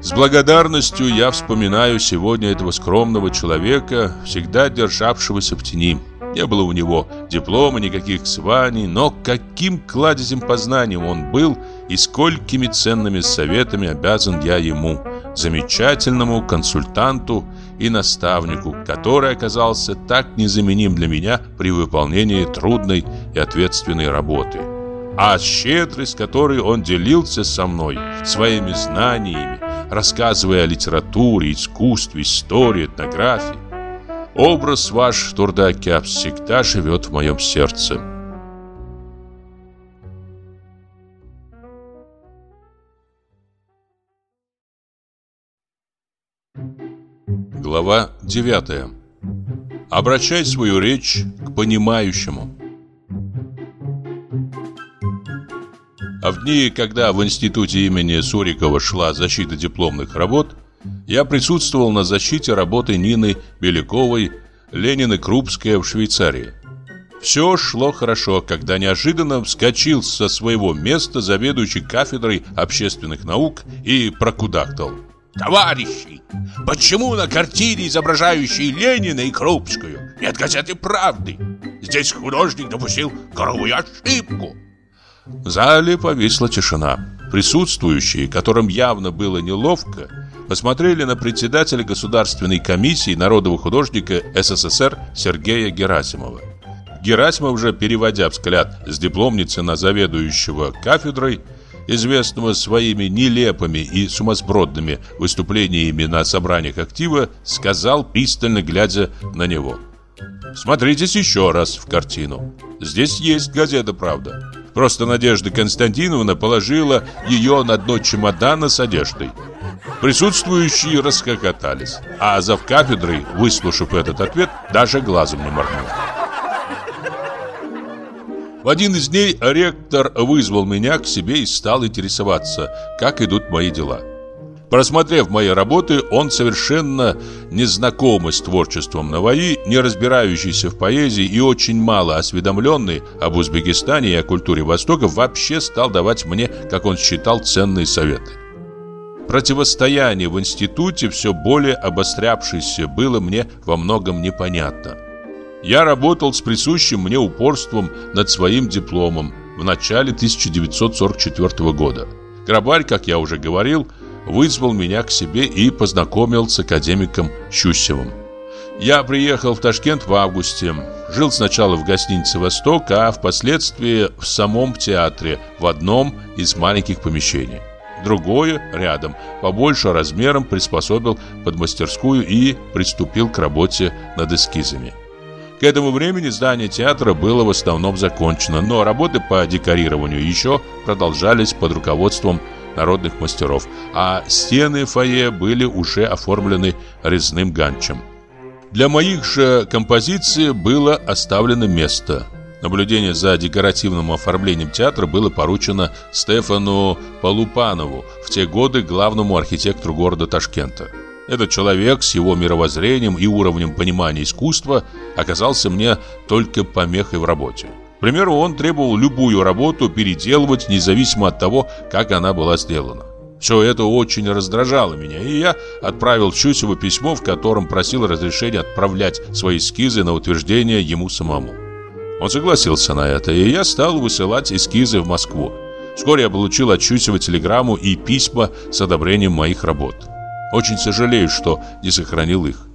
С благодарностью я вспоминаю сегодня этого скромного человека, всегда державшегося в тени. Не было у него диплома, никаких званий, но каким кладезем познанием он был и сколькими ценными советами обязан я ему, замечательному консультанту и наставнику, который оказался так незаменим для меня при выполнении трудной и ответственной работы. А щедрость, которой он делился со мной, своими знаниями, рассказывая о литературе, искусстве, истории, этнографии. Образ ваш, Турдакя, всегда живет в моем сердце. Глава 9. Обращай свою речь к понимающему. А в дни, когда в институте имени Сурикова шла защита дипломных работ, я присутствовал на защите работы Нины Беляковой «Ленин и Крупская» в Швейцарии. Все шло хорошо, когда неожиданно вскочил со своего места заведующий кафедрой общественных наук и прокудактал. «Товарищи, почему на картине, изображающей Ленина и Крупскую, нет газеты «Правды»? Здесь художник допустил грубую ошибку». В зале повисла тишина. Присутствующие, которым явно было неловко, посмотрели на председателя Государственной комиссии народного художника СССР Сергея Герасимова. Герасимов же, переводя взгляд с дипломницы на заведующего кафедрой, известного своими нелепыми и сумасбродными выступлениями на собраниях актива, сказал, пристально глядя на него. «Смотритесь еще раз в картину. Здесь есть газета «Правда». Просто Надежда Константиновна положила ее на дно чемодана с одеждой. Присутствующие расхохотались, а завкафедрой, выслушав этот ответ, даже глазом не моргнул. В один из дней ректор вызвал меня к себе и стал интересоваться, как идут мои дела. Просмотрев мои работы, он совершенно незнакомый с творчеством Наваи, не разбирающийся в поэзии и очень мало осведомленный об Узбекистане и о культуре Востока, вообще стал давать мне, как он считал, ценные советы. Противостояние в институте, все более обострявшееся, было мне во многом непонятно. Я работал с присущим мне упорством над своим дипломом в начале 1944 года. Грабарь, как я уже говорил, вызвал меня к себе и познакомил с академиком Щусевым. Я приехал в Ташкент в августе. Жил сначала в гостинице «Восток», а впоследствии в самом театре, в одном из маленьких помещений. Другое, рядом, побольше размером, приспособил под мастерскую и приступил к работе над эскизами. К этому времени здание театра было в основном закончено, но работы по декорированию еще продолжались под руководством народных мастеров, а стены фойе были уже оформлены резным ганчем. Для моих же композиций было оставлено место. Наблюдение за декоративным оформлением театра было поручено Стефану Полупанову, в те годы главному архитектору города Ташкента. Этот человек с его мировоззрением и уровнем понимания искусства оказался мне только помехой в работе. К примеру, он требовал любую работу переделывать, независимо от того, как она была сделана. Все это очень раздражало меня, и я отправил Чусеву письмо, в котором просил разрешения отправлять свои эскизы на утверждение ему самому. Он согласился на это, и я стал высылать эскизы в Москву. Вскоре я получил от Чусева телеграмму и письма с одобрением моих работ. Очень сожалею, что не сохранил их.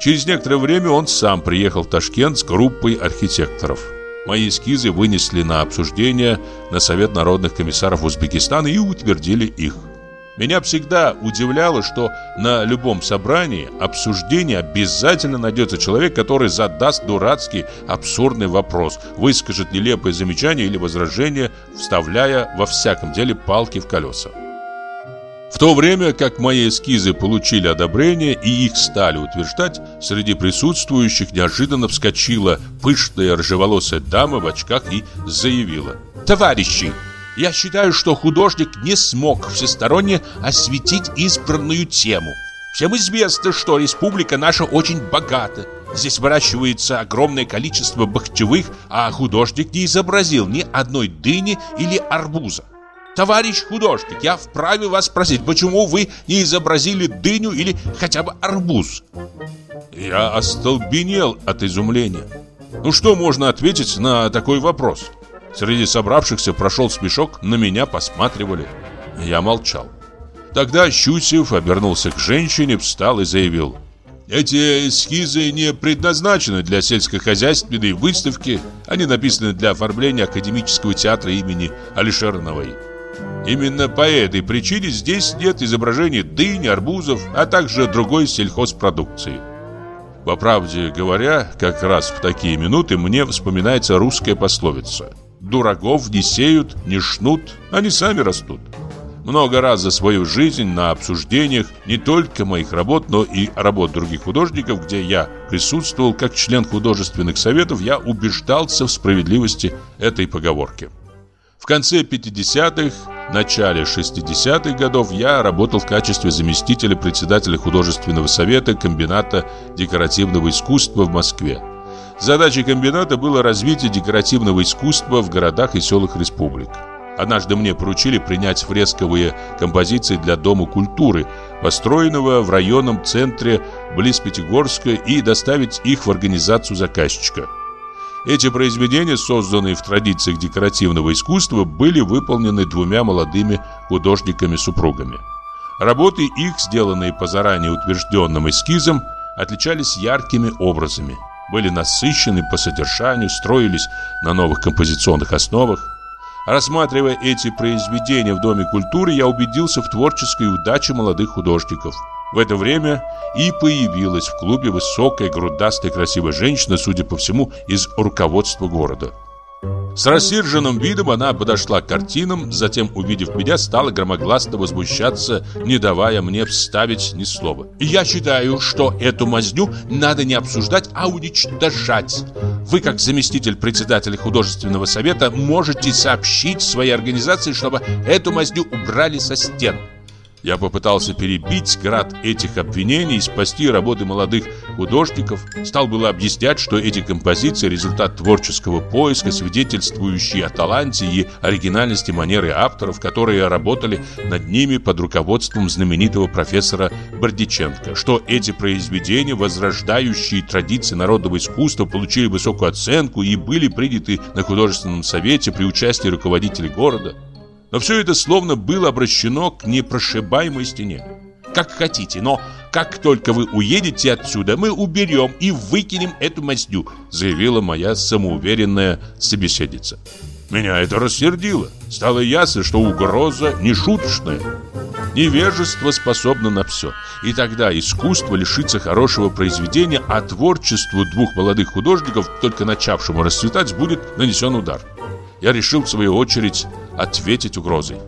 Через некоторое время он сам приехал в Ташкент с группой архитекторов. Мои эскизы вынесли на обсуждение на Совет народных комиссаров Узбекистана и утвердили их. Меня всегда удивляло, что на любом собрании обсуждения обязательно найдется человек, который задаст дурацкий, абсурдный вопрос, выскажет нелепое замечание или возражение, вставляя во всяком деле палки в колеса. В то время как мои эскизы получили одобрение и их стали утверждать, среди присутствующих неожиданно вскочила пышная рыжеволосая дама в очках и заявила «Товарищи, я считаю, что художник не смог всесторонне осветить избранную тему. Всем известно, что республика наша очень богата. Здесь выращивается огромное количество бахчевых, а художник не изобразил ни одной дыни или арбуза. Товарищ художник, я вправе вас спросить, почему вы не изобразили дыню или хотя бы арбуз? Я остолбенел от изумления. Ну что можно ответить на такой вопрос? Среди собравшихся прошел смешок, на меня посматривали. Я молчал. Тогда Щусев обернулся к женщине, встал и заявил – эти эскизы не предназначены для сельскохозяйственной выставки, они написаны для оформления академического театра имени Алишерновой. Именно по этой причине здесь нет изображений дынь, арбузов, а также другой сельхозпродукции. По правде говоря, как раз в такие минуты мне вспоминается русская пословица «Дураков не сеют, не шнут, они сами растут». Много раз за свою жизнь на обсуждениях не только моих работ, но и работ других художников, где я присутствовал как член художественных советов, я убеждался в справедливости этой поговорки. В конце 50-х, начале 60-х годов я работал в качестве заместителя председателя художественного совета комбината декоративного искусства в Москве. Задачей комбината было развитие декоративного искусства в городах и селах республик. Однажды мне поручили принять фресковые композиции для Дома культуры, построенного в районном центре близ Пятигорска, и доставить их в организацию заказчика. Эти произведения, созданные в традициях декоративного искусства, были выполнены двумя молодыми художниками-супругами. Работы их, сделанные по заранее утвержденным эскизам, отличались яркими образами, были насыщены по содержанию, строились на новых композиционных основах. Рассматривая эти произведения в Доме культуры, я убедился в творческой удаче молодых художников. В это время и появилась в клубе высокая, грудастая, красивая женщина, судя по всему, из руководства города. С рассерженным видом она подошла к картинам, затем, увидев меня, стала громогласно возмущаться, не давая мне вставить ни слова. «Я считаю, что эту мазню надо не обсуждать, а уничтожать. Вы, как заместитель председателя художественного совета, можете сообщить своей организации, чтобы эту мазню убрали со стен». Я попытался перебить град этих обвинений и спасти работы молодых художников. Стал было объяснять, что эти композиции – результат творческого поиска, свидетельствующий о таланте и оригинальности манеры авторов, которые работали над ними под руководством знаменитого профессора Бордиченко, что эти произведения, возрождающие традиции народного искусства, получили высокую оценку и были приняты на художественном совете при участии руководителей города. Но все это словно было обращено к непрошибаемой стене. Как хотите, но как только вы уедете отсюда, мы уберем и выкинем эту мазню, заявила моя самоуверенная собеседница. Меня это рассердило. Стало ясно, что угроза не шуточная. Невежество способно на все. И тогда искусство лишится хорошего произведения, а творчеству двух молодых художников, только начавшему расцветать, будет нанесен удар. Я решил, в свою очередь, ответить угрозой.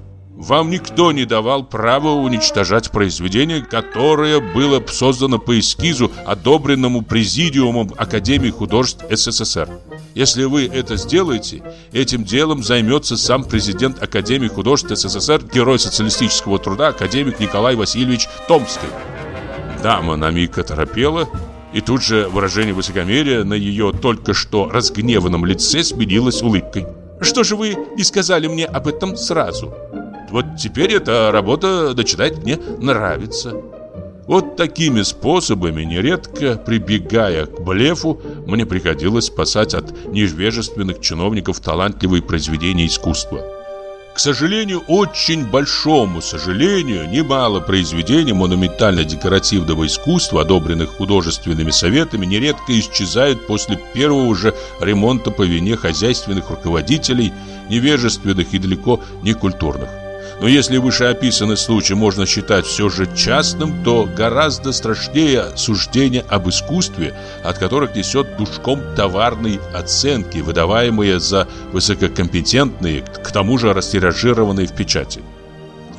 Вам никто не давал права уничтожать произведение, которое было создано по эскизу, одобренному Президиумом Академии художеств СССР. Если вы это сделаете, этим делом займется сам президент Академии художеств СССР, герой социалистического труда, академик Николай Васильевич Томский. Дама на миг оторопела, и тут же выражение высокомерия на ее только что разгневанном лице сменилось улыбкой. Что же вы не сказали мне об этом сразу? Вот теперь эта работа начинает мне нравиться. Вот такими способами, нередко прибегая к блефу, мне приходилось спасать от невежественных чиновников талантливые произведения искусства. К сожалению, очень большому сожалению, немало произведений монументально-декоративного искусства, одобренных художественными советами, нередко исчезают после первого же ремонта по вине хозяйственных руководителей, невежественных и далеко не культурных. Но если вышеописанный случай можно считать все же частным, то гораздо страшнее суждение об искусстве, от которых несет душком товарной оценки, выдаваемые за высококомпетентные, к тому же растиражированные в печати.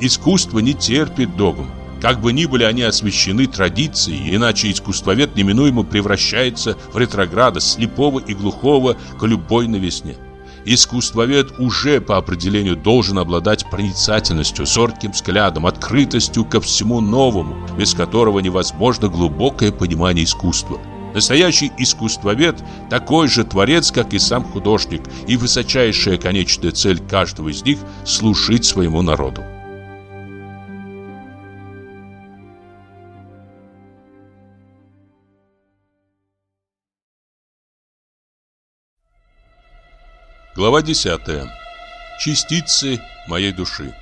Искусство не терпит догм. Как бы ни были они освящены традицией, иначе искусствовед неминуемо превращается в ретрограда, слепого и глухого к любой новизне. Искусствовед уже по определению должен обладать проницательностью, зорким взглядом, открытостью ко всему новому, без которого невозможно глубокое понимание искусства. Настоящий искусствовед такой же творец, как и сам художник, и высочайшая конечная цель каждого из них – служить своему народу. Глава 10. Частицы моей души.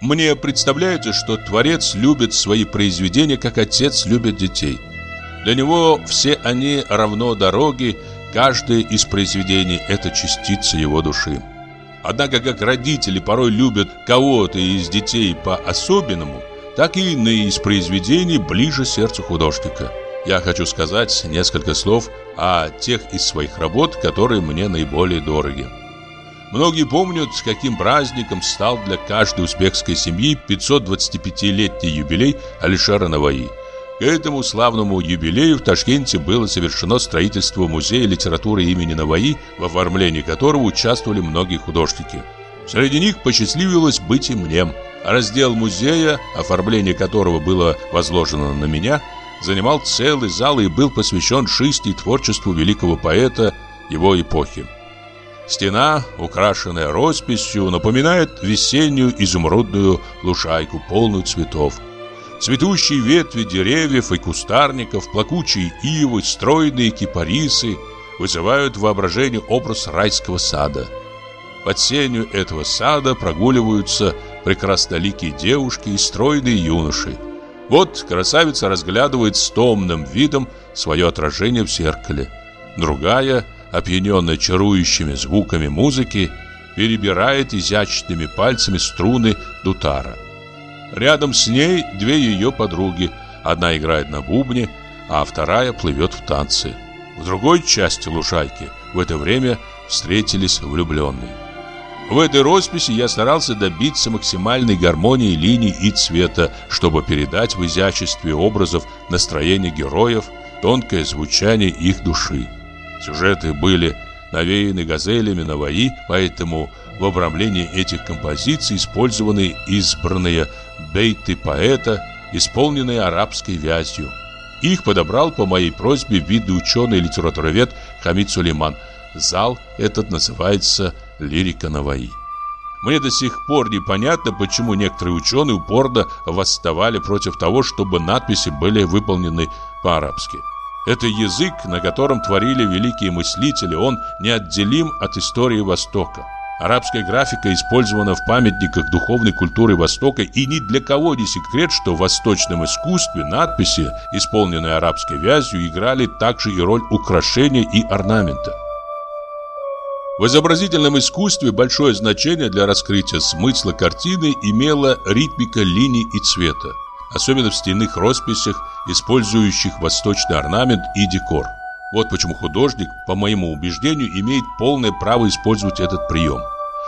Мне представляется, что Творец любит свои произведения, как отец любит детей. Для него все они равно дороги, каждое из произведений – это частица его души. Однако, как родители порой любят кого-то из детей по-особенному, так и иные из произведений ближе сердцу художника – я хочу сказать несколько слов о тех из своих работ, которые мне наиболее дороги. Многие помнят, каким праздником стал для каждой узбекской семьи 525-летний юбилей Алишера Наваи. К этому славному юбилею в Ташкенте было совершено строительство музея литературы имени Наваи, в оформлении которого участвовали многие художники. Среди них посчастливилось быть и мне. Раздел музея, оформление которого было возложено на меня – занимал целый зал и был посвящен жизни и творчеству великого поэта его эпохи. Стена, украшенная росписью, напоминает весеннюю изумрудную лужайку, полную цветов. Цветущие ветви деревьев и кустарников, плакучие ивы, стройные кипарисы вызывают в воображении образ райского сада. Под сенью этого сада прогуливаются прекрасноликие девушки и стройные юноши. Вот красавица разглядывает с томным видом свое отражение в зеркале. Другая, опьяненная чарующими звуками музыки, перебирает изящными пальцами струны дутара. Рядом с ней две ее подруги. Одна играет на бубне, а вторая плывет в танцы. В другой части лужайки в это время встретились влюбленные. В этой росписи я старался добиться максимальной гармонии линий и цвета, чтобы передать в изяществе образов настроение героев, тонкое звучание их души. Сюжеты были навеяны газелями Наваи, поэтому в обрамлении этих композиций использованы избранные бейты поэта, исполненные арабской вязью. Их подобрал по моей просьбе видный ученый и литературовед Хамид Сулейман. Зал этот называется лирика Наваи. Мне до сих пор непонятно, почему некоторые ученые упорно восставали против того, чтобы надписи были выполнены по-арабски. Это язык, на котором творили великие мыслители, он неотделим от истории Востока. Арабская графика использована в памятниках духовной культуры Востока, и ни для кого не секрет, что в восточном искусстве надписи, исполненные арабской вязью, играли также и роль украшения и орнамента. В изобразительном искусстве большое значение для раскрытия смысла картины имела ритмика линий и цвета, особенно в стенных росписях, использующих восточный орнамент и декор. Вот почему художник, по моему убеждению, имеет полное право использовать этот прием.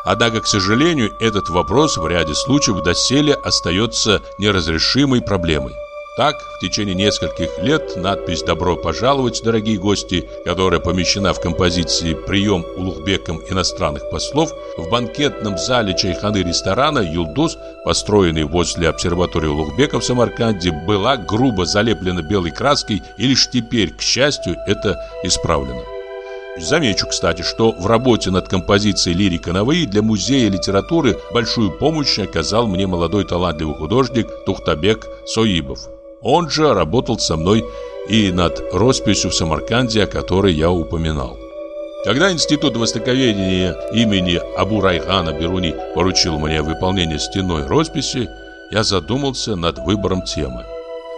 Однако, к сожалению, этот вопрос в ряде случаев доселе остается неразрешимой проблемой. Так, в течение нескольких лет надпись «Добро пожаловать, дорогие гости», которая помещена в композиции «Прием улугбекам иностранных послов» в банкетном зале чайханы ресторана «Юлдус», построенный возле обсерватории улугбеков в Самарканде, была грубо залеплена белой краской, и лишь теперь, к счастью, это исправлено. Замечу, кстати, что в работе над композицией «Лирика Наваи» для музея литературы большую помощь оказал мне молодой талантливый художник Тухтабек Соибов. Он же работал со мной и над росписью в Самарканде, о которой я упоминал. Когда Институт востоковедения имени Абу Райхана Беруни поручил мне выполнение стенной росписи, я задумался над выбором темы.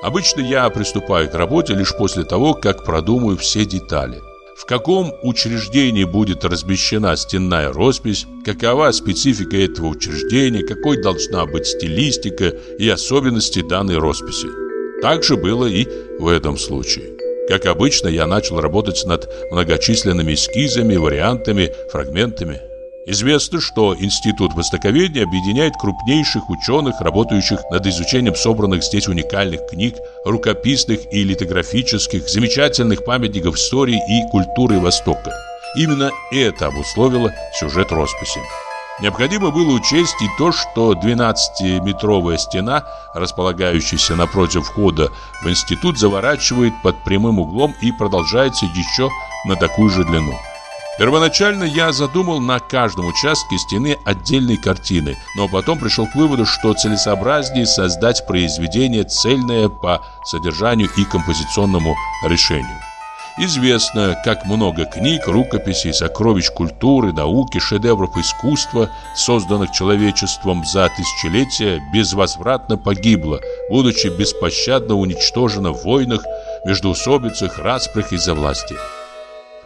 Обычно я приступаю к работе лишь после того, как продумаю все детали. В каком учреждении будет размещена стенная роспись, какова специфика этого учреждения, какой должна быть стилистика и особенности данной росписи. Так же было и в этом случае. Как обычно, я начал работать над многочисленными эскизами, вариантами, фрагментами. Известно, что Институт Востоковедения объединяет крупнейших ученых, работающих над изучением собранных здесь уникальных книг, рукописных и литографических, замечательных памятников истории и культуры Востока. Именно это обусловило сюжет росписи. Необходимо было учесть и то, что 12-метровая стена, располагающаяся напротив входа в институт, заворачивает под прямым углом и продолжается еще на такую же длину. Первоначально я задумал на каждом участке стены отдельные картины, но потом пришел к выводу, что целесообразнее создать произведение цельное по содержанию и композиционному решению. Известно, как много книг, рукописей, сокровищ культуры, науки, шедевров искусства, созданных человечеством за тысячелетия, безвозвратно погибло, будучи беспощадно уничтожено в войнах, междоусобицах, распрях из-за власти.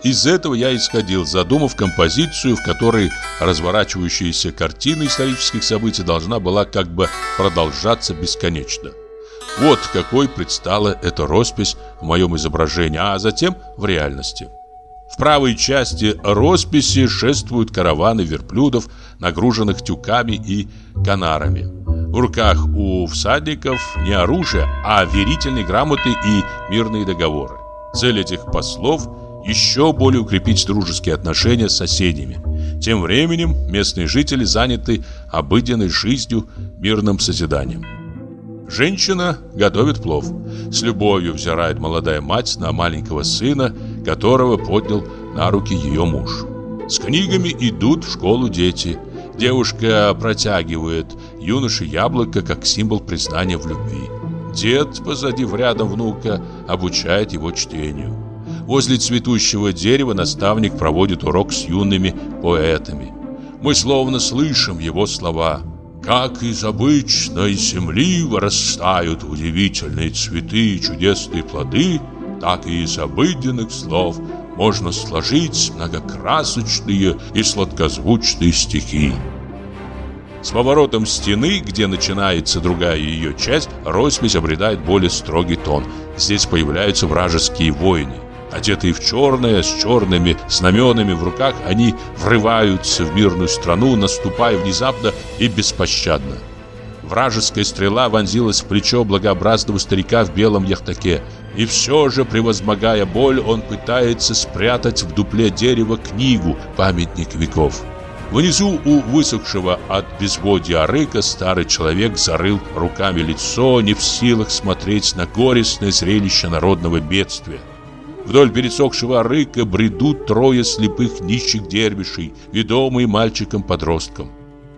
Из этого я исходил, задумав композицию, в которой разворачивающаяся картина исторических событий должна была как бы продолжаться бесконечно. Вот какой предстала эта роспись в моем изображении, а затем в реальности. В правой части росписи шествуют караваны верблюдов, нагруженных тюками и канарами. В руках у всадников не оружие, а верительные грамоты и мирные договоры. Цель этих послов – еще более укрепить дружеские отношения с соседями. Тем временем местные жители заняты обыденной жизнью, мирным созиданием. Женщина готовит плов. С любовью взирает молодая мать на маленького сына, которого поднял на руки ее муж. С книгами идут в школу дети. Девушка протягивает юноше яблоко как символ признания в любви. Дед, позади в рядом внука, обучает его чтению. Возле цветущего дерева наставник проводит урок с юными поэтами. Мы словно слышим его слова – как из обычной земли вырастают удивительные цветы и чудесные плоды, так и из обыденных слов можно сложить многокрасочные и сладкозвучные стихи. С поворотом стены, где начинается другая ее часть, роспись обретает более строгий тон. Здесь появляются вражеские воины. Одетые в черное, с черными знаменами в руках, они врываются в мирную страну, наступая внезапно и беспощадно. Вражеская стрела вонзилась в плечо благообразного старика в белом яхтаке. И все же, превозмогая боль, он пытается спрятать в дупле дерева книгу «Памятник веков». Внизу у высохшего от безводья арыка старый человек зарыл руками лицо, не в силах смотреть на горестное зрелище народного бедствия. Вдоль пересохшего рыка бредут трое слепых нищих дервишей, ведомые мальчиком-подростком.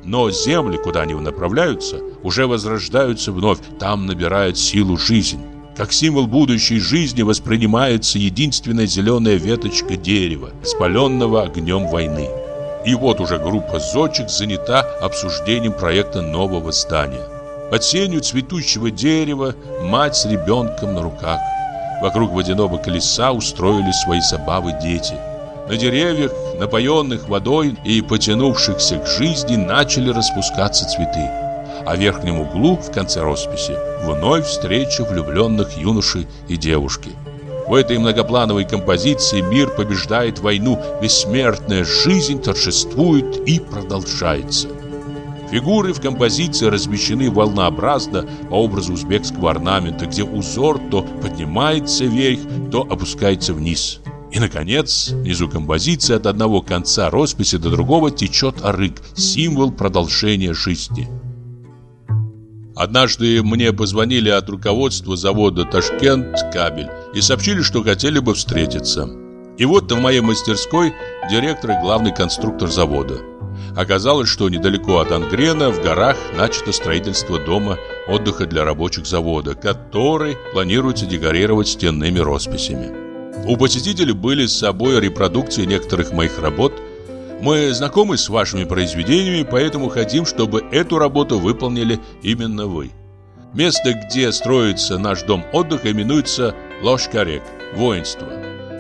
Но земли, куда они направляются, уже возрождаются вновь, там набирает силу жизнь. Как символ будущей жизни воспринимается единственная зеленая веточка дерева, спаленного огнем войны. И вот уже группа зодчих занята обсуждением проекта нового здания. Под сенью цветущего дерева мать с ребенком на руках. Вокруг водяного колеса устроили свои забавы дети. На деревьях, напоенных водой и потянувшихся к жизни, начали распускаться цветы. А в верхнем углу, в конце росписи, вновь встреча влюбленных юношей и девушки. В этой многоплановой композиции мир побеждает войну, бессмертная жизнь торжествует и продолжается. Фигуры в композиции размещены волнообразно по образу узбекского орнамента, где узор то поднимается вверх, то опускается вниз. И, наконец, внизу композиции от одного конца росписи до другого течет арык, символ продолжения жизни. Однажды мне позвонили от руководства завода «Ташкент» кабель и сообщили, что хотели бы встретиться. И вот в моей мастерской директор и главный конструктор завода. Оказалось, что недалеко от Ангрена в горах начато строительство дома отдыха для рабочих завода, который планируется декорировать стенными росписями. У посетителей были с собой репродукции некоторых моих работ. Мы знакомы с вашими произведениями, поэтому хотим, чтобы эту работу выполнили именно вы. Место, где строится наш дом отдыха, именуется Лашкарек, воинство.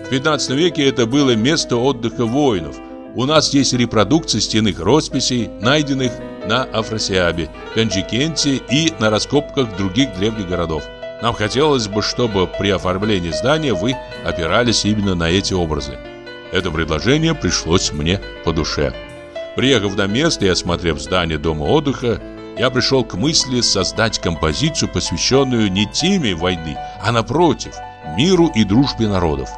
В 15 веке это было место отдыха воинов, у нас есть репродукции стенных росписей, найденных на Афросиабе, Пенджикенте и на раскопках других древних городов. Нам хотелось бы, чтобы при оформлении здания вы опирались именно на эти образы. Это предложение пришлось мне по душе. Приехав на место и осмотрев здание дома отдыха, я пришел к мысли создать композицию, посвященную не теме войны, а напротив, миру и дружбе народов.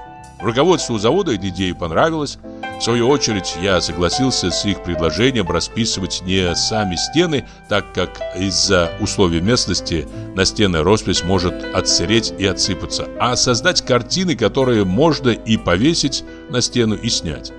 Руководству завода эта идея понравилась. В свою очередь, я согласился с их предложением расписывать не сами стены, так как из-за условий местности на стены роспись может отсыреть и отсыпаться, а создать картины, которые можно и повесить на стену и снять.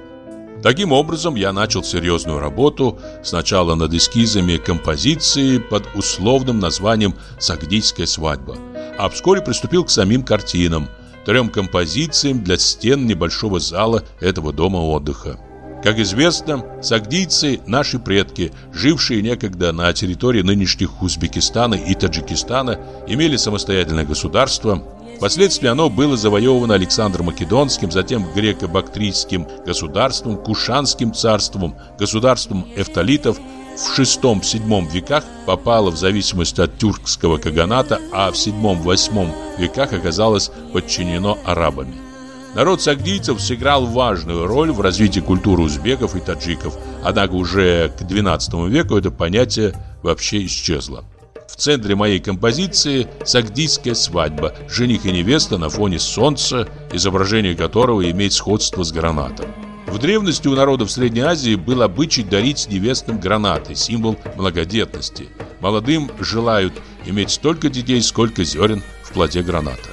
Таким образом, я начал серьезную работу сначала над эскизами композиции под условным названием «Сагдийская свадьба», а вскоре приступил к самим картинам – трем композициям для стен небольшого зала этого дома отдыха. Как известно, сагдийцы – наши предки, жившие некогда на территории нынешних Узбекистана и Таджикистана, имели самостоятельное государство. Впоследствии оно было завоевано Александром Македонским, затем греко-бактрийским государством, Кушанским царством, государством эфталитов – в VI-VII веках попала в зависимость от тюркского каганата, а в VII-VIII веках оказалось подчинено арабами. Народ сагдийцев сыграл важную роль в развитии культуры узбеков и таджиков, однако уже к XII веку это понятие вообще исчезло. В центре моей композиции сагдийская свадьба, жених и невеста на фоне солнца, изображение которого имеет сходство с гранатом. В древности у народов Средней Азии был обычай дарить невестам гранаты, символ многодетности. Молодым желают иметь столько детей, сколько зерен в плоде граната.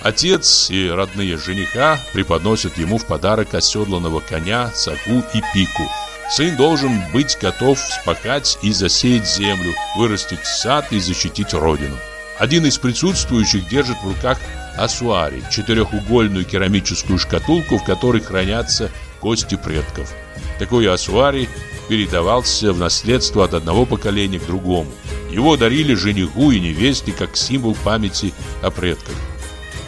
Отец и родные жениха преподносят ему в подарок оседланного коня, саку и пику. Сын должен быть готов спахать и засеять землю, вырастить сад и защитить родину. Один из присутствующих держит в руках асуари, четырехугольную керамическую шкатулку, в которой хранятся кости предков. Такой асуари передавался в наследство от одного поколения к другому. Его дарили жениху и невесте как символ памяти о предках.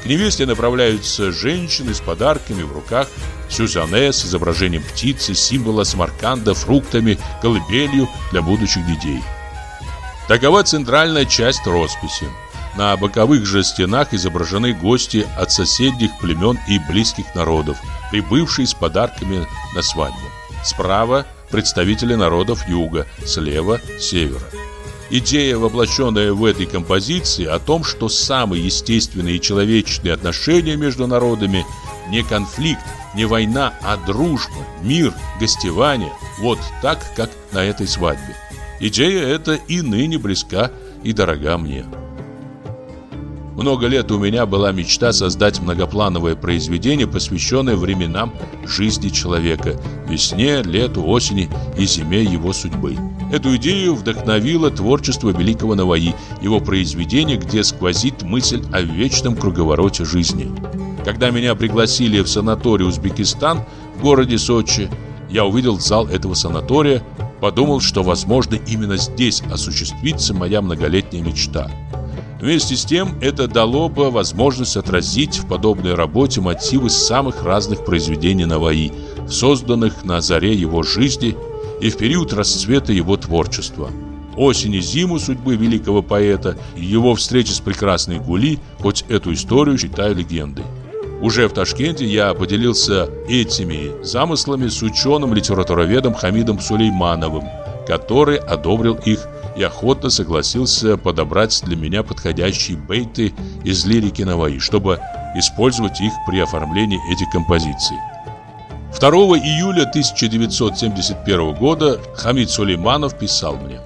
К невесте направляются женщины с подарками в руках, сюзанне с изображением птицы, символа Самарканда, фруктами, колыбелью для будущих детей. Такова центральная часть росписи. На боковых же стенах изображены гости от соседних племен и близких народов, прибывшие с подарками на свадьбу. Справа представители народов юга, слева – севера. Идея, воплощенная в этой композиции, о том, что самые естественные и человечные отношения между народами – не конфликт, не война, а дружба, мир, гостевание – вот так, как на этой свадьбе. Идея эта и ныне близка и дорога мне. Много лет у меня была мечта создать многоплановое произведение, посвященное временам жизни человека, весне, лету, осени и зиме его судьбы. Эту идею вдохновило творчество великого Наваи, его произведение, где сквозит мысль о вечном круговороте жизни. Когда меня пригласили в санаторий Узбекистан в городе Сочи, я увидел зал этого санатория, подумал, что, возможно, именно здесь осуществится моя многолетняя мечта – Вместе с тем, это дало бы возможность отразить в подобной работе мотивы самых разных произведений Наваи, созданных на заре его жизни и в период расцвета его творчества. Осень и зиму судьбы великого поэта и его встречи с прекрасной Гули, хоть эту историю считаю легендой. Уже в Ташкенте я поделился этими замыслами с ученым-литературоведом Хамидом Сулеймановым, который одобрил их и охотно согласился подобрать для меня подходящие бейты из лирики Наваи, чтобы использовать их при оформлении этих композиций. 2 июля 1971 года Хамид Сулейманов писал мне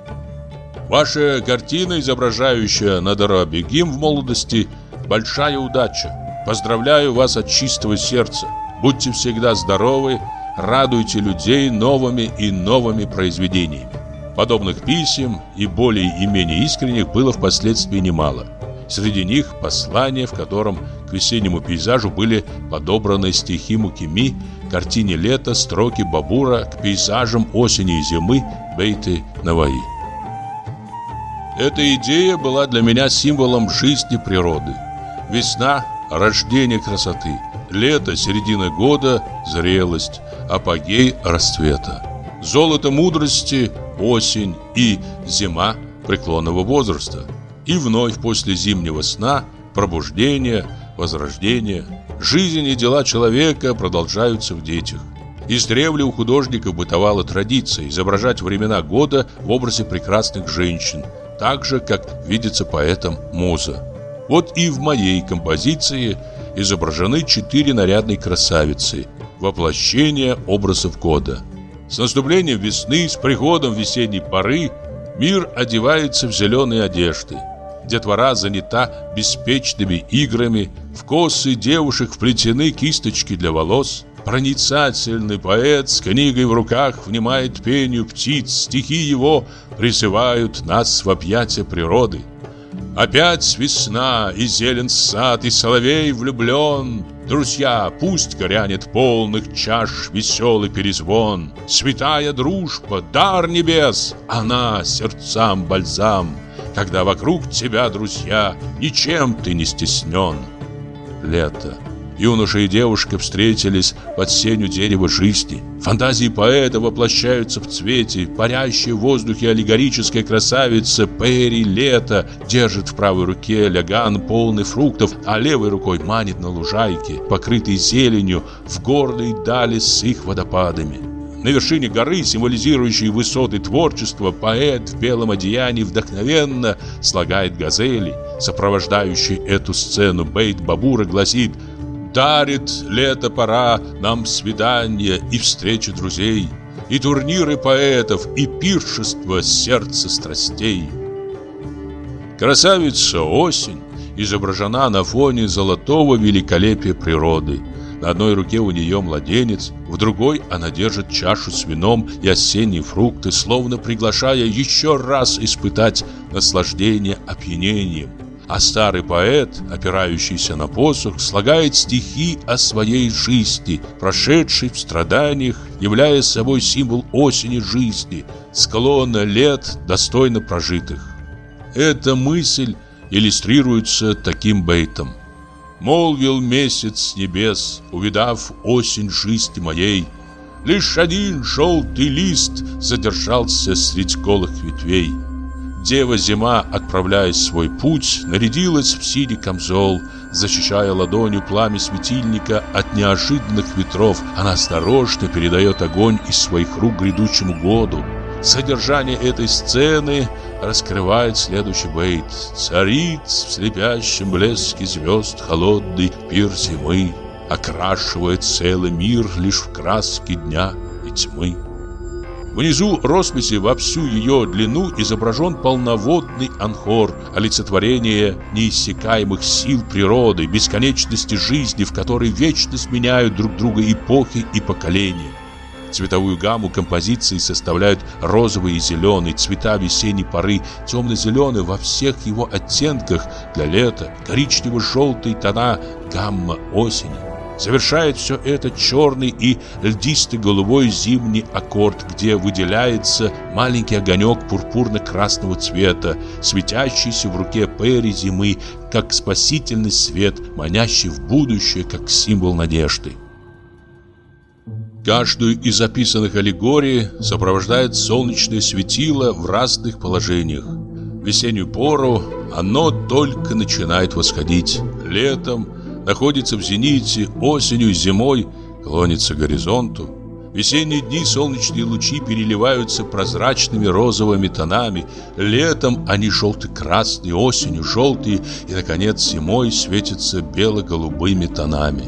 «Ваша картина, изображающая Надара Бегим в молодости, большая удача. Поздравляю вас от чистого сердца. Будьте всегда здоровы, радуйте людей новыми и новыми произведениями. Подобных писем и более и менее искренних было впоследствии немало. Среди них послания, в котором к весеннему пейзажу были подобраны стихи Мукими, картине лета, строки Бабура, к пейзажам осени и зимы, бейты Наваи. Эта идея была для меня символом жизни природы. Весна – рождение красоты, лето – середина года – зрелость, апогей – расцвета. Золото мудрости осень и зима преклонного возраста. И вновь после зимнего сна пробуждение, возрождение. Жизнь и дела человека продолжаются в детях. Издревле у художников бытовала традиция изображать времена года в образе прекрасных женщин, так же, как видится поэтом муза. Вот и в моей композиции изображены четыре нарядные красавицы. Воплощение образов года. С наступлением весны, с приходом весенней поры мир одевается в зеленые одежды. Детвора занята беспечными играми, в косы девушек вплетены кисточки для волос. Проницательный поэт с книгой в руках внимает пению птиц, стихи его призывают нас в объятия природы. Опять весна, и зелен сад, и соловей влюблен. Друзья, пусть горянет полных чаш веселый перезвон. Святая дружба, дар небес, она сердцам бальзам. Когда вокруг тебя, друзья, ничем ты не стеснен. Лето. Юноша и девушка встретились под сенью дерева жизни. Фантазии поэта воплощаются в цвете. Парящая в воздухе аллегорическая красавица Перри Лето держит в правой руке ляган полный фруктов, а левой рукой манит на лужайке, покрытой зеленью, в горной дали с их водопадами. На вершине горы, символизирующей высоты творчества, поэт в белом одеянии вдохновенно слагает газели. Сопровождающий эту сцену Бейт Бабура гласит Дарит лето пора нам свидания и встречи друзей, И турниры поэтов, и пиршество сердца страстей. Красавица осень изображена на фоне золотого великолепия природы. На одной руке у нее младенец, в другой она держит чашу с вином и осенние фрукты, словно приглашая еще раз испытать наслаждение опьянением а старый поэт, опирающийся на посох, слагает стихи о своей жизни, прошедшей в страданиях, являя собой символ осени жизни, склона лет, достойно прожитых. Эта мысль иллюстрируется таким бейтом. «Молвил месяц с небес, увидав осень жизни моей, Лишь один желтый лист задержался средь голых ветвей». Дева-зима, отправляясь в свой путь, нарядилась в синий камзол, защищая ладонью пламя светильника от неожиданных ветров. Она осторожно передает огонь из своих рук грядущему году. Содержание этой сцены раскрывает следующий бейт. Царит в слепящем блеске звезд холодный пир зимы, окрашивает целый мир лишь в краске дня и тьмы. Внизу росписи во всю ее длину изображен полноводный анхор, олицетворение неиссякаемых сил природы, бесконечности жизни, в которой вечно сменяют друг друга эпохи и поколения. Цветовую гамму композиции составляют розовый и зеленый, цвета весенней поры, темно-зеленый во всех его оттенках для лета, коричнево-желтый тона гамма осени. Завершает все это черный и льдистый голубой зимний аккорд, где выделяется маленький огонек пурпурно-красного цвета, светящийся в руке Перри зимы, как спасительный свет, манящий в будущее, как символ надежды. Каждую из записанных аллегорий сопровождает солнечное светило в разных положениях. В весеннюю пору оно только начинает восходить. Летом находится в зените, осенью и зимой клонится к горизонту. Весенние дни солнечные лучи переливаются прозрачными розовыми тонами. Летом они желто-красные, осенью желтые и, наконец, зимой светятся бело-голубыми тонами.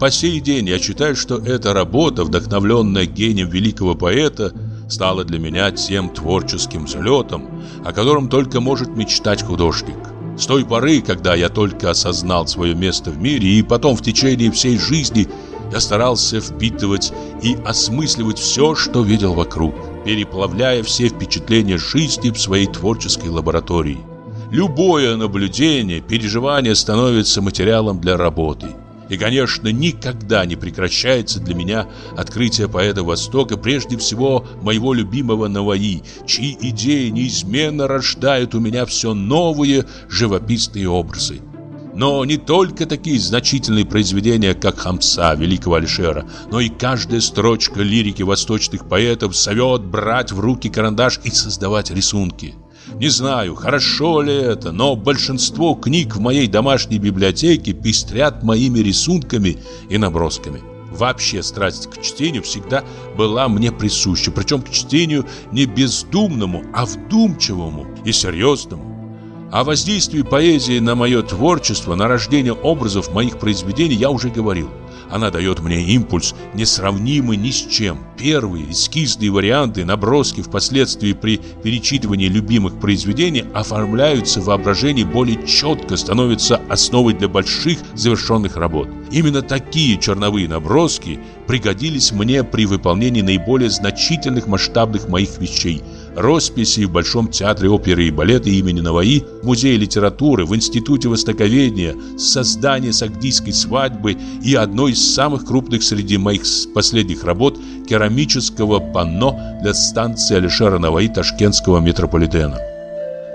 По сей день я считаю, что эта работа, вдохновленная гением великого поэта, стала для меня тем творческим взлетом, о котором только может мечтать художник. С той поры, когда я только осознал свое место в мире, и потом в течение всей жизни я старался впитывать и осмысливать все, что видел вокруг, переплавляя все впечатления жизни в своей творческой лаборатории. Любое наблюдение, переживание становится материалом для работы – и, конечно, никогда не прекращается для меня открытие поэта Востока, прежде всего моего любимого Наваи, чьи идеи неизменно рождают у меня все новые живописные образы. Но не только такие значительные произведения, как «Хамса» великого Алишера, но и каждая строчка лирики восточных поэтов зовет брать в руки карандаш и создавать рисунки. Не знаю, хорошо ли это, но большинство книг в моей домашней библиотеке пестрят моими рисунками и набросками. Вообще страсть к чтению всегда была мне присуща, причем к чтению не бездумному, а вдумчивому и серьезному. О воздействии поэзии на мое творчество, на рождение образов моих произведений я уже говорил. Она дает мне импульс, несравнимый ни с чем. Первые эскизные варианты, наброски впоследствии при перечитывании любимых произведений оформляются в воображении более четко, становятся основой для больших завершенных работ. Именно такие черновые наброски пригодились мне при выполнении наиболее значительных масштабных моих вещей – росписи в Большом театре оперы и балета имени Наваи, в Музее литературы, в Институте Востоковедения, создание сагдийской свадьбы и одной из самых крупных среди моих последних работ керамического панно для станции Алишера Наваи Ташкентского метрополитена.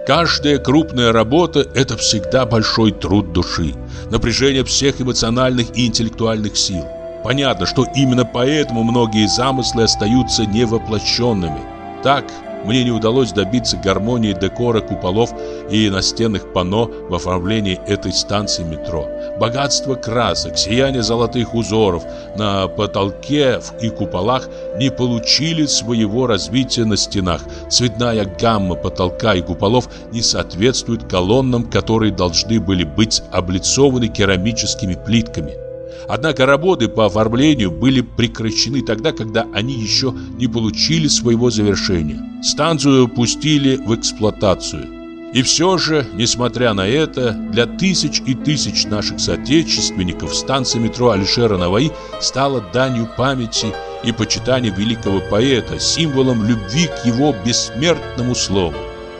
Каждая крупная работа – это всегда большой труд души, напряжение всех эмоциональных и интеллектуальных сил. Понятно, что именно поэтому многие замыслы остаются невоплощенными. Так, мне не удалось добиться гармонии декора куполов и настенных панно в оформлении этой станции метро. Богатство красок, сияние золотых узоров на потолке и куполах не получили своего развития на стенах. Цветная гамма потолка и куполов не соответствует колоннам, которые должны были быть облицованы керамическими плитками. Однако работы по оформлению были прекращены тогда, когда они еще не получили своего завершения. Станцию пустили в эксплуатацию. И все же, несмотря на это, для тысяч и тысяч наших соотечественников станция метро Алишера Наваи стала данью памяти и почитания великого поэта, символом любви к его бессмертному слову.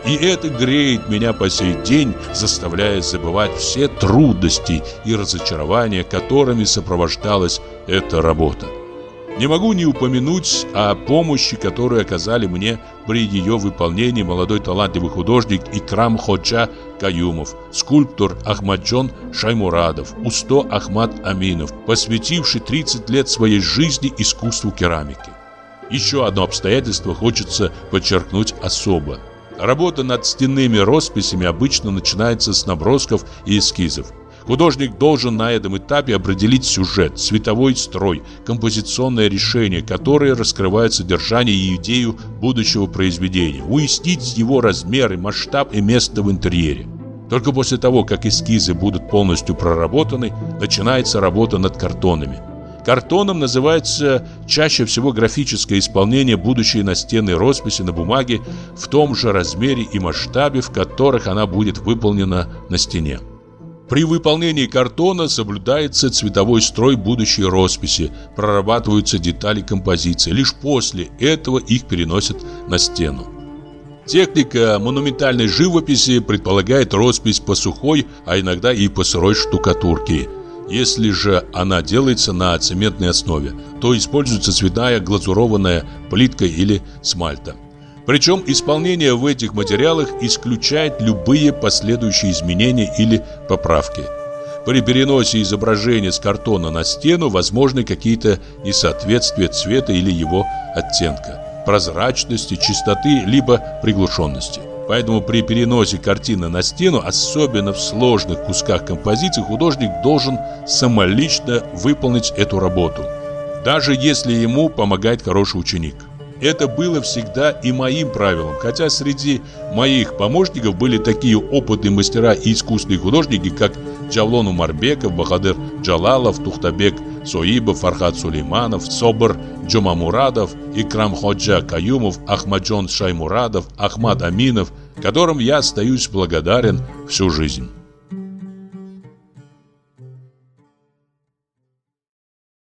И это греет меня по сей день, заставляя забывать все трудности и разочарования, которыми сопровождалась эта работа. Не могу не упомянуть о помощи, которую оказали мне при ее выполнении молодой талантливый художник Икрам Ходжа Каюмов, скульптор Ахмаджон Шаймурадов, Усто Ахмад Аминов, посвятивший 30 лет своей жизни искусству керамики. Еще одно обстоятельство хочется подчеркнуть особо. Работа над стенными росписями обычно начинается с набросков и эскизов. Художник должен на этом этапе определить сюжет, цветовой строй, композиционное решение, которое раскрывает содержание и идею будущего произведения, уяснить его размеры, масштаб и место в интерьере. Только после того, как эскизы будут полностью проработаны, начинается работа над картонами – Картоном называется чаще всего графическое исполнение будущей настенной росписи на бумаге в том же размере и масштабе, в которых она будет выполнена на стене. При выполнении картона соблюдается цветовой строй будущей росписи, прорабатываются детали композиции. Лишь после этого их переносят на стену. Техника монументальной живописи предполагает роспись по сухой, а иногда и по сырой штукатурке – если же она делается на цементной основе, то используется цветная глазурованная плитка или смальта. Причем исполнение в этих материалах исключает любые последующие изменения или поправки. При переносе изображения с картона на стену возможны какие-то несоответствия цвета или его оттенка, прозрачности, чистоты, либо приглушенности. Поэтому при переносе картины на стену, особенно в сложных кусках композиции, художник должен самолично выполнить эту работу, даже если ему помогает хороший ученик. Это было всегда и моим правилом, хотя среди моих помощников были такие опытные мастера и искусные художники, как Джавлон Умарбеков, Бахадыр Джалалов, Тухтабек Соибов, Фархат Сулейманов, Собр Джумамурадов, Икрам Ходжа Каюмов, Ахмаджон Шаймурадов, Ахмад Аминов, которым я остаюсь благодарен всю жизнь.